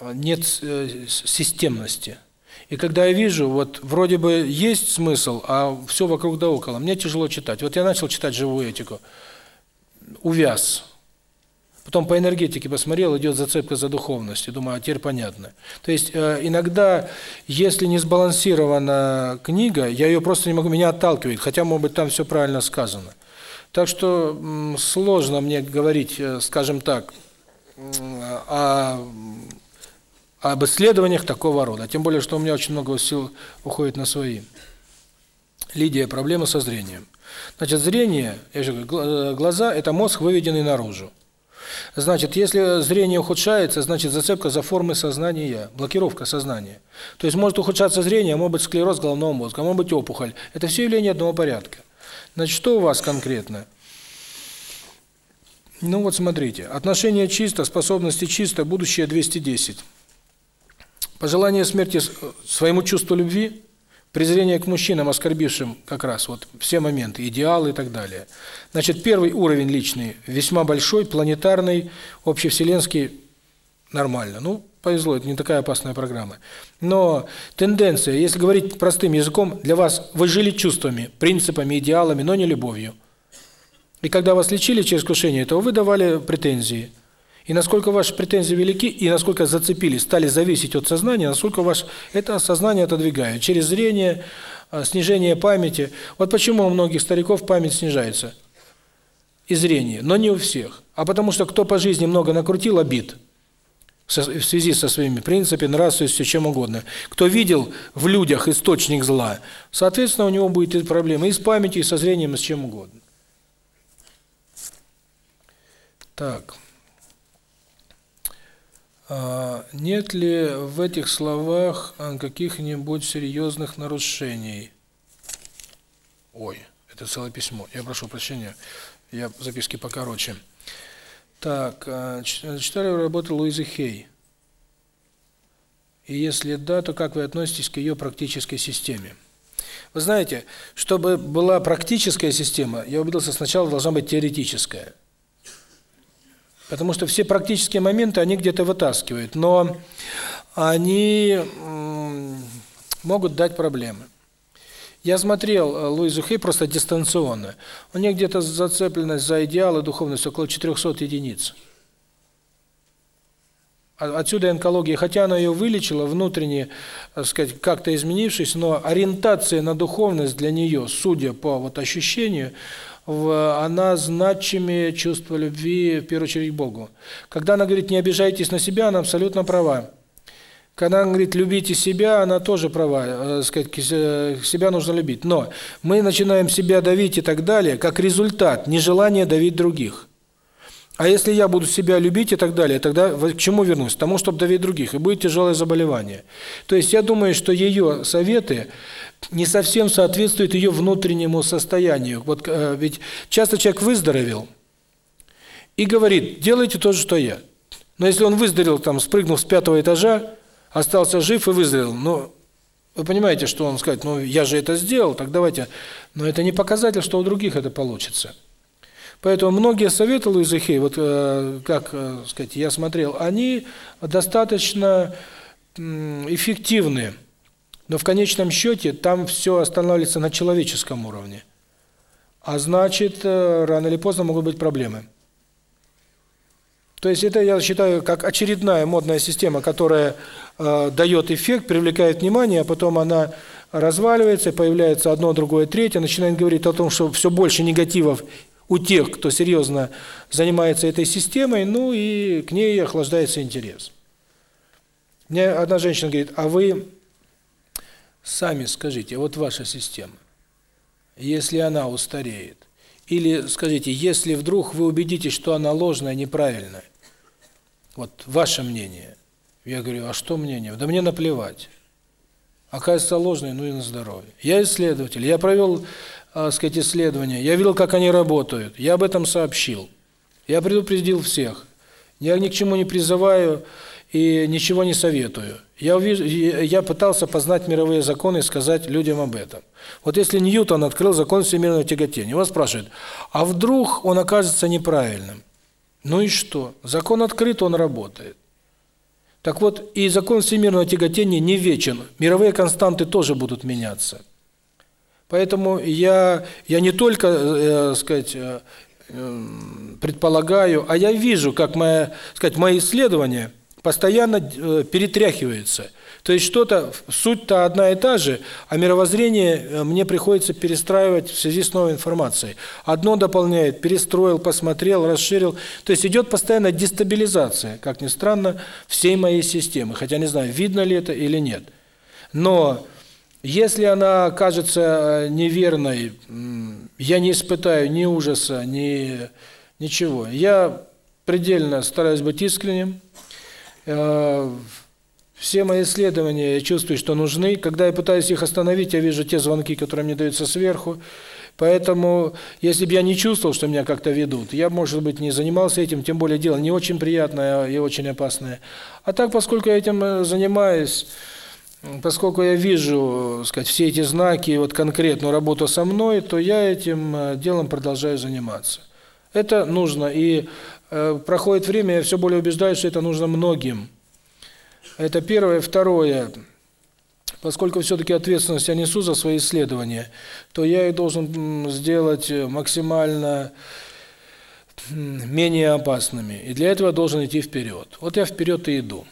нет э, системности. И когда я вижу, вот вроде бы есть смысл, а все вокруг да около, мне тяжело читать. Вот я начал читать живую этику, увяз. Потом по энергетике посмотрел, идет зацепка за духовность, и думаю, а теперь понятно. То есть э, иногда, если не сбалансирована книга, я ее просто не могу, меня отталкивает, хотя, может быть, там все правильно сказано. Так что сложно мне говорить, э, скажем так, о а об исследованиях такого рода. Тем более, что у меня очень много сил уходит на свои. Лидия, проблема со зрением. Значит, зрение, я же говорю, э, глаза – это мозг, выведенный наружу. Значит, если зрение ухудшается, значит, зацепка за формы сознания, блокировка сознания. То есть может ухудшаться зрение, а может быть склероз головного мозга, а может быть опухоль. Это все явление одного порядка. Значит, что у вас конкретно? Ну вот смотрите, отношение чисто, способности чисто, будущее 210 пожелание смерти своему чувству любви, презрение к мужчинам, оскорбившим как раз вот все моменты, идеалы и так далее. Значит, первый уровень личный весьма большой, планетарный, общевселенский, нормально. Ну, повезло, это не такая опасная программа. Но тенденция, если говорить простым языком, для вас вы жили чувствами, принципами, идеалами, но не любовью. И когда вас лечили через кушение, то вы давали претензии – и насколько ваши претензии велики, и насколько зацепились, стали зависеть от сознания, насколько ваш это сознание отодвигает. Через зрение, э, снижение памяти. Вот почему у многих стариков память снижается. И зрение. Но не у всех. А потому что кто по жизни много накрутил, обид. В связи со своими принципами, нравственностью, чем угодно. Кто видел в людях источник зла, соответственно, у него будет и проблемы и с памятью, и со зрением, и с чем угодно. Так. А, нет ли в этих словах э, каких-нибудь серьезных нарушений? Ой, это целое письмо. Я прошу прощения, я записки покороче. Так, э, э, читали работы Луизы Хей? И если да, то как вы относитесь к ее практической системе? Вы знаете, чтобы была практическая система, я убедился, сначала должна быть теоретическая. Потому что все практические моменты они где-то вытаскивают, но они могут дать проблемы. Я смотрел э, Луизу Хей просто дистанционно. У нее где-то зацепленность за идеалы духовность около 400 единиц. А, отсюда онкология, хотя она ее вылечила внутренне, э, так сказать, как-то изменившись, но ориентация на духовность для нее, судя по вот ощущению, она значимее чувство любви, в первую очередь, к Богу. Когда она говорит, не обижайтесь на себя, она абсолютно права. Когда она говорит, любите себя, она тоже права, э, сказать, себя нужно любить. Но мы начинаем себя давить и так далее, как результат нежелания давить других. А если я буду себя любить и так далее, тогда к чему вернусь? К тому, чтобы давить других, и будет тяжелое заболевание. То есть я думаю, что ее советы не совсем соответствует ее внутреннему состоянию. Вот э, ведь часто человек выздоровел и говорит: "Делайте то же, что я". Но если он выздоровел там, спрыгнув с пятого этажа, остался жив и выздоровел, но вы понимаете, что он скажет: "Ну я же это сделал, так давайте". Но это не показатель, что у других это получится. Поэтому многие советы Луизы Хей, вот э, как, э, сказать, я смотрел, они достаточно э, эффективны но в конечном счете там все останавливается на человеческом уровне. А значит, э, рано или поздно могут быть проблемы. То есть это, я считаю, как очередная модная система, которая э, дает эффект, привлекает внимание, а потом она разваливается, появляется одно, другое, третье, начинает говорить о том, что все больше негативов у тех, кто серьезно занимается этой системой, ну и к ней охлаждается интерес. Мне одна женщина говорит, а вы Сами скажите, вот ваша система. Если она устареет. Или скажите, если вдруг вы убедитесь, что она ложная, неправильная. Вот ваше мнение. Я говорю, а что мнение? Да мне наплевать. Оказывается ложной, ну и на здоровье. Я исследователь, я провел, э, сказать, исследования, я видел, как они работают, я об этом сообщил. Я предупредил всех. Я ни к чему не призываю и ничего не советую. Я, я пытался познать мировые законы и сказать людям об этом. Вот если Ньютон открыл закон всемирного тяготения, его спрашивают, а вдруг он окажется неправильным? Ну и что? Закон открыт, он работает. Так вот, и закон всемирного тяготения не вечен. Мировые константы тоже будут меняться. Поэтому я, я не только, э, э сказать, э, э, предполагаю, а я вижу, как моя, сказать, мои исследования – постоянно э, перетряхивается. То есть что-то, суть-то одна и та же, а мировоззрение э, мне приходится перестраивать в связи с новой информацией. Одно дополняет, перестроил, посмотрел, расширил. То есть идет постоянно дестабилизация, как ни странно, всей моей системы. Хотя не знаю, видно ли это или нет. Но если она кажется э, неверной, я не испытаю ни ужаса, ни ничего. Я предельно стараюсь быть искренним, все мои исследования, я чувствую, что нужны. Когда я пытаюсь их остановить, я вижу те звонки, которые мне даются сверху. Поэтому, если бы я не чувствовал, что меня как-то ведут, я, может быть, не занимался этим, тем более дело не очень приятное и очень опасное. А так, поскольку я этим э, занимаюсь, поскольку я вижу, сказать, все эти знаки, вот конкретную работу со мной, то я этим э, делом продолжаю заниматься. Это нужно и проходит время, я все более убеждаюсь, что это нужно многим. Это первое. Второе. Поскольку все-таки ответственность я несу за свои исследования, то я их должен сделать максимально менее опасными. И для этого должен идти вперед. Вот я вперед и иду.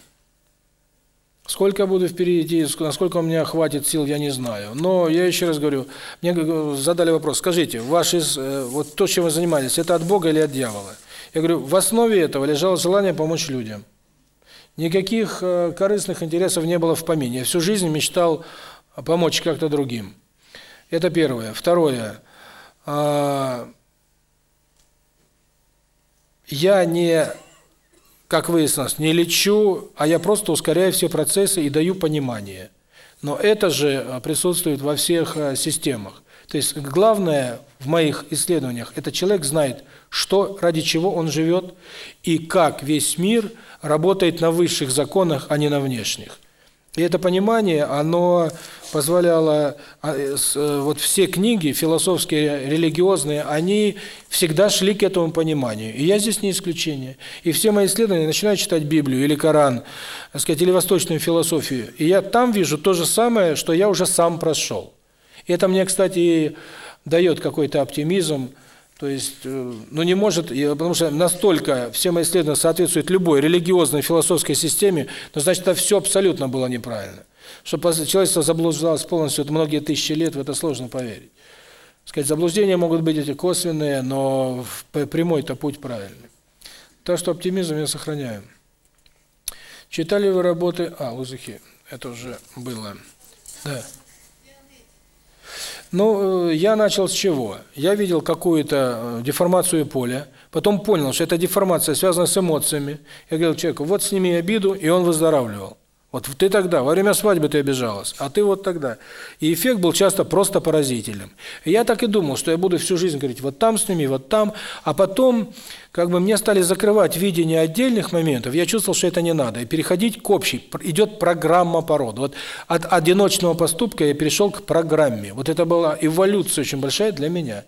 Сколько я буду впереди, насколько у меня хватит сил, я не знаю. Но я еще раз говорю, мне э, задали вопрос, скажите, ваши, э, вот то, чем вы занимались, это от Бога или от дьявола? Я говорю, в основе этого лежало желание помочь людям. Никаких э, корыстных интересов не было в помине. Я всю жизнь мечтал э, помочь как-то другим. Это первое. Второе. А, я не, как выяснилось, не лечу, а я просто ускоряю все процессы и даю понимание. Но это же э, присутствует во всех системах. То есть главное в моих исследованиях это человек знает, что ради чего он живет и как весь мир работает на высших законах, а не на внешних. И это понимание, оно позволяло а, э, вот все книги философские, религиозные, они всегда шли к этому пониманию. И я здесь не исключение. И все мои исследования начинаю читать Библию или Коран, так сказать, или восточную философию, и я там вижу то же самое, что я уже сам прошел. Это мне, кстати, дает какой-то оптимизм. То есть, э, ну не может, потому что настолько все мои исследования соответствуют любой религиозной философской системе, но значит, это все абсолютно было неправильно. Что человечество заблуждалось полностью многие тысячи лет, в это сложно поверить. Сказать, заблуждения могут быть эти косвенные, но прямой-то путь правильный. Так что оптимизм я сохраняю. Читали вы работы... А, Лузахи, это уже было. Да. Ну, э, я начал с чего? Я видел какую-то э, деформацию поля, потом понял, что эта деформация связана с эмоциями. Я говорил человеку, вот сними обиду, и он выздоравливал. Вот ты тогда, во время свадьбы ты обижалась, а ты вот тогда. И эффект был часто просто поразительным. И я так и думал, что я буду всю жизнь говорить, вот там с ними, вот там. А потом, как бы мне стали закрывать видение отдельных моментов, я чувствовал, что это не надо. И переходить к общей. Идет программа породы. Вот от одиночного поступка я перешел к программе. Вот это была эволюция очень большая для меня.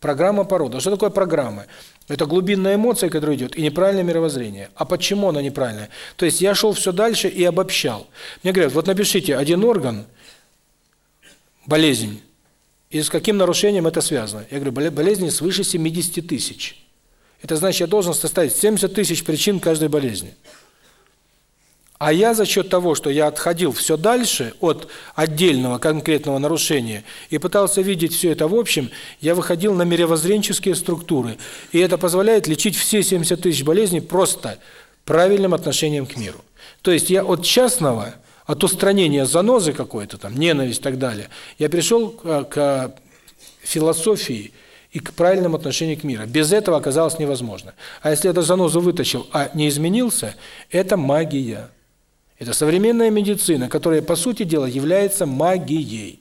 Программа породы. Что такое программы? Это глубинная эмоция, которая идет, и неправильное мировоззрение. А почему она неправильная? То есть я шел все дальше и обобщал. Мне говорят, вот напишите один орган, болезнь, и с каким нарушением это связано. Я говорю, болезни свыше 70 тысяч. Это значит, я должен составить 70 тысяч причин каждой болезни. А я за счет того, что я отходил все дальше от отдельного конкретного нарушения и пытался видеть все это в общем, я выходил на мировоззренческие структуры. И это позволяет лечить все 70 тысяч болезней просто правильным отношением к миру. То есть я от частного, от устранения занозы какой-то там, ненависть и так далее, я пришел к, к философии и к правильному отношению к миру. Без этого оказалось невозможно. А если я эту занозу вытащил, а не изменился, это магия. Это современная медицина, которая, по сути дела, является магией.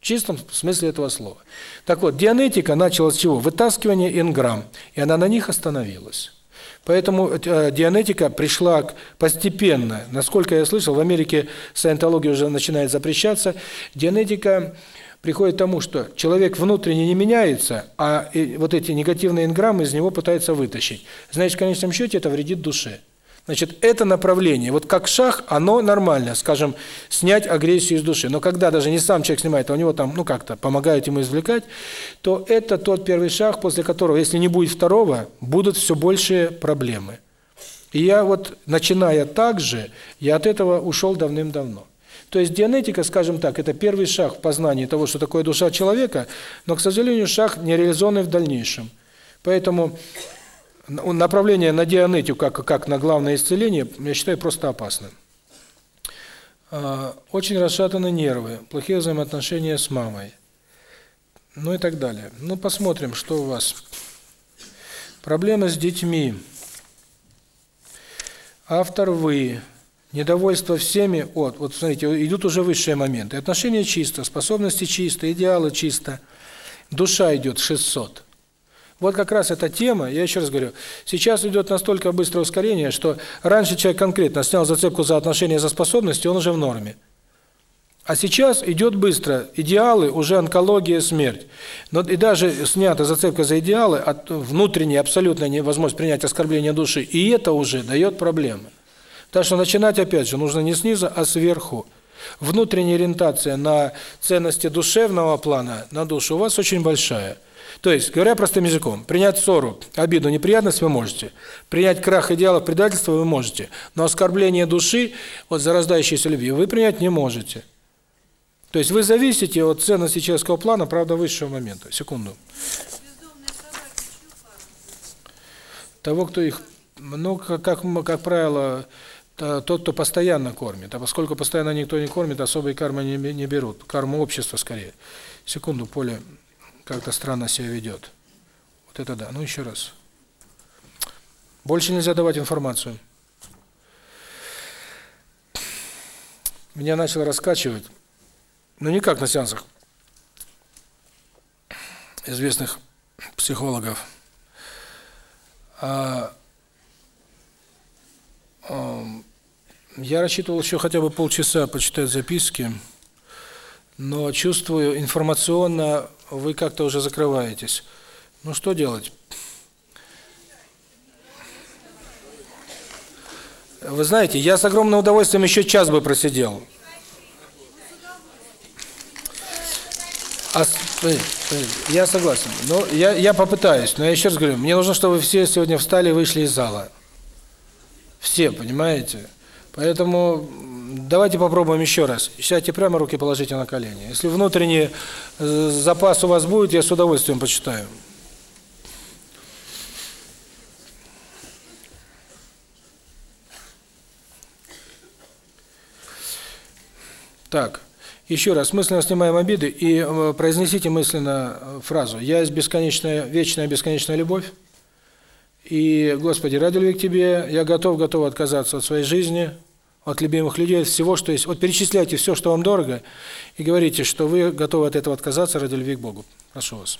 В чистом смысле этого слова. Так вот, дианетика начала с чего? Вытаскивание инграмм. И она на них остановилась. Поэтому э, э, дианетика пришла к постепенно. Насколько я слышал, в Америке саентология уже начинает запрещаться. Дианетика приходит к тому, что человек внутренне не меняется, а э, вот эти негативные инграммы из него пытаются вытащить. Значит, в конечном счете это вредит душе. Значит, это направление, вот как шах, оно нормально, скажем, снять агрессию из души. Но когда даже не сам человек снимает, а у него там, ну как-то, помогают ему извлекать, то это тот первый шаг, после которого, если не будет второго, будут все большие проблемы. И я вот, начиная так же, я от этого ушел давным-давно. То есть дианетика, скажем так, это первый шаг в познании того, что такое душа человека, но, к сожалению, шаг не реализованный в дальнейшем. Поэтому ну, направление на дианетию как как на главное исцеление, я считаю просто опасным. А, очень расшатаны нервы, плохие взаимоотношения с мамой. Ну и так далее. Ну посмотрим, что у вас. Проблемы с детьми. Автор вы. Недовольство всеми. Вот, вот смотрите, идут уже высшие моменты. Отношения чисто, способности чисто, идеалы чисто. Душа идет 600. Вот как раз эта тема, я еще раз говорю, сейчас идет настолько быстрое ускорение, что раньше человек конкретно снял зацепку за отношения, за способности, он уже в норме. А сейчас идет быстро. Идеалы, уже онкология, смерть. Но и даже снята зацепка за идеалы, а от внутренней абсолютной невозможности принять оскорбление души, и это уже дает проблемы. Так что начинать, опять же, нужно не снизу, а сверху. Внутренняя ориентация на ценности душевного плана, на душу у вас очень большая – то есть, говоря простым языком, принять ссору, обиду, неприятность вы можете, принять крах идеалов предательства вы можете, но оскорбление души вот зарождающейся любви вы принять не можете. То есть вы зависите от ценности человеческого плана, правда, высшего момента. Секунду. Того, кто их, ну, как, как правило, тот, кто постоянно кормит. А поскольку постоянно никто не кормит, особые кармы не, не берут. Карму общества скорее. Секунду, Поле как-то странно себя ведет. Вот это да. Ну еще раз. Больше нельзя давать информацию. Меня начал раскачивать. Ну не как на сеансах известных психологов. А, а, я рассчитывал еще хотя бы полчаса почитать записки но чувствую информационно вы как-то уже закрываетесь. Ну что делать? Вы знаете, я с огромным удовольствием еще час бы просидел. А, э, э, я согласен. Но я я попытаюсь, но я еще раз говорю, мне нужно, чтобы все сегодня встали вышли из зала. Все, понимаете? Поэтому давайте попробуем еще раз. Сядьте прямо, руки положите на колени. Если внутренний э, запас у вас будет, я с удовольствием почитаю. Так, еще раз, мысленно снимаем обиды и э, произнесите мысленно э, фразу «Я есть бесконечная, вечная бесконечная любовь». И, Господи, ради любви к Тебе, я готов, готов отказаться от своей жизни, от любимых людей, от всего, что есть. Вот перечисляйте все, что вам дорого, и говорите, что вы готовы от этого отказаться ради любви к Богу. Прошу вас.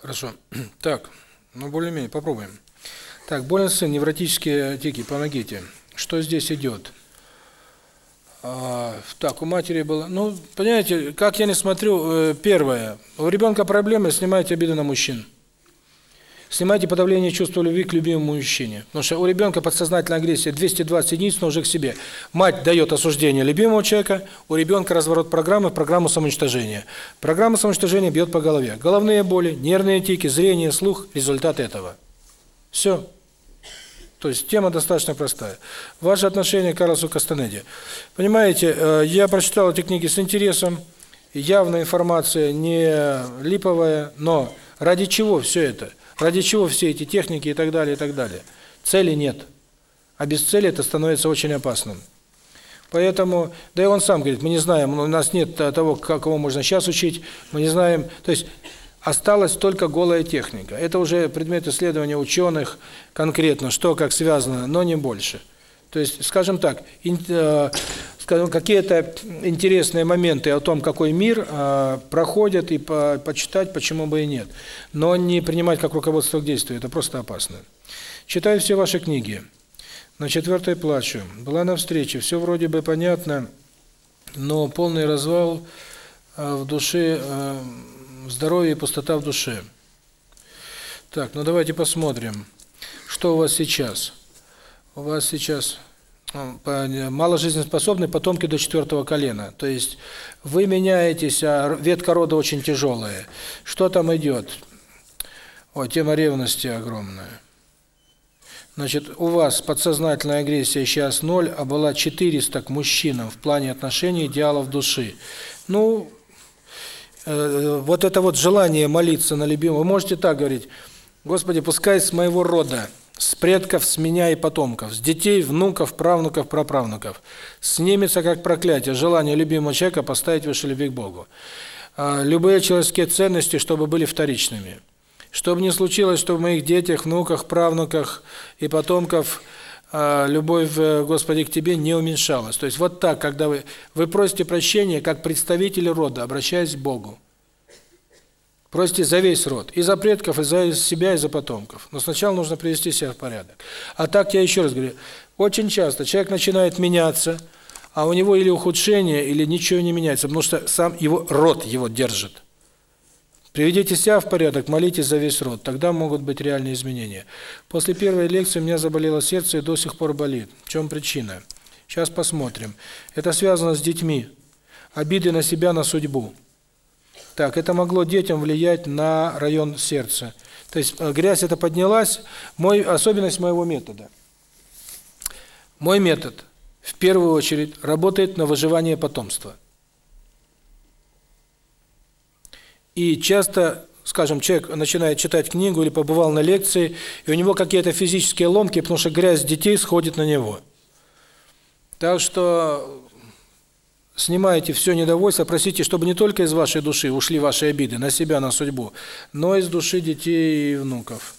Хорошо. (clears throat) Так, ну более-менее попробуем. Так, болен невротические тики, помогите. Что здесь идет? А, так, у матери было... Ну, понимаете, как я не смотрю, э, первое, у ребенка проблемы, снимайте обиды на мужчин. Снимайте подавление чувства любви к любимому мужчине. Потому что у ребенка подсознательная агрессия 220 единиц, но уже к себе. Мать дает осуждение любимого человека, у ребенка разворот программы в программу самоуничтожения. Программа самоуничтожения бьет по голове. Головные боли, нервные тики, зрение, слух – результат этого. Все. То есть тема достаточно простая. Ваше отношение к Карлосу Кастанеде. Понимаете, э, я прочитал эти книги с интересом. Явная информация не липовая, но ради чего все это? Ради чего все эти техники и так далее, и так далее? Цели нет. А без цели это становится очень опасным. Поэтому, да и он сам говорит, мы не знаем, у нас нет того, как его можно сейчас учить, мы не знаем, то есть осталась только голая техника. Это уже предмет исследования ученых конкретно, что как связано, но не больше. То есть, скажем так, э, ну, какие-то интересные моменты о том, какой мир э, проходят, и по, почитать, почему бы и нет. Но не принимать как руководство к действию, это просто опасно. Читаю все ваши книги. На четвертой плачу. Была на встрече, все вроде бы понятно, но полный развал э, в душе, э, здоровье и пустота в душе. Так, ну давайте посмотрим, что у вас сейчас. У вас сейчас мало жизнеспособны потомки до четвертого колена. То есть вы меняетесь, а ветка рода очень тяжелая. Что там идет? О, тема ревности огромная. Значит, у вас подсознательная агрессия сейчас ноль, а была 400 к мужчинам в плане отношений идеалов души. Ну, э, вот это вот желание молиться на любимого. Вы можете так говорить, «Господи, пускай с моего рода с предков, с меня и потомков, с детей, внуков, правнуков, праправнуков. Снимется как проклятие желание любимого человека поставить выше любви к Богу. А, любые человеческие ценности, чтобы были вторичными. чтобы не случилось, что в моих детях, внуках, правнуках и потомков а, любовь, э, Господи, к Тебе не уменьшалась. То есть вот так, когда вы, вы просите прощения, как представители рода, обращаясь к Богу. Прости за весь род, и за предков, и за себя, и за потомков. Но сначала нужно привести себя в порядок. А так я еще раз говорю, очень часто человек начинает меняться, а у него или ухудшение, или ничего не меняется, потому что сам его род его держит. Приведите себя в порядок, молитесь за весь род, тогда могут быть реальные изменения. После первой лекции у меня заболело сердце и до сих пор болит. В чем причина? Сейчас посмотрим. Это связано с детьми. Обиды на себя, на судьбу. Так, это могло детям влиять на район сердца. То есть э, грязь это поднялась. Мой особенность моего метода. Мой метод в первую очередь работает на выживание потомства. И часто, скажем, человек начинает читать книгу или побывал на лекции, и у него какие-то физические ломки, потому что грязь детей сходит на него. Так что снимаете все недовольство, просите, чтобы не только из вашей души ушли ваши обиды на себя, на судьбу, но из души детей и внуков,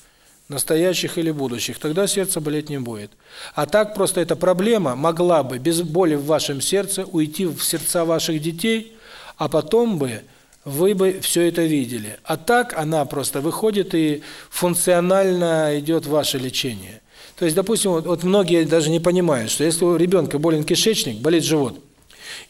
настоящих или будущих. Тогда сердце болеть не будет. А так просто эта проблема могла бы без боли в вашем сердце уйти в сердца ваших детей, а потом бы вы бы все это видели. А так она просто выходит и функционально идет ваше лечение. То есть, допустим, вот, вот многие даже не понимают, что если у ребенка болен кишечник, болит живот –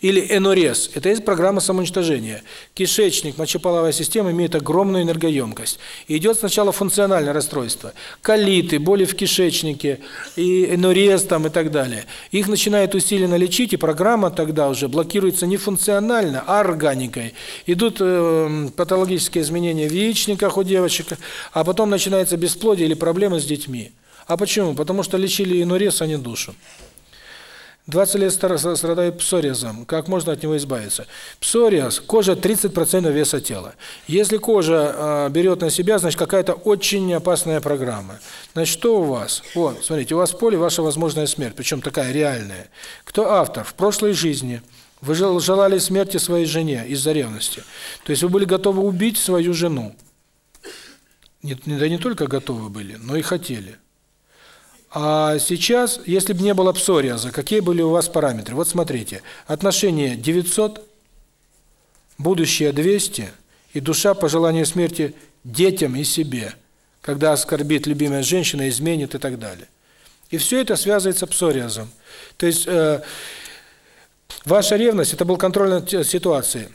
или энурез – это есть программа самоуничтожения. Кишечник, мочеполовая система имеет огромную энергоемкость. И идет сначала функциональное расстройство. Колиты, боли в кишечнике, и энурез там и так далее. Их начинает усиленно лечить, и программа тогда уже блокируется не функционально, а органикой. Идут э, патологические изменения в яичниках у девочек, а потом начинается бесплодие или проблемы с детьми. А почему? Потому что лечили инурез, а не душу. 20 лет страдает псориазом. Как можно от него избавиться? Псориаз, кожа 30% веса тела. Если кожа э, берет на себя, значит, какая-то очень опасная программа. Значит, что у вас? Вот, смотрите, у вас в поле ваша возможная смерть, причем такая реальная. Кто автор? В прошлой жизни вы желали смерти своей жене из-за ревности. То есть вы были готовы убить свою жену. Не, да не только готовы были, но и хотели. А сейчас, если бы не было псориаза, какие были у вас параметры? Вот смотрите, отношение 900, будущее 200 и душа по желанию смерти детям и себе, когда оскорбит любимая женщина, изменит и так далее. И все это связывается псориазом. То есть э, ваша ревность – это был контроль над ситуацией.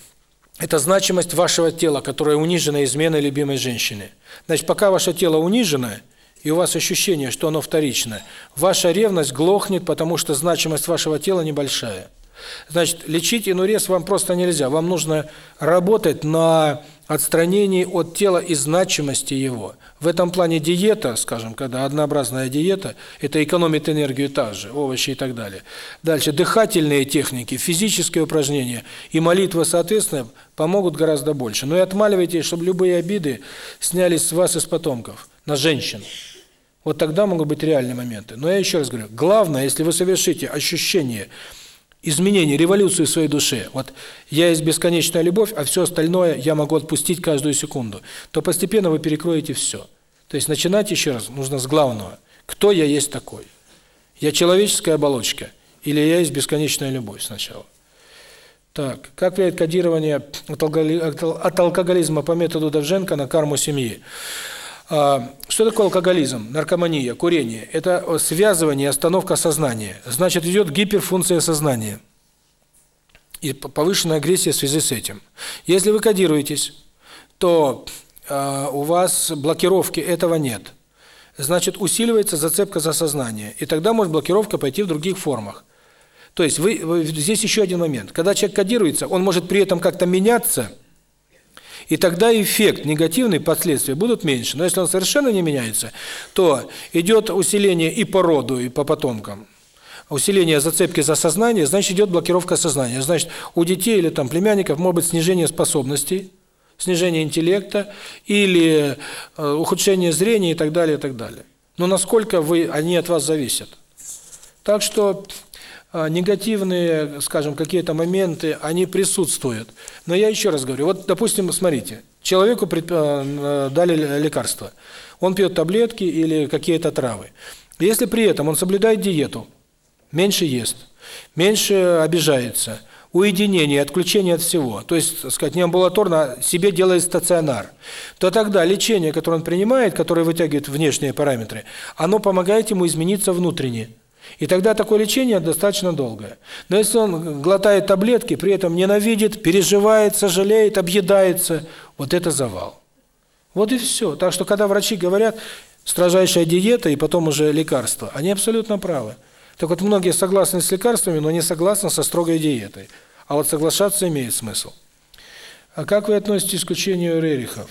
Это значимость вашего тела, которое унижено изменой любимой женщины. Значит, пока ваше тело униженное – и у вас ощущение, что оно вторичное. Ваша ревность глохнет, потому что значимость вашего тела небольшая. Значит, лечить инурез вам просто нельзя. Вам нужно работать на отстранении от тела и значимости его. В этом плане диета, скажем, когда однообразная диета, это экономит энергию также, овощи и так далее. Дальше дыхательные техники, физические упражнения и молитва, соответственно, помогут гораздо больше. Но и отмаливайте, чтобы любые обиды снялись с вас из потомков на женщин. Вот тогда могут быть реальные моменты. Но я еще раз говорю, главное, если вы совершите ощущение изменения, революцию в своей душе. вот я есть бесконечная любовь, а все остальное я могу отпустить каждую секунду, то постепенно вы перекроете все. То есть начинать еще раз нужно с главного. Кто я есть такой? Я человеческая оболочка или я есть бесконечная любовь сначала? Так, как влияет кодирование от алкоголизма по методу Довженко на карму семьи? А, что такое алкоголизм, наркомания, курение? Это связывание, остановка сознания. Значит, идет гиперфункция сознания. И повышенная агрессия в связи с этим. Если вы кодируетесь, то э, у вас блокировки этого нет. Значит, усиливается зацепка за сознание. И тогда может блокировка пойти в других формах. То есть вы, вы здесь еще один момент. Когда человек кодируется, он может при этом как-то меняться – и тогда эффект, негативные последствия будут меньше. Но если он совершенно не меняется, то идет усиление и по роду, и по потомкам. Усиление зацепки за сознание, значит идет блокировка сознания. Значит, у детей или там племянников может быть снижение способностей, снижение интеллекта или э, ухудшение зрения и так далее, и так далее. Но насколько вы они от вас зависят. Так что Э, негативные, скажем, какие-то моменты, они присутствуют. Но я еще раз говорю, вот, допустим, смотрите, человеку предп... Э, э, дали лекарство, он пьет таблетки или какие-то травы. Если при этом он соблюдает диету, меньше ест, меньше обижается, уединение, отключение от всего, то есть, так сказать, не амбулаторно, а себе делает стационар, то тогда лечение, которое он принимает, которое вытягивает внешние параметры, оно помогает ему измениться внутренне. И тогда такое лечение достаточно долгое. Но если он глотает таблетки, при этом ненавидит, переживает, сожалеет, объедается, вот это завал. Вот и все. Так что, когда врачи говорят, строжайшая диета и потом уже лекарства, они абсолютно правы. Так вот, многие согласны с лекарствами, но не согласны со строгой диетой. А вот соглашаться имеет смысл. А как вы относитесь к учению Рерихов?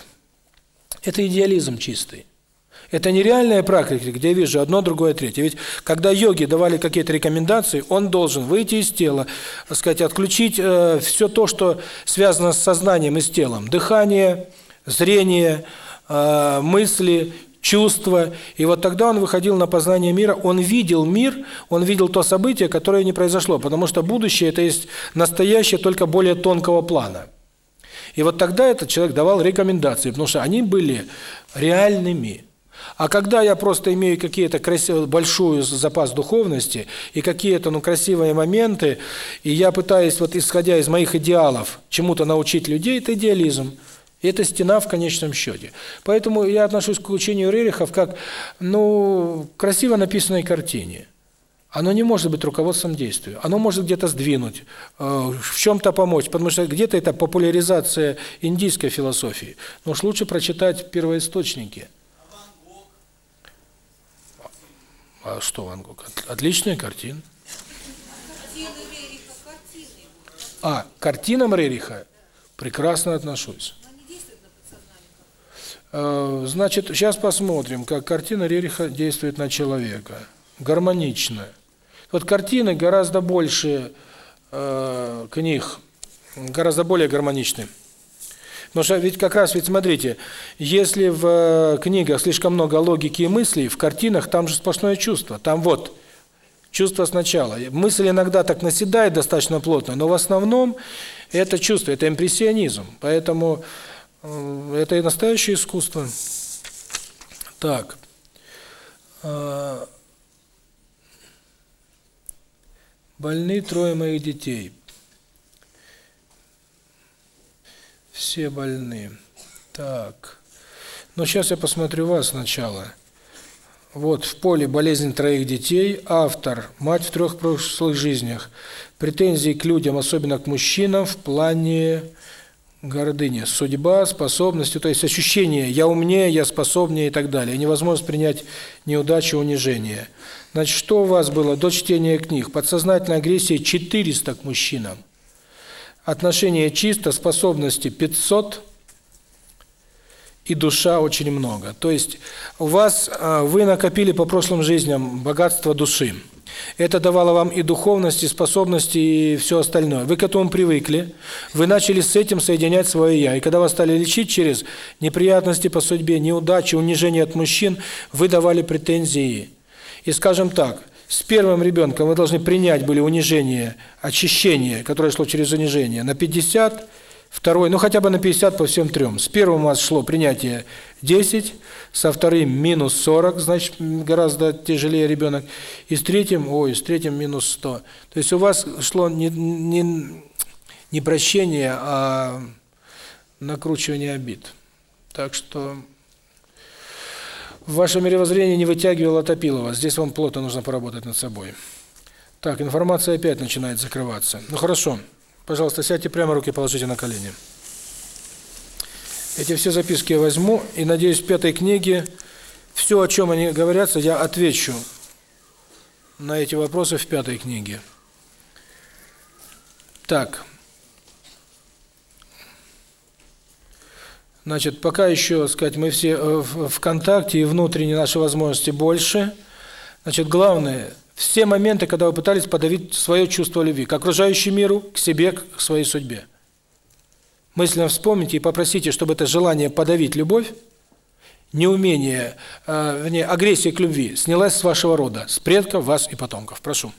Это идеализм чистый. Это нереальная практика, где я вижу одно, другое, третье. Ведь когда йоги давали какие-то рекомендации, он должен выйти из тела, так сказать, отключить э, все то, что связано с сознанием и с телом. Дыхание, зрение, э, мысли, чувства. И вот тогда он выходил на познание мира, он видел мир, он видел то событие, которое не произошло, потому что будущее – это есть настоящее, только более тонкого плана. И вот тогда этот человек давал рекомендации, потому что они были реальными. А когда я просто имею какие-то красивые большую запас духовности и какие-то ну красивые моменты, и я пытаюсь вот исходя из моих идеалов чему-то научить людей, это идеализм. Это стена в конечном счете. Поэтому я отношусь к учению Рерихов как ну красиво написанной картине. Оно не может быть руководством действию. Оно может где-то сдвинуть, э, в чем-то помочь, потому что где-то это популяризация индийской философии. Но уж лучше прочитать первоисточники – А что Ван Гог? Отличная картина. А, к картинам Рериха прекрасно отношусь. Значит, сейчас посмотрим, как картина Рериха действует на человека. Гармонично. Вот картины гораздо больше э, книг, гораздо более гармоничные. Потому ведь как раз, ведь смотрите, если в э, книгах слишком много логики и мыслей, в картинах там же сплошное чувство. Там вот чувство сначала. Мысль иногда так наседает достаточно плотно, но в основном это чувство, это импрессионизм. Поэтому э, это и настоящее искусство. Так. Э, Больны трое моих детей. все больны. Так. Ну, Но сейчас я посмотрю вас сначала. Вот, в поле болезнь троих детей, автор, мать в трех прошлых жизнях, претензии к людям, особенно к мужчинам, в плане гордыни, судьба, способности, то есть ощущение «я умнее», «я способнее» и так далее, невозможность принять неудачу, унижение. Значит, что у вас было до чтения книг? Подсознательная агрессия 400 к мужчинам. Отношение чисто-способности 500 и душа очень много. То есть у вас э, вы накопили по прошлым жизням богатство души. Это давало вам и духовности, и способности, и все остальное. Вы к этому привыкли, вы начали с этим соединять свое «я». И когда вас стали лечить через неприятности по судьбе, неудачи, унижение от мужчин, вы давали претензии. И скажем так, с первым ребенком вы должны принять были унижение, очищение, которое шло через унижение, на 50, второй, ну хотя бы на 50 по всем трем. С первым у вас шло принятие 10, со вторым минус 40, значит, гораздо тяжелее ребенок, и с третьим, ой, с третьим минус 100. То есть у вас шло не, не, не прощение, а накручивание обид. Так что... В ваше мировоззрение не вытягивало Топилова. Здесь вам плотно нужно поработать над собой. Так, информация опять начинает закрываться. Ну хорошо. Пожалуйста, сядьте прямо, руки положите на колени. Эти все записки я возьму, и, надеюсь, в пятой книге все, о чем они говорятся, я отвечу на эти вопросы в пятой книге. Так. Значит, пока еще, сказать, мы все э, в контакте и внутренние наши возможности больше. Значит, главное все моменты, когда вы пытались подавить свое чувство любви к окружающему миру, к себе, к своей судьбе. Мысленно вспомните и попросите, чтобы это желание подавить любовь, неумение, э, вернее, агрессия к любви снялась с вашего рода, с предков, вас и потомков. Прошу.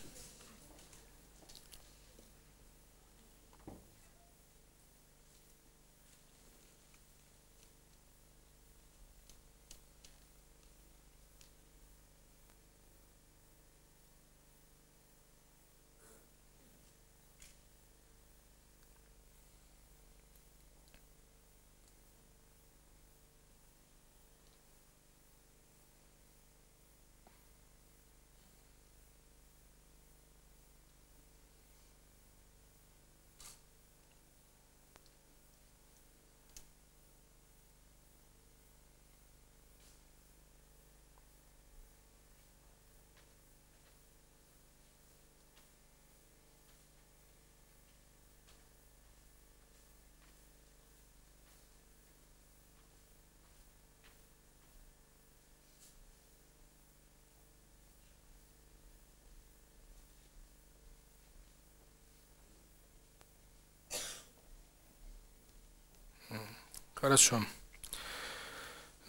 Хорошо.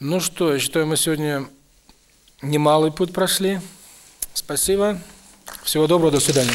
Ну что, я считаю, мы сегодня немалый путь прошли. Спасибо. Всего доброго, до свидания.